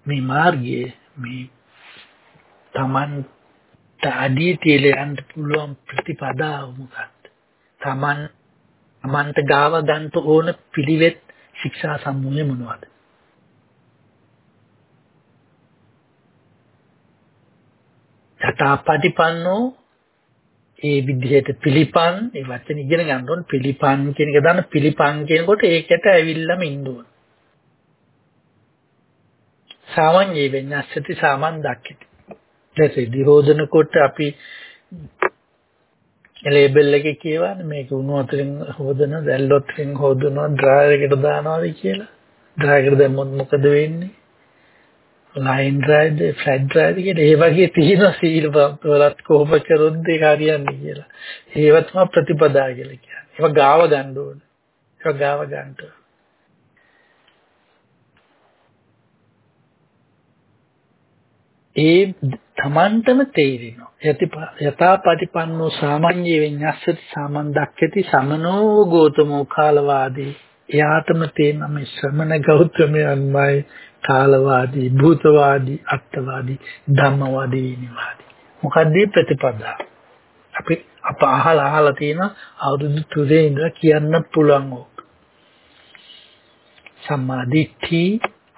මේ මාර්ගයේ මේ Taman අඩිය තියලා යන්න පුළුවන් ප්‍රතිපදාව මොකක්ද? Taman Tamanට ගාව ගන්න ඕන පිළිවෙත් ශික්ෂා සම්මුතිය මොනවද? යථාපටිපන්නෝ ඒ විදිහට පිළිපන් ඒ වචන ඉගෙන ගන්න ඕන පිළිපන් කියන එක දාන්න පිළිපන් කියනකොට ඒකට ඇවිල්ලාම ඉන්න ඕන. සාමාන්‍ය වෙන්නස්සති සාමන් දක්කිත. දැසේ දිරෝධන කොට අපි ලේබල් එකේ කියවන්නේ මේක උණු වතුරින් හොදන දැල් වතුරින් හොදනවා ඩ්‍රයර් එකට දානවාද කියලා. ඩ්‍රයර් එකට දැම්මොත් මොකද වෙන්නේ? ලයින් ඩ්‍රයිව්ද ෆ්ලැට් ඩ්‍රයිව්ද කියලා ඒ වගේ තියෙනවා සීල් වලත් කොහොම කරොත්ද ඒක හරියන්නේ කියලා. ඒව තමයි ප්‍රතිපදා කියලා කියන්නේ. ඒවා ගාව ගන්න ඕනේ. ඒවා ගාව ගන්න ඕනේ. ඒ තමන්ටම තේරෙනවා. යථාපටිපන්නෝ සාමාන්‍ය විඤ්ඤාසති සාමන් දක්කති සමනෝ ගෝතමෝ කාලවාදී. එයාටම තේරෙන මේ ශ්‍රමණ ගෞතමයන්මයි කාලවාදී භූතවාදී අත්වාදී ධම්මවාදී විනිවාදී මොකද්ද ප්‍රතිපදා අපි අප අහලා අහලා තියෙන අවුරුදු තුනේ ඉඳලා කියන්න පුළුවන් ඕක සම්මාදිට්ඨි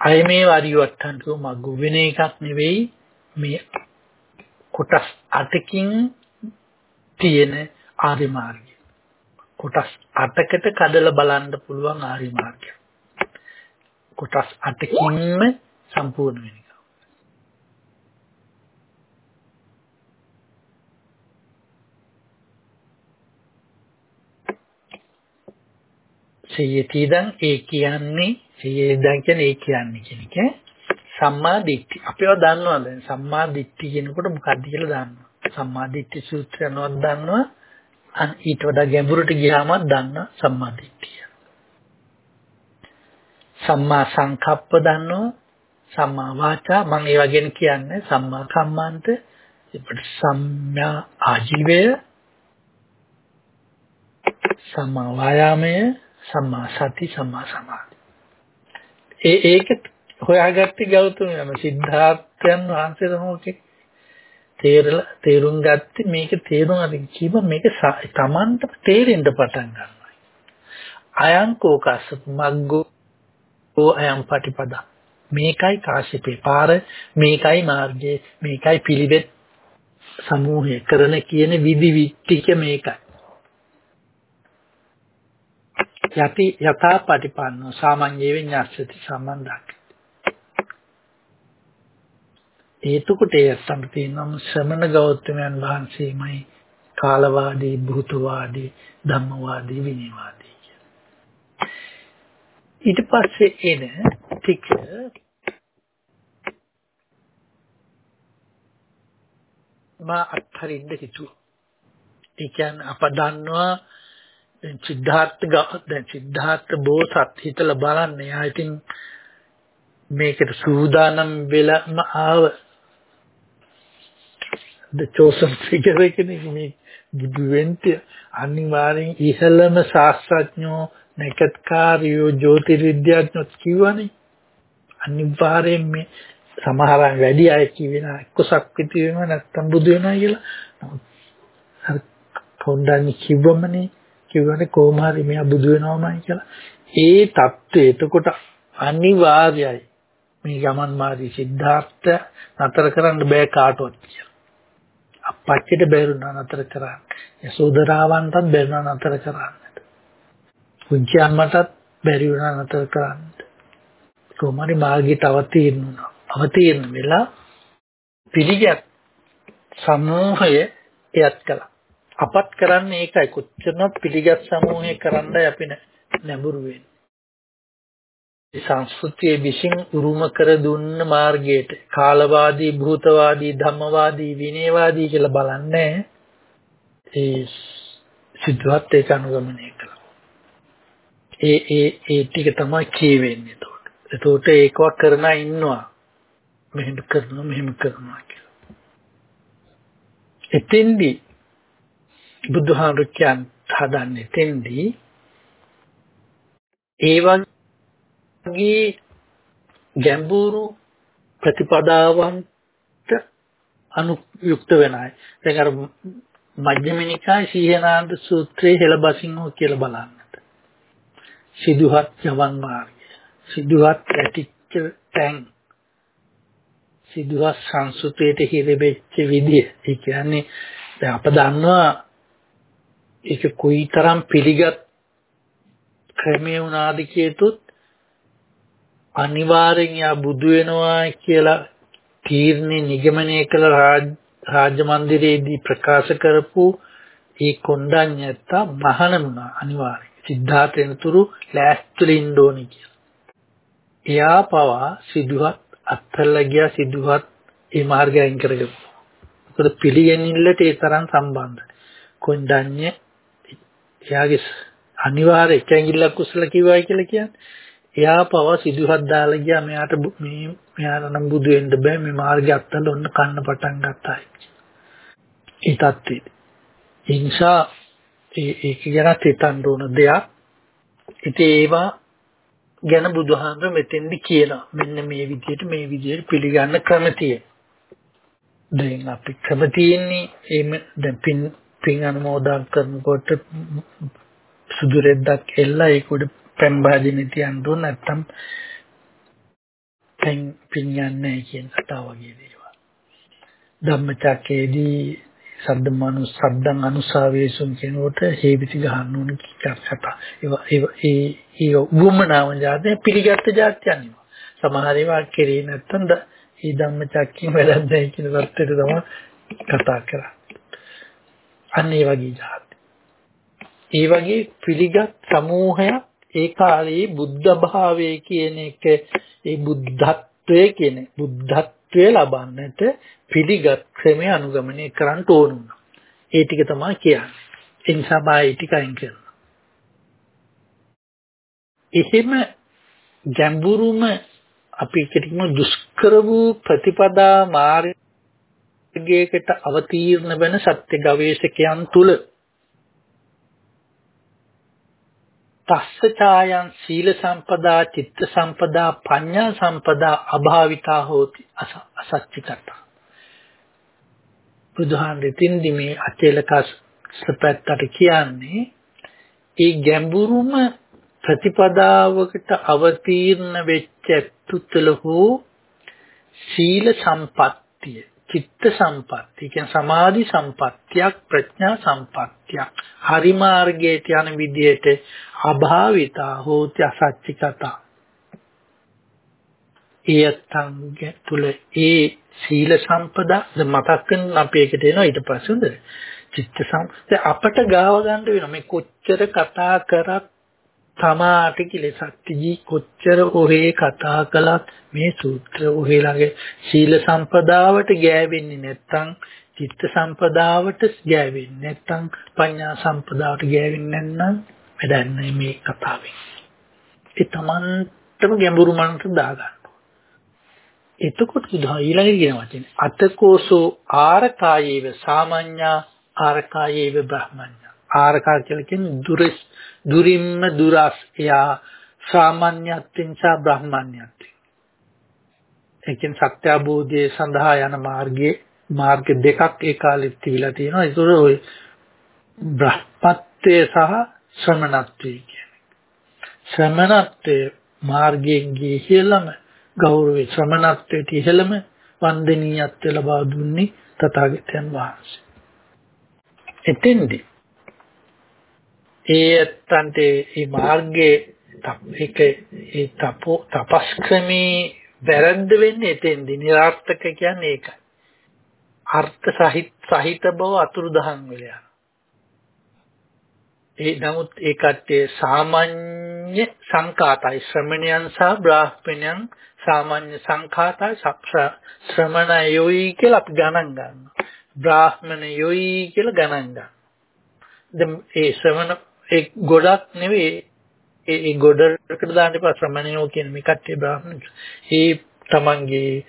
අය මේ වරියවත්තන් කියු මග්ගු වෙන එකක් නෙවෙයි මේ කොටස් අටකින් තියෙන ආර්ය මාර්ගය. කොටස් අටකට කඩලා බලන්න පුළුවන් ආර්ය මාර්ගය. කොටස් 8කින්ම සම්පූර්ණ වෙන එක. සියතිදන් ඒ කියන්නේ සියතිදන් කියන්නේ ඒ කියන්නේ කියන එක. සම්මා දිට්ඨි. අපිව දන්නවා දැන් සම්මා දිට්ඨි කියනකොට මොකක්ද කියලා දන්නවා. සම්මා දිට්ඨි සූත්‍රය නෝත් දන්නවා. ඊට වඩා ගැඹුරට ගියාම දන්නා සම්මා දිට්ඨිය. සම්මා සංකප්ප දන්නවා. සම්මා වාචා මම ඒ වගේන කියන්නේ සම්මා කම්මන්ත ඊපට සම්මා ආජීවය සම්මා වායාමය සම්මා සති සම්මා සමාධි ඒ ඒක හොයාගත්තේ ගෞතමයම සිද්ධාර්ථයන් වහන්සේ තමෝකේ තේරලා තේරුම් ගත්තේ. මේක තේරුම් අරගෙන කිව්ව මේක තමන්ට තේරෙන්න පටන් ගන්නවා. අයං කෝකස්සප මග්ගෝ අයං පටිපදා. මේකයි කාශ්‍යපේ පාර මේකයි මාර්ගය මේකයි පිළිවෙත් සමූහය කරන කියන විදි විත්තික මේකයි. යති යථා පටිපන්නෝ සාමාන්‍ය විඤ්ඤාසති සම්බන්ධක් ඒතුකට ඒත්තම් තියෙනම ශ්‍රමණ ගෞතමයන් වහන්සේමයි කාලවාදී භූතවාදී ධම්මවාදී විනයවාදී ඊට පස්සේ එන ටික මා අත්හරින්න හිතුවා. ඒ කියන්නේ අප දන්නවා දැන් සිද්ධාර්ථ දැන් සිද්ධාර්ථ බෝසත් හිතලා බලන්න. එයා ඉතින් මේකට සූදානම් වෙලම ආව the chosen figure එකනේ මේ බුදු වෙන්න අනිවාර්යෙන් ඉහළම ශාස්ත්‍රඥයෝ නැකත්කාරයෝ ජ්‍යොතිර්විද්‍යාඥයෝ කිව්වනේ අනිවාර්යෙන් මේ සමහර අය වැඩි අය කියවෙන එක්ක සක්විති වෙනවා නැත්තම් බුදු වෙනවා කියලා. හරි පොණ්ඩන් කිව්වමනේ කිව්වනේ කොහොම හරි මෙයා බුදු වෙනවමයි කියලා. ඒ தත්ත්වය එතකොට අනිවාර්යයි. මේ ගමන් මාර්ගී සිද්ධාර්ථ නතර කරන්න බෑ කාටවත් කියලා. අපච්චිට බැරුණා නතර කරන්න. යසෝදරාවන්ටත් බැරුණා නතර කරන්න. පුංචි අම්මටත් බැරි වුණා නතර කරන්න. කොහොමරි මාර්ගයට අවතීර්ණ වුණා. අවතීර්ණ වෙලා පිළිගත් සමූහය එයත් කළා. අපත් කරන්නේ ඒකයි කොච්චරක් පිළිගත් සමූහය කරන්නයි අපි නැඹුරු වෙන්නේ. සංස්කෘතියේ විසින් උරුම කර දුන්න මාර්ගයට කාලවාදී භූතවාදී ධම්මවාදී විනයවාදී කියලා බලන්නේ ඒ සිද්ධාත් ඒක අනුගමනය කළා. ඒ ඒ ඒ ටික තමයි කියවෙන්නේ එතකොට. එතකොට ඒකව කරන ඉන්නවා. මෙහෙම කරනවා මෙහෙම කරනවා කියලා. එතෙන්දී බුදුහාමුදුරු කියන් හදන්නේ එතෙන්දී ඒ වගේ ගැඹුරු ප්‍රතිපදාවන්ට අනුයුක්ත වෙන අය. දැන් අර මජ්ක්‍ධිම නිකාය සීහනාන්ද සූත්‍රයේ හෙළබසින්ෝ කියලා බලන්නට. සිදුහත් ජවන් මාර්ගය. සිදුහත් ඇටිච්ච තැන්. සිදුහත් සංස්කෘතියට හිරෙච්ච විදිය. ඒ කියන්නේ දැන් අප දන්නවා ඒක කොයිතරම් පිළිගත් ක්‍රමයේ වුණාද කියතොත් අනිවාර්යෙන් යා බුදු වෙනවා කියලා තීරණේ නිගමනය කළ රාජ්‍ය මන්දිරයේදී ප්‍රකාශ කරපු ඒ කොණ්ඩඤ්ඤත්ත මහාන වුණා අනිවාර්යෙන්. සිද්ධාර්ථ වෙනතුරු ලෑස්තිලා ඉන්න ඕනේ කියලා. එයා පවා සිදුවත් අත්හැරලා ගියා සිදුවත් ඒ මාර්ගය අයින් කරගත්තා. ඒකට පිළිගැනිල්ලට ඒ තරම් සම්බන්ධයි. කොණ්ඩඤ්ඤ එයාගේ අනිවාර්ය එක ඇඟිල්ලක් කුසල කිව්වයි කියලා කියන්නේ. එයා පවා සිදුහත් දාලා ගියා මෙයාට මේ මෙයාට නම් බුදු වෙන්න බෑ මේ මාර්ගය අත්තල ඔන්න කන්න පටන් ගත්තා. ඒ තත්ත්වෙ. ඒ නිසා ඒ ඒක ගැන හිතන්න ඕන දෙයක්. ඉතින් ඒවා ගැන බුදුහාමර මෙතෙන්දි කියනවා. මෙන්න මේ විදිහට මේ විදිහට පිළිගන්න ක්‍රම තියෙනවා. දැන් අපි ක්‍රම තියෙන්නේ එහෙම දැන් පින් පින් අනුමෝදන් කරනකොට සුදු රෙද්දක් එල්ලා ඒක උඩ පැම් භාජනේ තියන්න ඕන නැත්තම් පැම් පිඤ්ඤන්නේ කියන කතා වගේ දේවල්. ධම්මචක්කේදී සද්ද මනු සද්දං අනුසාවේසුම් කියනකොට හේවිති ගහන්න ඕන කතා. ඒවා ඒ ඒ වුමනාව જાතේ පිළිගත් જાත්‍යන් ඒවා. සමහර ඒවා කෙරේ නැත්තම් ඒ ධම්මචක්කේ වැරද්ද නැහැ කියන වත්තේ තමයි කතා කරන්නේ. අන්න ඒ වගේ જાති. ඒ වගේ පිළිගත් සමූහයක් ඒ කාලේ බුද්ධ භාවය කියන එක ඒ බුද්ධත්වය කියන බුද්ධත්වය ලබන්නට පිළිගත් ක්‍රමය අනුගමනය කරන්න ඕන වුණා. ඒ ටික තමයි කියන්නේ. ඒ නිසා බායි ටික අයින් කරනවා. එහෙම ගැඹුරුම අපි කිටිම දුෂ්කර වූ ප්‍රතිපදා මාර්ගයකට අවතීර්ණ වෙන සත්‍ය ගවේෂකයන් තුල තස්සචායන් සීල සම්පදා චිත්ත සම්පදා පඤ්ඤා සම්පදා අභාවිතා හෝති අසච්චිකත බුදුහාන් දෙතින්දි මේ අචේලකස් සපැත්තට කියන්නේ ඒ ගැඹුරුම ප්‍රතිපදාවකට අවතීර්ණ වෙච්ච තුතල හෝ සීල සම්පත්තිය. චිත්ත සම්පත්තිය. කියන සමාධි සම්පත්තියක් ප්‍රඥා සම්පත්තියක්. හරි මාර්ගයට යන විදිහට අභාවිතා හෝති අසච්චිකතා. ඒත්තංග තුල ඒ සීල සම්පදා මතක් කරන අපි ඒකට එනවා ඊට පස්සේ හොඳ චිත්ත සම්පද අපට ගාව ගන්න වෙනවා. මේ කොච්චර කතා කරත් තමාට කිලසක් තිජී කොච්චර ඔහේ කතා කළත් මේ සූත්‍ර ඔහේ ළඟ සීල සම්පදාවට ගෑවෙන්නේ නැත්නම් චිත්ත සම්පදාවට ගෑවෙන්නේ නැත්නම් පඤ්ඤා සම්පදාවට ගෑවෙන්නේ නැත්නම් වැඩන්නේ මේ කතාවෙන්. ඒ තමන්ටම ගැඹුරු මනසට දාගන්න. එතකොට බුදුහා ඊළඟට කියන වචනේ අතකෝසෝ ආරකායේව සාමාන්‍යා ආරකායේව බ්‍රහ්මඤ්ඤා ආරකා කියලා කියන්නේ දුරස් දුරින්ම දුරස්. එයා සාමාන්‍යත්වෙන් සහ බ්‍රහ්මඤ්ඤත්වෙන් ඒ කියන්නේ සත්‍ය අවබෝධය සඳහා යන මාර්ගයේ මාර්ග දෙකක් ඒ කාලෙත් තිබිලා තියෙනවා. ඒක ඔය බ්‍රහ්මත්වය සහ ශ්‍රමණත්වය කියන්නේ ශ්‍රමණත්වයේ මාර්ගයෙන් ගිය ඉහළම ගෞරවේ ශ්‍රමණත්වයට ඉහළම වන්දනීයත්වය ලබා දුන්නේ තථාගතයන් වහන්සේ. එතෙන්දී ඒ ඇත්තන්ට මේ මාර්ගයේ ඒක ඒ තපෝ තපස්ක්‍රමී වැරද්ද වෙන්නේ එතෙන්දී નિરර්ථක කියන්නේ ඒකයි. අර්ථ සහිත සහිත බව අතුරුදහන් වෙලා ඒ නමුත් ඒ කට්ටිය සාමාන්‍ය සංකාතයි ශ්‍රමණයන් සහ බ්‍රාහ්මණයන් සාමාන්‍ය සංඛාතයි ශ්‍රමණයෝයි කියලා අපි ගණන් ගන්නවා. බ්‍රාහ්මණයෝයි කියලා ගණන් ගන්නවා. දැන් ඒ ශ්‍රමණ ඒ ගොඩක් නෙවෙයි ඒ ඒ ගොඩකට දාන්න එපා ශ්‍රමණයෝ කියන මේ කට්ටිය බ්‍රාහ්මණ. ඒ තමන්ගේ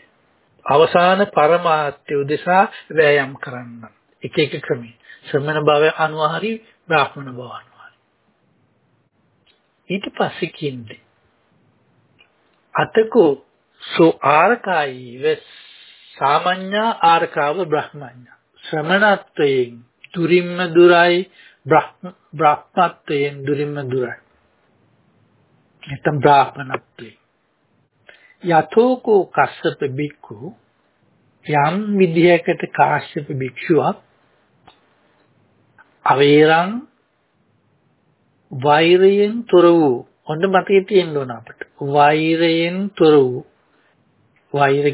අවසාන පරමාර්ථය උදෙසා වෑයම් කරන්න. එක එක ක්‍රමී. ශ්‍රමණ භව අනුව හරි බ්‍රාහ්මණ භව අනුව හරි. ඊට පස්සේ කියන්නේ අතකෝ සෝ ආරකායි වෙස් සාමාන්‍ය ආරකාව බ්‍රහ්මඤ්ඤ ශ්‍රමණත්වයෙන් දුරින්ම දුරයි බ්‍රහ්මත්වයෙන් දුරින්ම දුරයි. නැත්නම් බ්‍රාහ්මණත්වය. යතෝකෝ කස්සප බික්ඛු යම් විදිහකට කාශ්‍යප භික්ෂුවක් අවේරං වෛරයෙන් තොර වූ හොඳ මතකයේ තියෙන්න ඕන අපිට වෛරයෙන් තොර වූ වෛර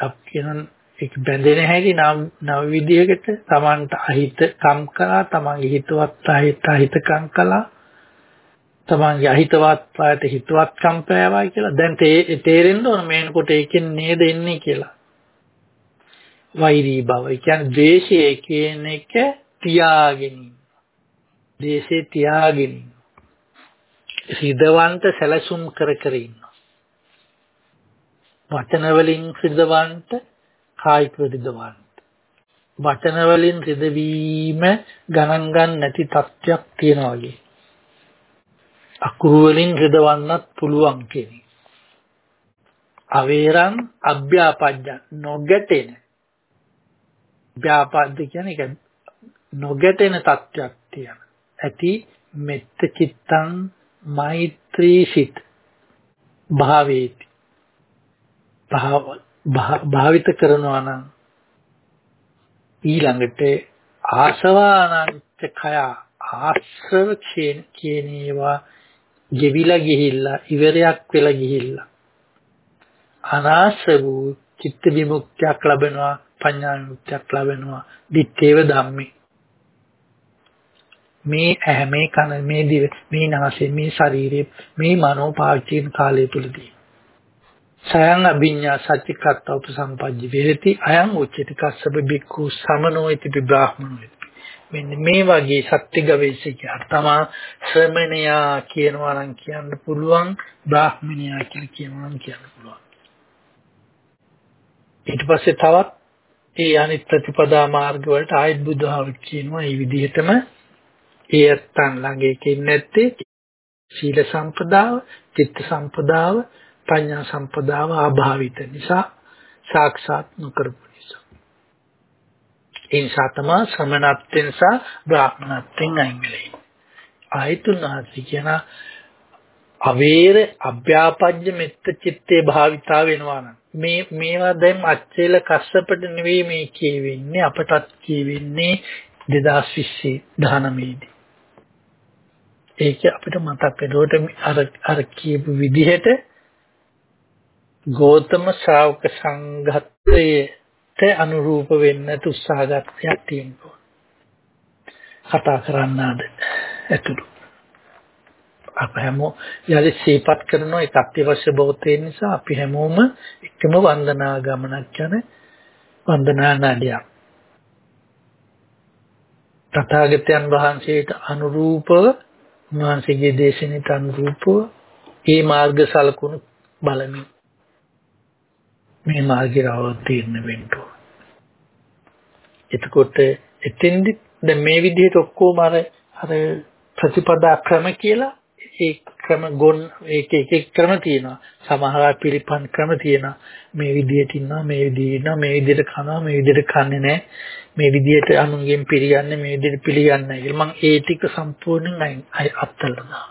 අප කියන ඒක බැඳෙන හැටි නම් නව විදියකට Tamanට අහිත කම් කළා තමන්ගේ හිතවත් අහිත අහිතකම් කළා තමන්ගේ අහිතවත් පායට හිතවත්කම් පෑවයි කියලා දැන් තේරෙන්න ඕන මේනකොට ඒකෙන් නේද එන්නේ කියලා වෛරී බව. ඒ කියන්නේ ද්වේෂය කියන එක තියාගෙන ඉන්න. ද්වේෂේ තියාගෙන ඉන්න. සිදවන්ත සැලසුම් කර කර ඉන්න. වචන වලින් සිදවන්ත කායික රිදවන්න. වචන වලින් රිදවීම ගණන් ගන්න නැති තත්ත්වයක් තියෙනවා වගේ. අකුරු වලින් රිදවන්නත් පුළුවන් කෙනෙක්. අවේරං අභ්‍යාපජ්ජ නොගැටෙන. ව්‍යාපද්ද කියන්නේ ඒක නොගැටෙන තත්ත්වයක් තියෙන. ඇති මෙත්ත චිත්තං මෛත්‍රී සිත භාවේති. භාව භාවිත කරනවා නම් ඊළඟට ආසවානංච කය ආශ්‍රව කියන ඒවා ගෙවිලා ගිහිල්ලා ඉවරයක් වෙලා ගිහිල්ලා අනාශ්‍ර වූ චිත්ත විමුක්තියක් ලැබෙනවා පඤ්ඤා විමුක්තියක් ලැබෙනවා දිත්තේව ධම්මේ. මේ ඇහැ මේ කන මේ දිව මේ නාසය මේ ශරීරය මේ මනෝ පාවිච්චි කරන කාලය තුලදී සයන් අභිඤ්ඤා සච්චිකත්ත උපසම්පජ්ජ වේති අයං උච්චති කස්සබ බික්ඛු සමනෝයිති බ්‍රාහ්මනෝයිති මෙන්න මේ වගේ සත්‍ය ගවේෂකයා තමා ශ්‍රමණයා කියනවා නම් කියන්න පුළුවන් බ්‍රාහ්මණයා කියලා කියනවා නම් කියන්න පුළුවන්. ඊට පස්සේ තවත් ඒ අනිත් ප්‍රතිපදා මාර්ග වලට ආයත් බුදුහාම කියනවා මේ විදිහටම ඒ අත්තන් ළඟ එකකින් නැත්තේ සීල සම්පදාව, චිත්ත සම්පදාව, ප්‍රඥා සම්පදාව අභාවිත නිසා සාක්ෂාත් නොකරපු නිසා. ඒ නිසා තමයි ශ්‍රමණත්වෙන් සහ බ්‍රාහ්මණත්වෙන් අයින් වෙලේ. ආයතුනාසි කියන අවේර අභ්‍යාපජ්ජ මෙත්ත චිත්තේ භාවිතා වෙනවා නම් මේ මේවා දැන් අච්චේල කස්සපට නෙවෙයි මේ කියවෙන්නේ අපටත් කියවෙන්නේ 2020 19 ඒක අපිට මතක් වෙනකොට අර අර කියපු විදිහට ගෞතම ශ්‍රාවක සංඝත්වයට අනුරූප වෙන්න උත්සාහගතයක් තියෙනවා. කතා කරන්න ආද ඇතුළු. අප හැමෝම යලි සීපත් කරන එක අත්‍යවශ්‍ය බෞද්ධය නිසා අපි හැමෝම එකම වන්දනා ගමනක් යන වන්දනා නඩියක්. තථාගතයන් වහන්සේට අනුරූපව උන්වහන්සේගේ දේශනෙට අනුරූපව ඒ මාර්ග සලකුණු බලමින් මේ මාර්ගේ රවට්ටින්න වෙන්න එතකොට එතෙන්දි දැන් මේ විදිහට ඔක්කොම අර අර ප්‍රතිපදා ක්‍රම කියලා ඒ ක්‍රම ගොන් ඒක එක එක ක්‍රම තියෙනවා. සමහර පිළිපන් ක්‍රම තියෙනවා. මේ විදිහට ඉන්නවා මේ විදිහට ඉන්නවා මේ විදිහට කනවා මේ විදිහට කන්නේ නැහැ. මේ විදිහට අනුන්ගෙන් පිළිගන්නේ මේ විදිහට පිළිගන්නේ නැහැ මම ඒ ටික සම්පූර්ණයෙන් අයි අත්දලනවා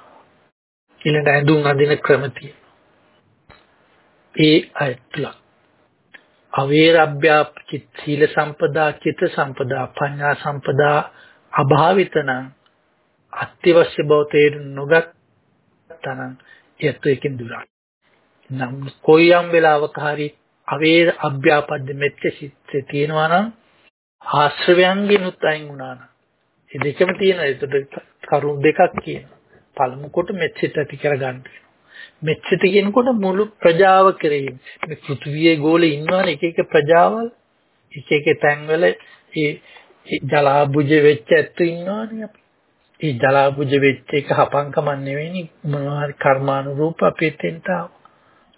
ඊළඟ ඇඳුම් අඳින ක්‍රම තියෙනවා. ඒ අයත්ලා අවේරබ්භ්‍යා සීල සම්පදා චිත්ත සම්පදා පඤ්ඤා සම්පදා අභාවිතනම් අත්‍යවශ්‍ය බව තේරුම් නොගත් තනං යත් එකෙන් දුරයි. නම් කොයියම් වෙලාවක හරි අවේර අභ්‍යාපද්ද මෙත්ත සිත්තේ තියෙනවා නම් ආශ්‍රවයන්ගෙනුත් අයින් වුණා නම් ඒ දෙකම තියෙනවා ඒකට කරුණු දෙකක් කියනවා. පළමු කොට මෙත්සිත ඇති කරගන්න මෙච්චිත කියනකොට මුළු ප්‍රජාව කෙරෙහි මේ පෘථිවියේ ගෝලේ ඉන්නවනේ එක එක ප්‍රජාවල් එක එක තැන්වල ඒ ජලාබුජ වෙච්ච ඇත්තු ඉන්නවනේ අපි ඒ ජලාපුජ වෙච්ච එක හපංකම නෙවෙයි මොනවා හරි කර්මානුරූප අපේ තෙන්ට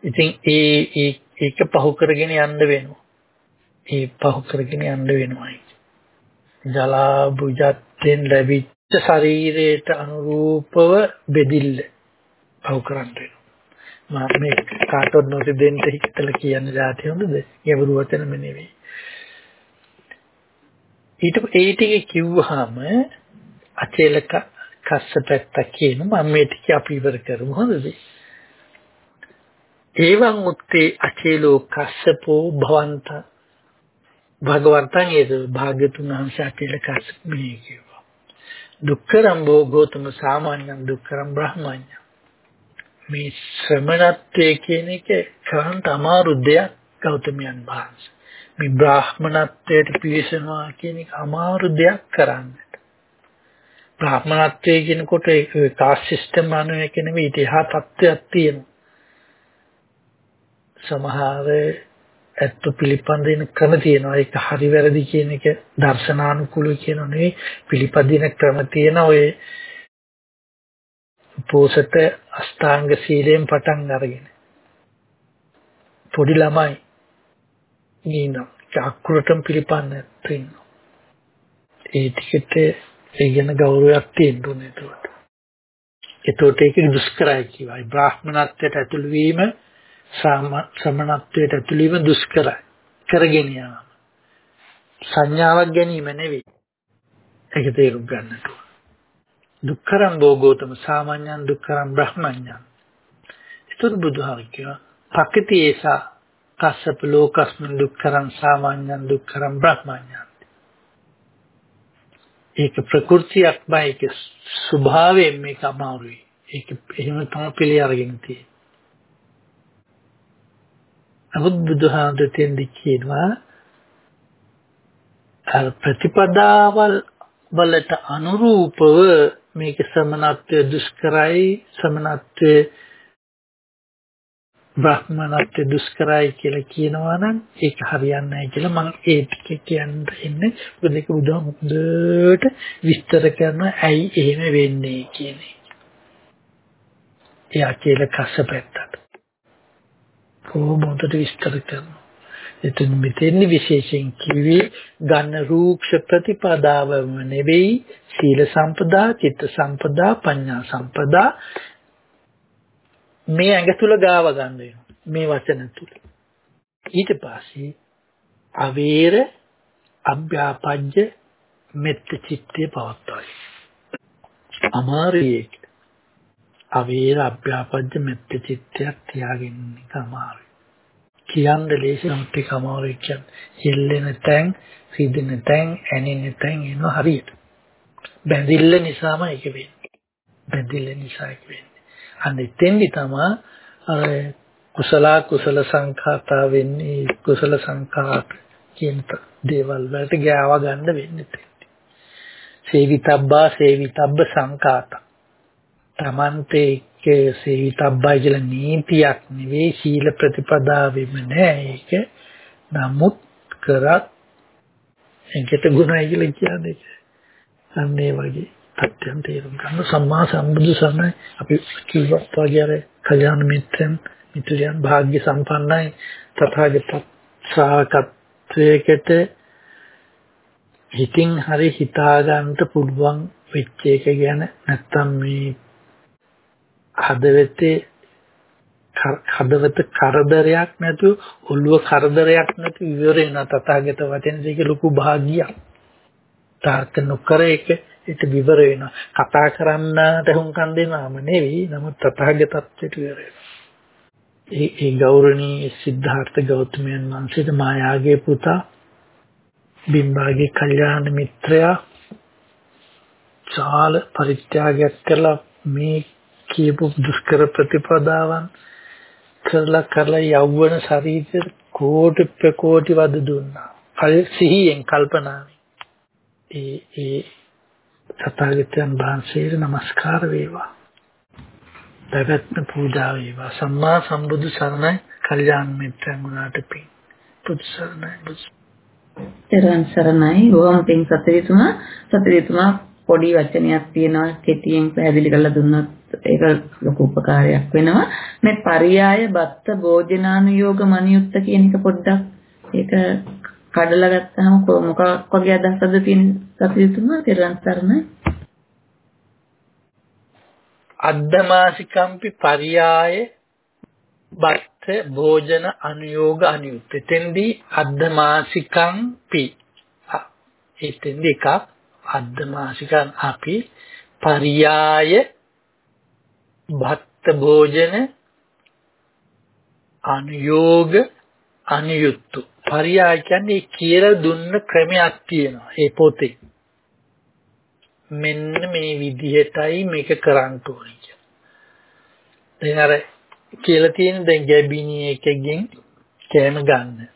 ඉතින් ඒ ඒ ඒක පහු කරගෙන යන්න වෙනවා. ඒ පහු කරගෙන යන්න වෙනවායි. ජලාපුජයෙන් ලැබිච්ච ශරීරයට අනුරූපව බෙදිල්ල පහු කරන්න වෙනවා. මම මේ කාටවත් නොතෙන්න හිතලා කියන જાති හොඳද? ගැඹුරු වචනම නෙවෙයි. ඊට ඒ ටික කිව්වහම අචේලක කස්සපැත්ත කියන මම මේ ටික අපි ඉවර කරමු හොඳද? ඒවං උත්තේ අචේලෝ කස්සපෝ භවන්ත භගවන්තං ඒ භාග්‍යතුන් වහන්සේ අචේල කස්සප මේ කියවා. දුක්ඛරම්බෝ ගෝතම සාමාන්‍යං දුක්ඛරම් බ්‍රහ්මඤ්ඤ. මේ ශ්‍රමණත්වයේ කියන එක කරන්න අමාරු දෙයක් ගෞතමයන් වහන්සේ. මේ බ්‍රාහ්මණත්වයට පිවිසෙනවා කියන එක අමාරු දෙයක් කරන්න. බ්‍රාහ්මණත්වයේ කියනකොට ඒ කාස්ට් සිස්ටම් අනුව එක නෙවෙයි ඊට එහා තත්ත්වයක් තියෙනවා. සමහර ඇත්ත පිළිපදින ක්‍රම තියෙනවා. ඒක හරි වැරදි කියන එක දර්ශනානුකූල කියන නෙවෙයි පිළිපදින ක්‍රම තියෙන ඔය පෝසත අෂ්ටාංග සීලයෙන් පටන් අරගෙන පොඩි ළමයි නින අකුරටම පිළිපන්න තියෙනවා. ඒ ටිකට ඒ ගැන ගෞරවයක් තියෙන්න ඕනේ ඒකට. ඒතකොට ඒක දුෂ්කරයි කියවයි. බ්‍රාහ්මණත්වයට ඇතුළු වීම ශ්‍රමණත්වයට ඇතුළු වීම දුෂ්කරයි. කරගෙන යාම. සංඥාවක් ගැනීම නෙවෙයි. ඒක තේරුම් ගන්නට ඕන. දුක්ඛරං භෝගෝතම සාමාන්‍යං දුක්ඛරං බ්‍රහ්මඤ්ඤං. ඒතර බුදුහාම කියනවා පක්කති ඒසා කස්සප ලෝකස්මින් දුක්ඛරං සාමාන්‍යං දුක්ඛරං බ්‍රහ්මඤ්ඤං. ඒක ප්‍රകൃතියක් බයි ඒක ස්වභාවයෙන් මේක අමාරුයි. ඒක එහෙම තමයි පිළි අරගෙන තියෙන්නේ. නමුත් බුදුහාමුදුරෙන් කියනවා අර ප්‍රතිපදාවල් වලට අනුරූපව මේක සමනත්වය දුෂ්කරයි සමනත්වය බ්‍රහ්මනත්වය දුෂ්කරයි කියලා කියනවා නම් ඒක හරියන්නේ නැහැ කියලා මම ඒ ටික කියන්න ඉන්නේ මොකද ඒක බුදුහාමුදුරට විස්තර කරනවා ඇයි එහෙම වෙන්නේ කියන එක. එයා කියලා කසපැත්තට. කොහොමද විස්තර කරනවා. එතන මෙතෙන්දි විශේෂයෙන් කිව්වේ ගන්න රූක්ෂ ප්‍රතිපදාවම නෙවෙයි සීල සම්පදා, චිත්ත සම්පදා, පඤ්ඤා සම්පදා මේ ඇඟ තුල ගාව ගන්න වෙනවා. මේ වචන තුල. ඊට පස්සේ අවේර අභ්‍යාපජ්ජ මෙත්ත චිත්තේ පවත්වායි. අමාරුයි ඒක. අවේර අභ්‍යාපජ්ජ මෙත්ත චිත්තයක් තියාගෙන ඉන්න අමාරුයි. කියන්න ලේසි නමුත් ඒක අමාරුයි කියන්නේ. හෙල්ලෙන තැන්, රිදෙන තැන්, ඇනෙන තැන් එනවා හරියට. බැඳිල්ල නිසාම ඒක වෙන්නේ. බැඳිල්ල නිසා ඒක වෙන්නේ. අන්න එතෙන්දි තමයි අර කුසල කුසල සංඛාතා වෙන්නේ කුසල සංඛාත කියන දේවල් වලට ගාව ගන්න වෙන්නේ. සේවිතබ්බා සේවිතබ්බ සංඛාතා. තමන්තේ ඒක සේවිතබ්බයි කියලා නීතියක් නෙවෙයි සීල ප්‍රතිපදාවෙම නෑ ඒක. නමුත් කරත් ඒකට ගුණයි කියලා කියන්නේ අන්න ඒ වගේ තත්ත්වයන් තේරුම් ගන්න. සම්මා සම්බුදු සරණයි අපි කිව්වත් වගේ අර කල්‍යාණ මිත්‍රයන් මිත්‍රයන් භාග්‍ය සම්පන්නයි. තථාගත ශ්‍රාවකත්වයකට හිතින් හරි හිතා ගන්නට පුළුවන් වෙච්ච එක ගැන නැත්තම් මේ හදවතේ හදවත කරදරයක් නැතුව ඔළුව කරදරයක් නැතුව ඉවර වෙන තථාගත වචන දෙක ලොකු භාග්‍යයක්. තාර්ක නොකර එක ඒක විවර වෙනවා. කතා කරන්නට හුම්කම් දෙනවම නෙවෙයි. නමුත් තථාගතත්වයට ඉවර වෙනවා. ඒ ඒ ගෞරවනීය සිද්ධාර්ථ ගෞතමයන් වහන්සේට මායාගේ පුතා බිම්බාගේ කල්යාණ මිත්‍රයා චාල පරිත්‍යාගයක් කළා මේ කියපු දුෂ්කර ප්‍රතිපදාවන් කරලා කරලා යවවන ශරීරෙ කෝටි ප්‍රකෝටි වද දුන්නා. කල් සිහියෙන් කල්පනාවෙන්. ඒ ඒ තථාගතයන් වහන්සේට নমස්කාර වේවා. පැවැත්ම පූජා වේවා. සම්මා සම්බුදු සරණයි. කල්යාණ මිත්‍රයන් වුණාට පින්. බුදු සරණයි. බුදු තෙරුවන් සරණයි. බොහොම පින් සතරිතුමා සතරිතුමා පොඩි වචනයක් තියෙනවා කෙටියෙන් පැහැදිලි කරලා දුන්නොත් ඒක ලොකු උපකාරයක් වෙනවා. මේ පරියාය බත්ත භෝජනානුයෝග මනියුත්ත කියන එක පොඩ්ඩක් ඒක කඩලා ගත්තාම මොකක් වගේ අදහසක්ද තියෙන සතියතුමා තෙරුවන් සරණයි. අද්දමාසිකම්පි පරියාය බත්ත භෝජන අනුയോഗ අනියුත්. එතෙන්දී අද්දමාසිකම් පි. එතෙන්දී එකක් අද්දමාසිකන් අපි පරියාය භත්ත භෝජන අනුയോഗ අනියුත්තු පරියාය කියන්නේ කියලා දුන්න ක්‍රමයක් තියෙනවා ඒ පොතේ මෙන්න මේ විදිහටයි මේක කරන්න ඕනේ කියලා. දැන් අර කියලා තියෙන දැන් ගැබිනි එකකින් කෑම ගන්න.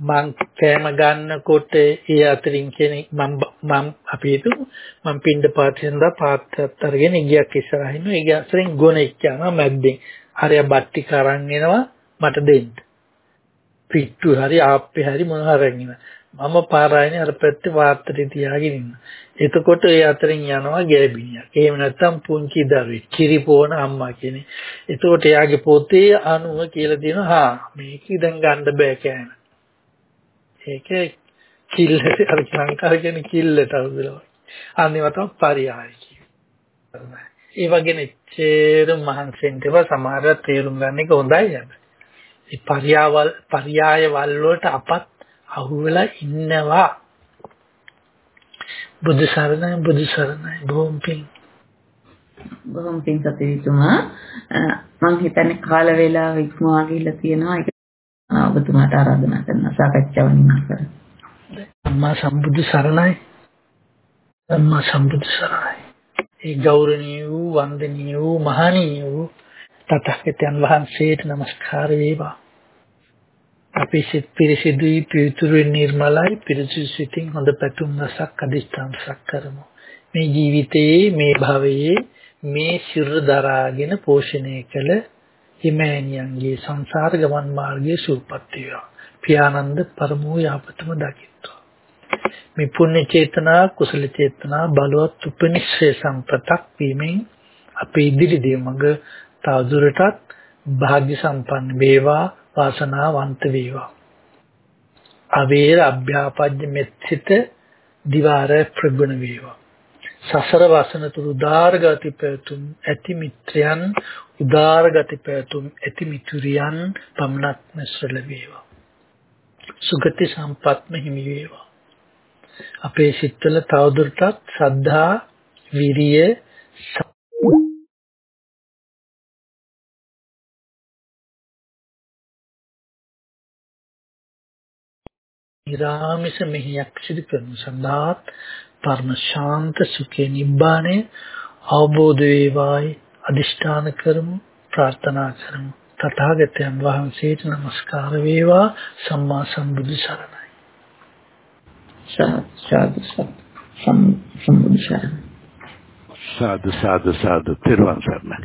මං කෑම ගන්නකොට ඒ අතරින් කෙනෙක් මම මම අපි හිතමු මම පින්ඩ පාත්‍රයෙන්ද පාත්‍රයත් අරගෙන ගියක් ඉස්සරහින් ඒ ගස්සෙන් ගොනෙක් යනවා මැද්දෙන් හරිය බට්ටි කරන් එනවා මට දෙන්න පිට්ටු හරි ආප්පේ හරි මොන හරි අරගෙන මම පාරායනේ අර පැත්තේ වාර්තටි තියාගෙන ඉන්න. එතකොට ඒ අතරින් යනවා ගෑබිනියක්. එහෙම නැත්නම් පුංචි දරුවෙක්, කිරිපෝන අම්මා කෙනෙක්. එතකොට එයාගේ පොතේ අනුව කියලා දෙනවා හා මේක දැන් ගන්න බෑ කෑම. ඒක කිල්ලට අර ලංකාව කියන්නේ කිල්ලට අරුදලවයි. අන්නේව තමයි පරියාය කියන්නේ. ඒ වගේ නෙච්චර මහන්සියෙන් දේව සමහර තේරුම් ගන්න එක හොඳයි හැබැයි. ඒ පරියාවල් පරියායවල් වලට අපත් අහුවෙලා ඉන්නවා. බුදු සරණයි බුදු සරණයි බොහොම පිං. බොහොම පිං සතිතුමා මම හිතන්නේ කාල වේලාව ඉක්මවා ගිහිල්ලා තියෙනවා. ඒක ඔබතුමාට ආරාධනා කරන සාකච්ඡාව නිමා කරන්න. අම්මා සම්බුදු සරණයි. අම්මා සම්බුදු සරණයි. ඒ ගෞරවනීය වූ වන්දනීය වූ මහණීය වූ තථාගතයන් වහන්සේට নমස්කාර වේවා. අපි සිත් පිරිසිදුයි පිවිතුරු නිර්මලයි පිරිසිදු සිතින් හොඳ පැතුම් රසක් අදිස්ථානසක් කරමු. මේ ජීවිතයේ මේ භවයේ මේ සිර දරාගෙන පෝෂණය කළ හිමෑනියන්ගේ සංසාර ගමන් මාර්ගයේ සූපත් වේවා. පියානන්ද පරමෝ යහපතම දකිත්වා. මේ පුණ්‍ය චේතනා කුසල චේතනා බලවත් උපනිශ්‍රේ සම්පතක් වීමෙන් අපේ ඉදිරි දෙමඟ තවදුරටත් භාග්‍ය සම්පන්න වේවා වාසනාවන්ත වේවා. අවේර අභ්‍යාපජ්‍ය මෙත්සිත දිවාර ප්‍රගුණ වේවා. සසර වසන තුරු උදාර ගති පැතුම් ඇති මිත්‍රයන් උදාර ගති පැතුම් ඇති මිතුරියන් පමණක් මෙසල වේවා. සුගති සම්පත්ම හිමි වේවා. අපේ සිත්වල තවදුරටත් ශ්‍රද්ධා, විරිය, නිරාමිස මෙහියක් සිදු කරන සඳහාත් පරම ශාන්ත සුඛේ නිබ්බාණය අවබෝධ වේවායි. අදිෂ්ඨාන කරමු ප්‍රාර්ථනා කරමු. තථාගතයන් වහන්සේට নমස්කාර වේවා. සම්මා සම්බුදු සරණයි. සාදු සම්බුදු සරණයි. සාදු සාදු සාදු. තිරුවන් සරණයි.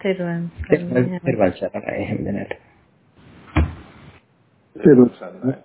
තෙරුවන් තෙරුවන් සරණයි. හැමදෙනාට තෙරුවන් සරණයි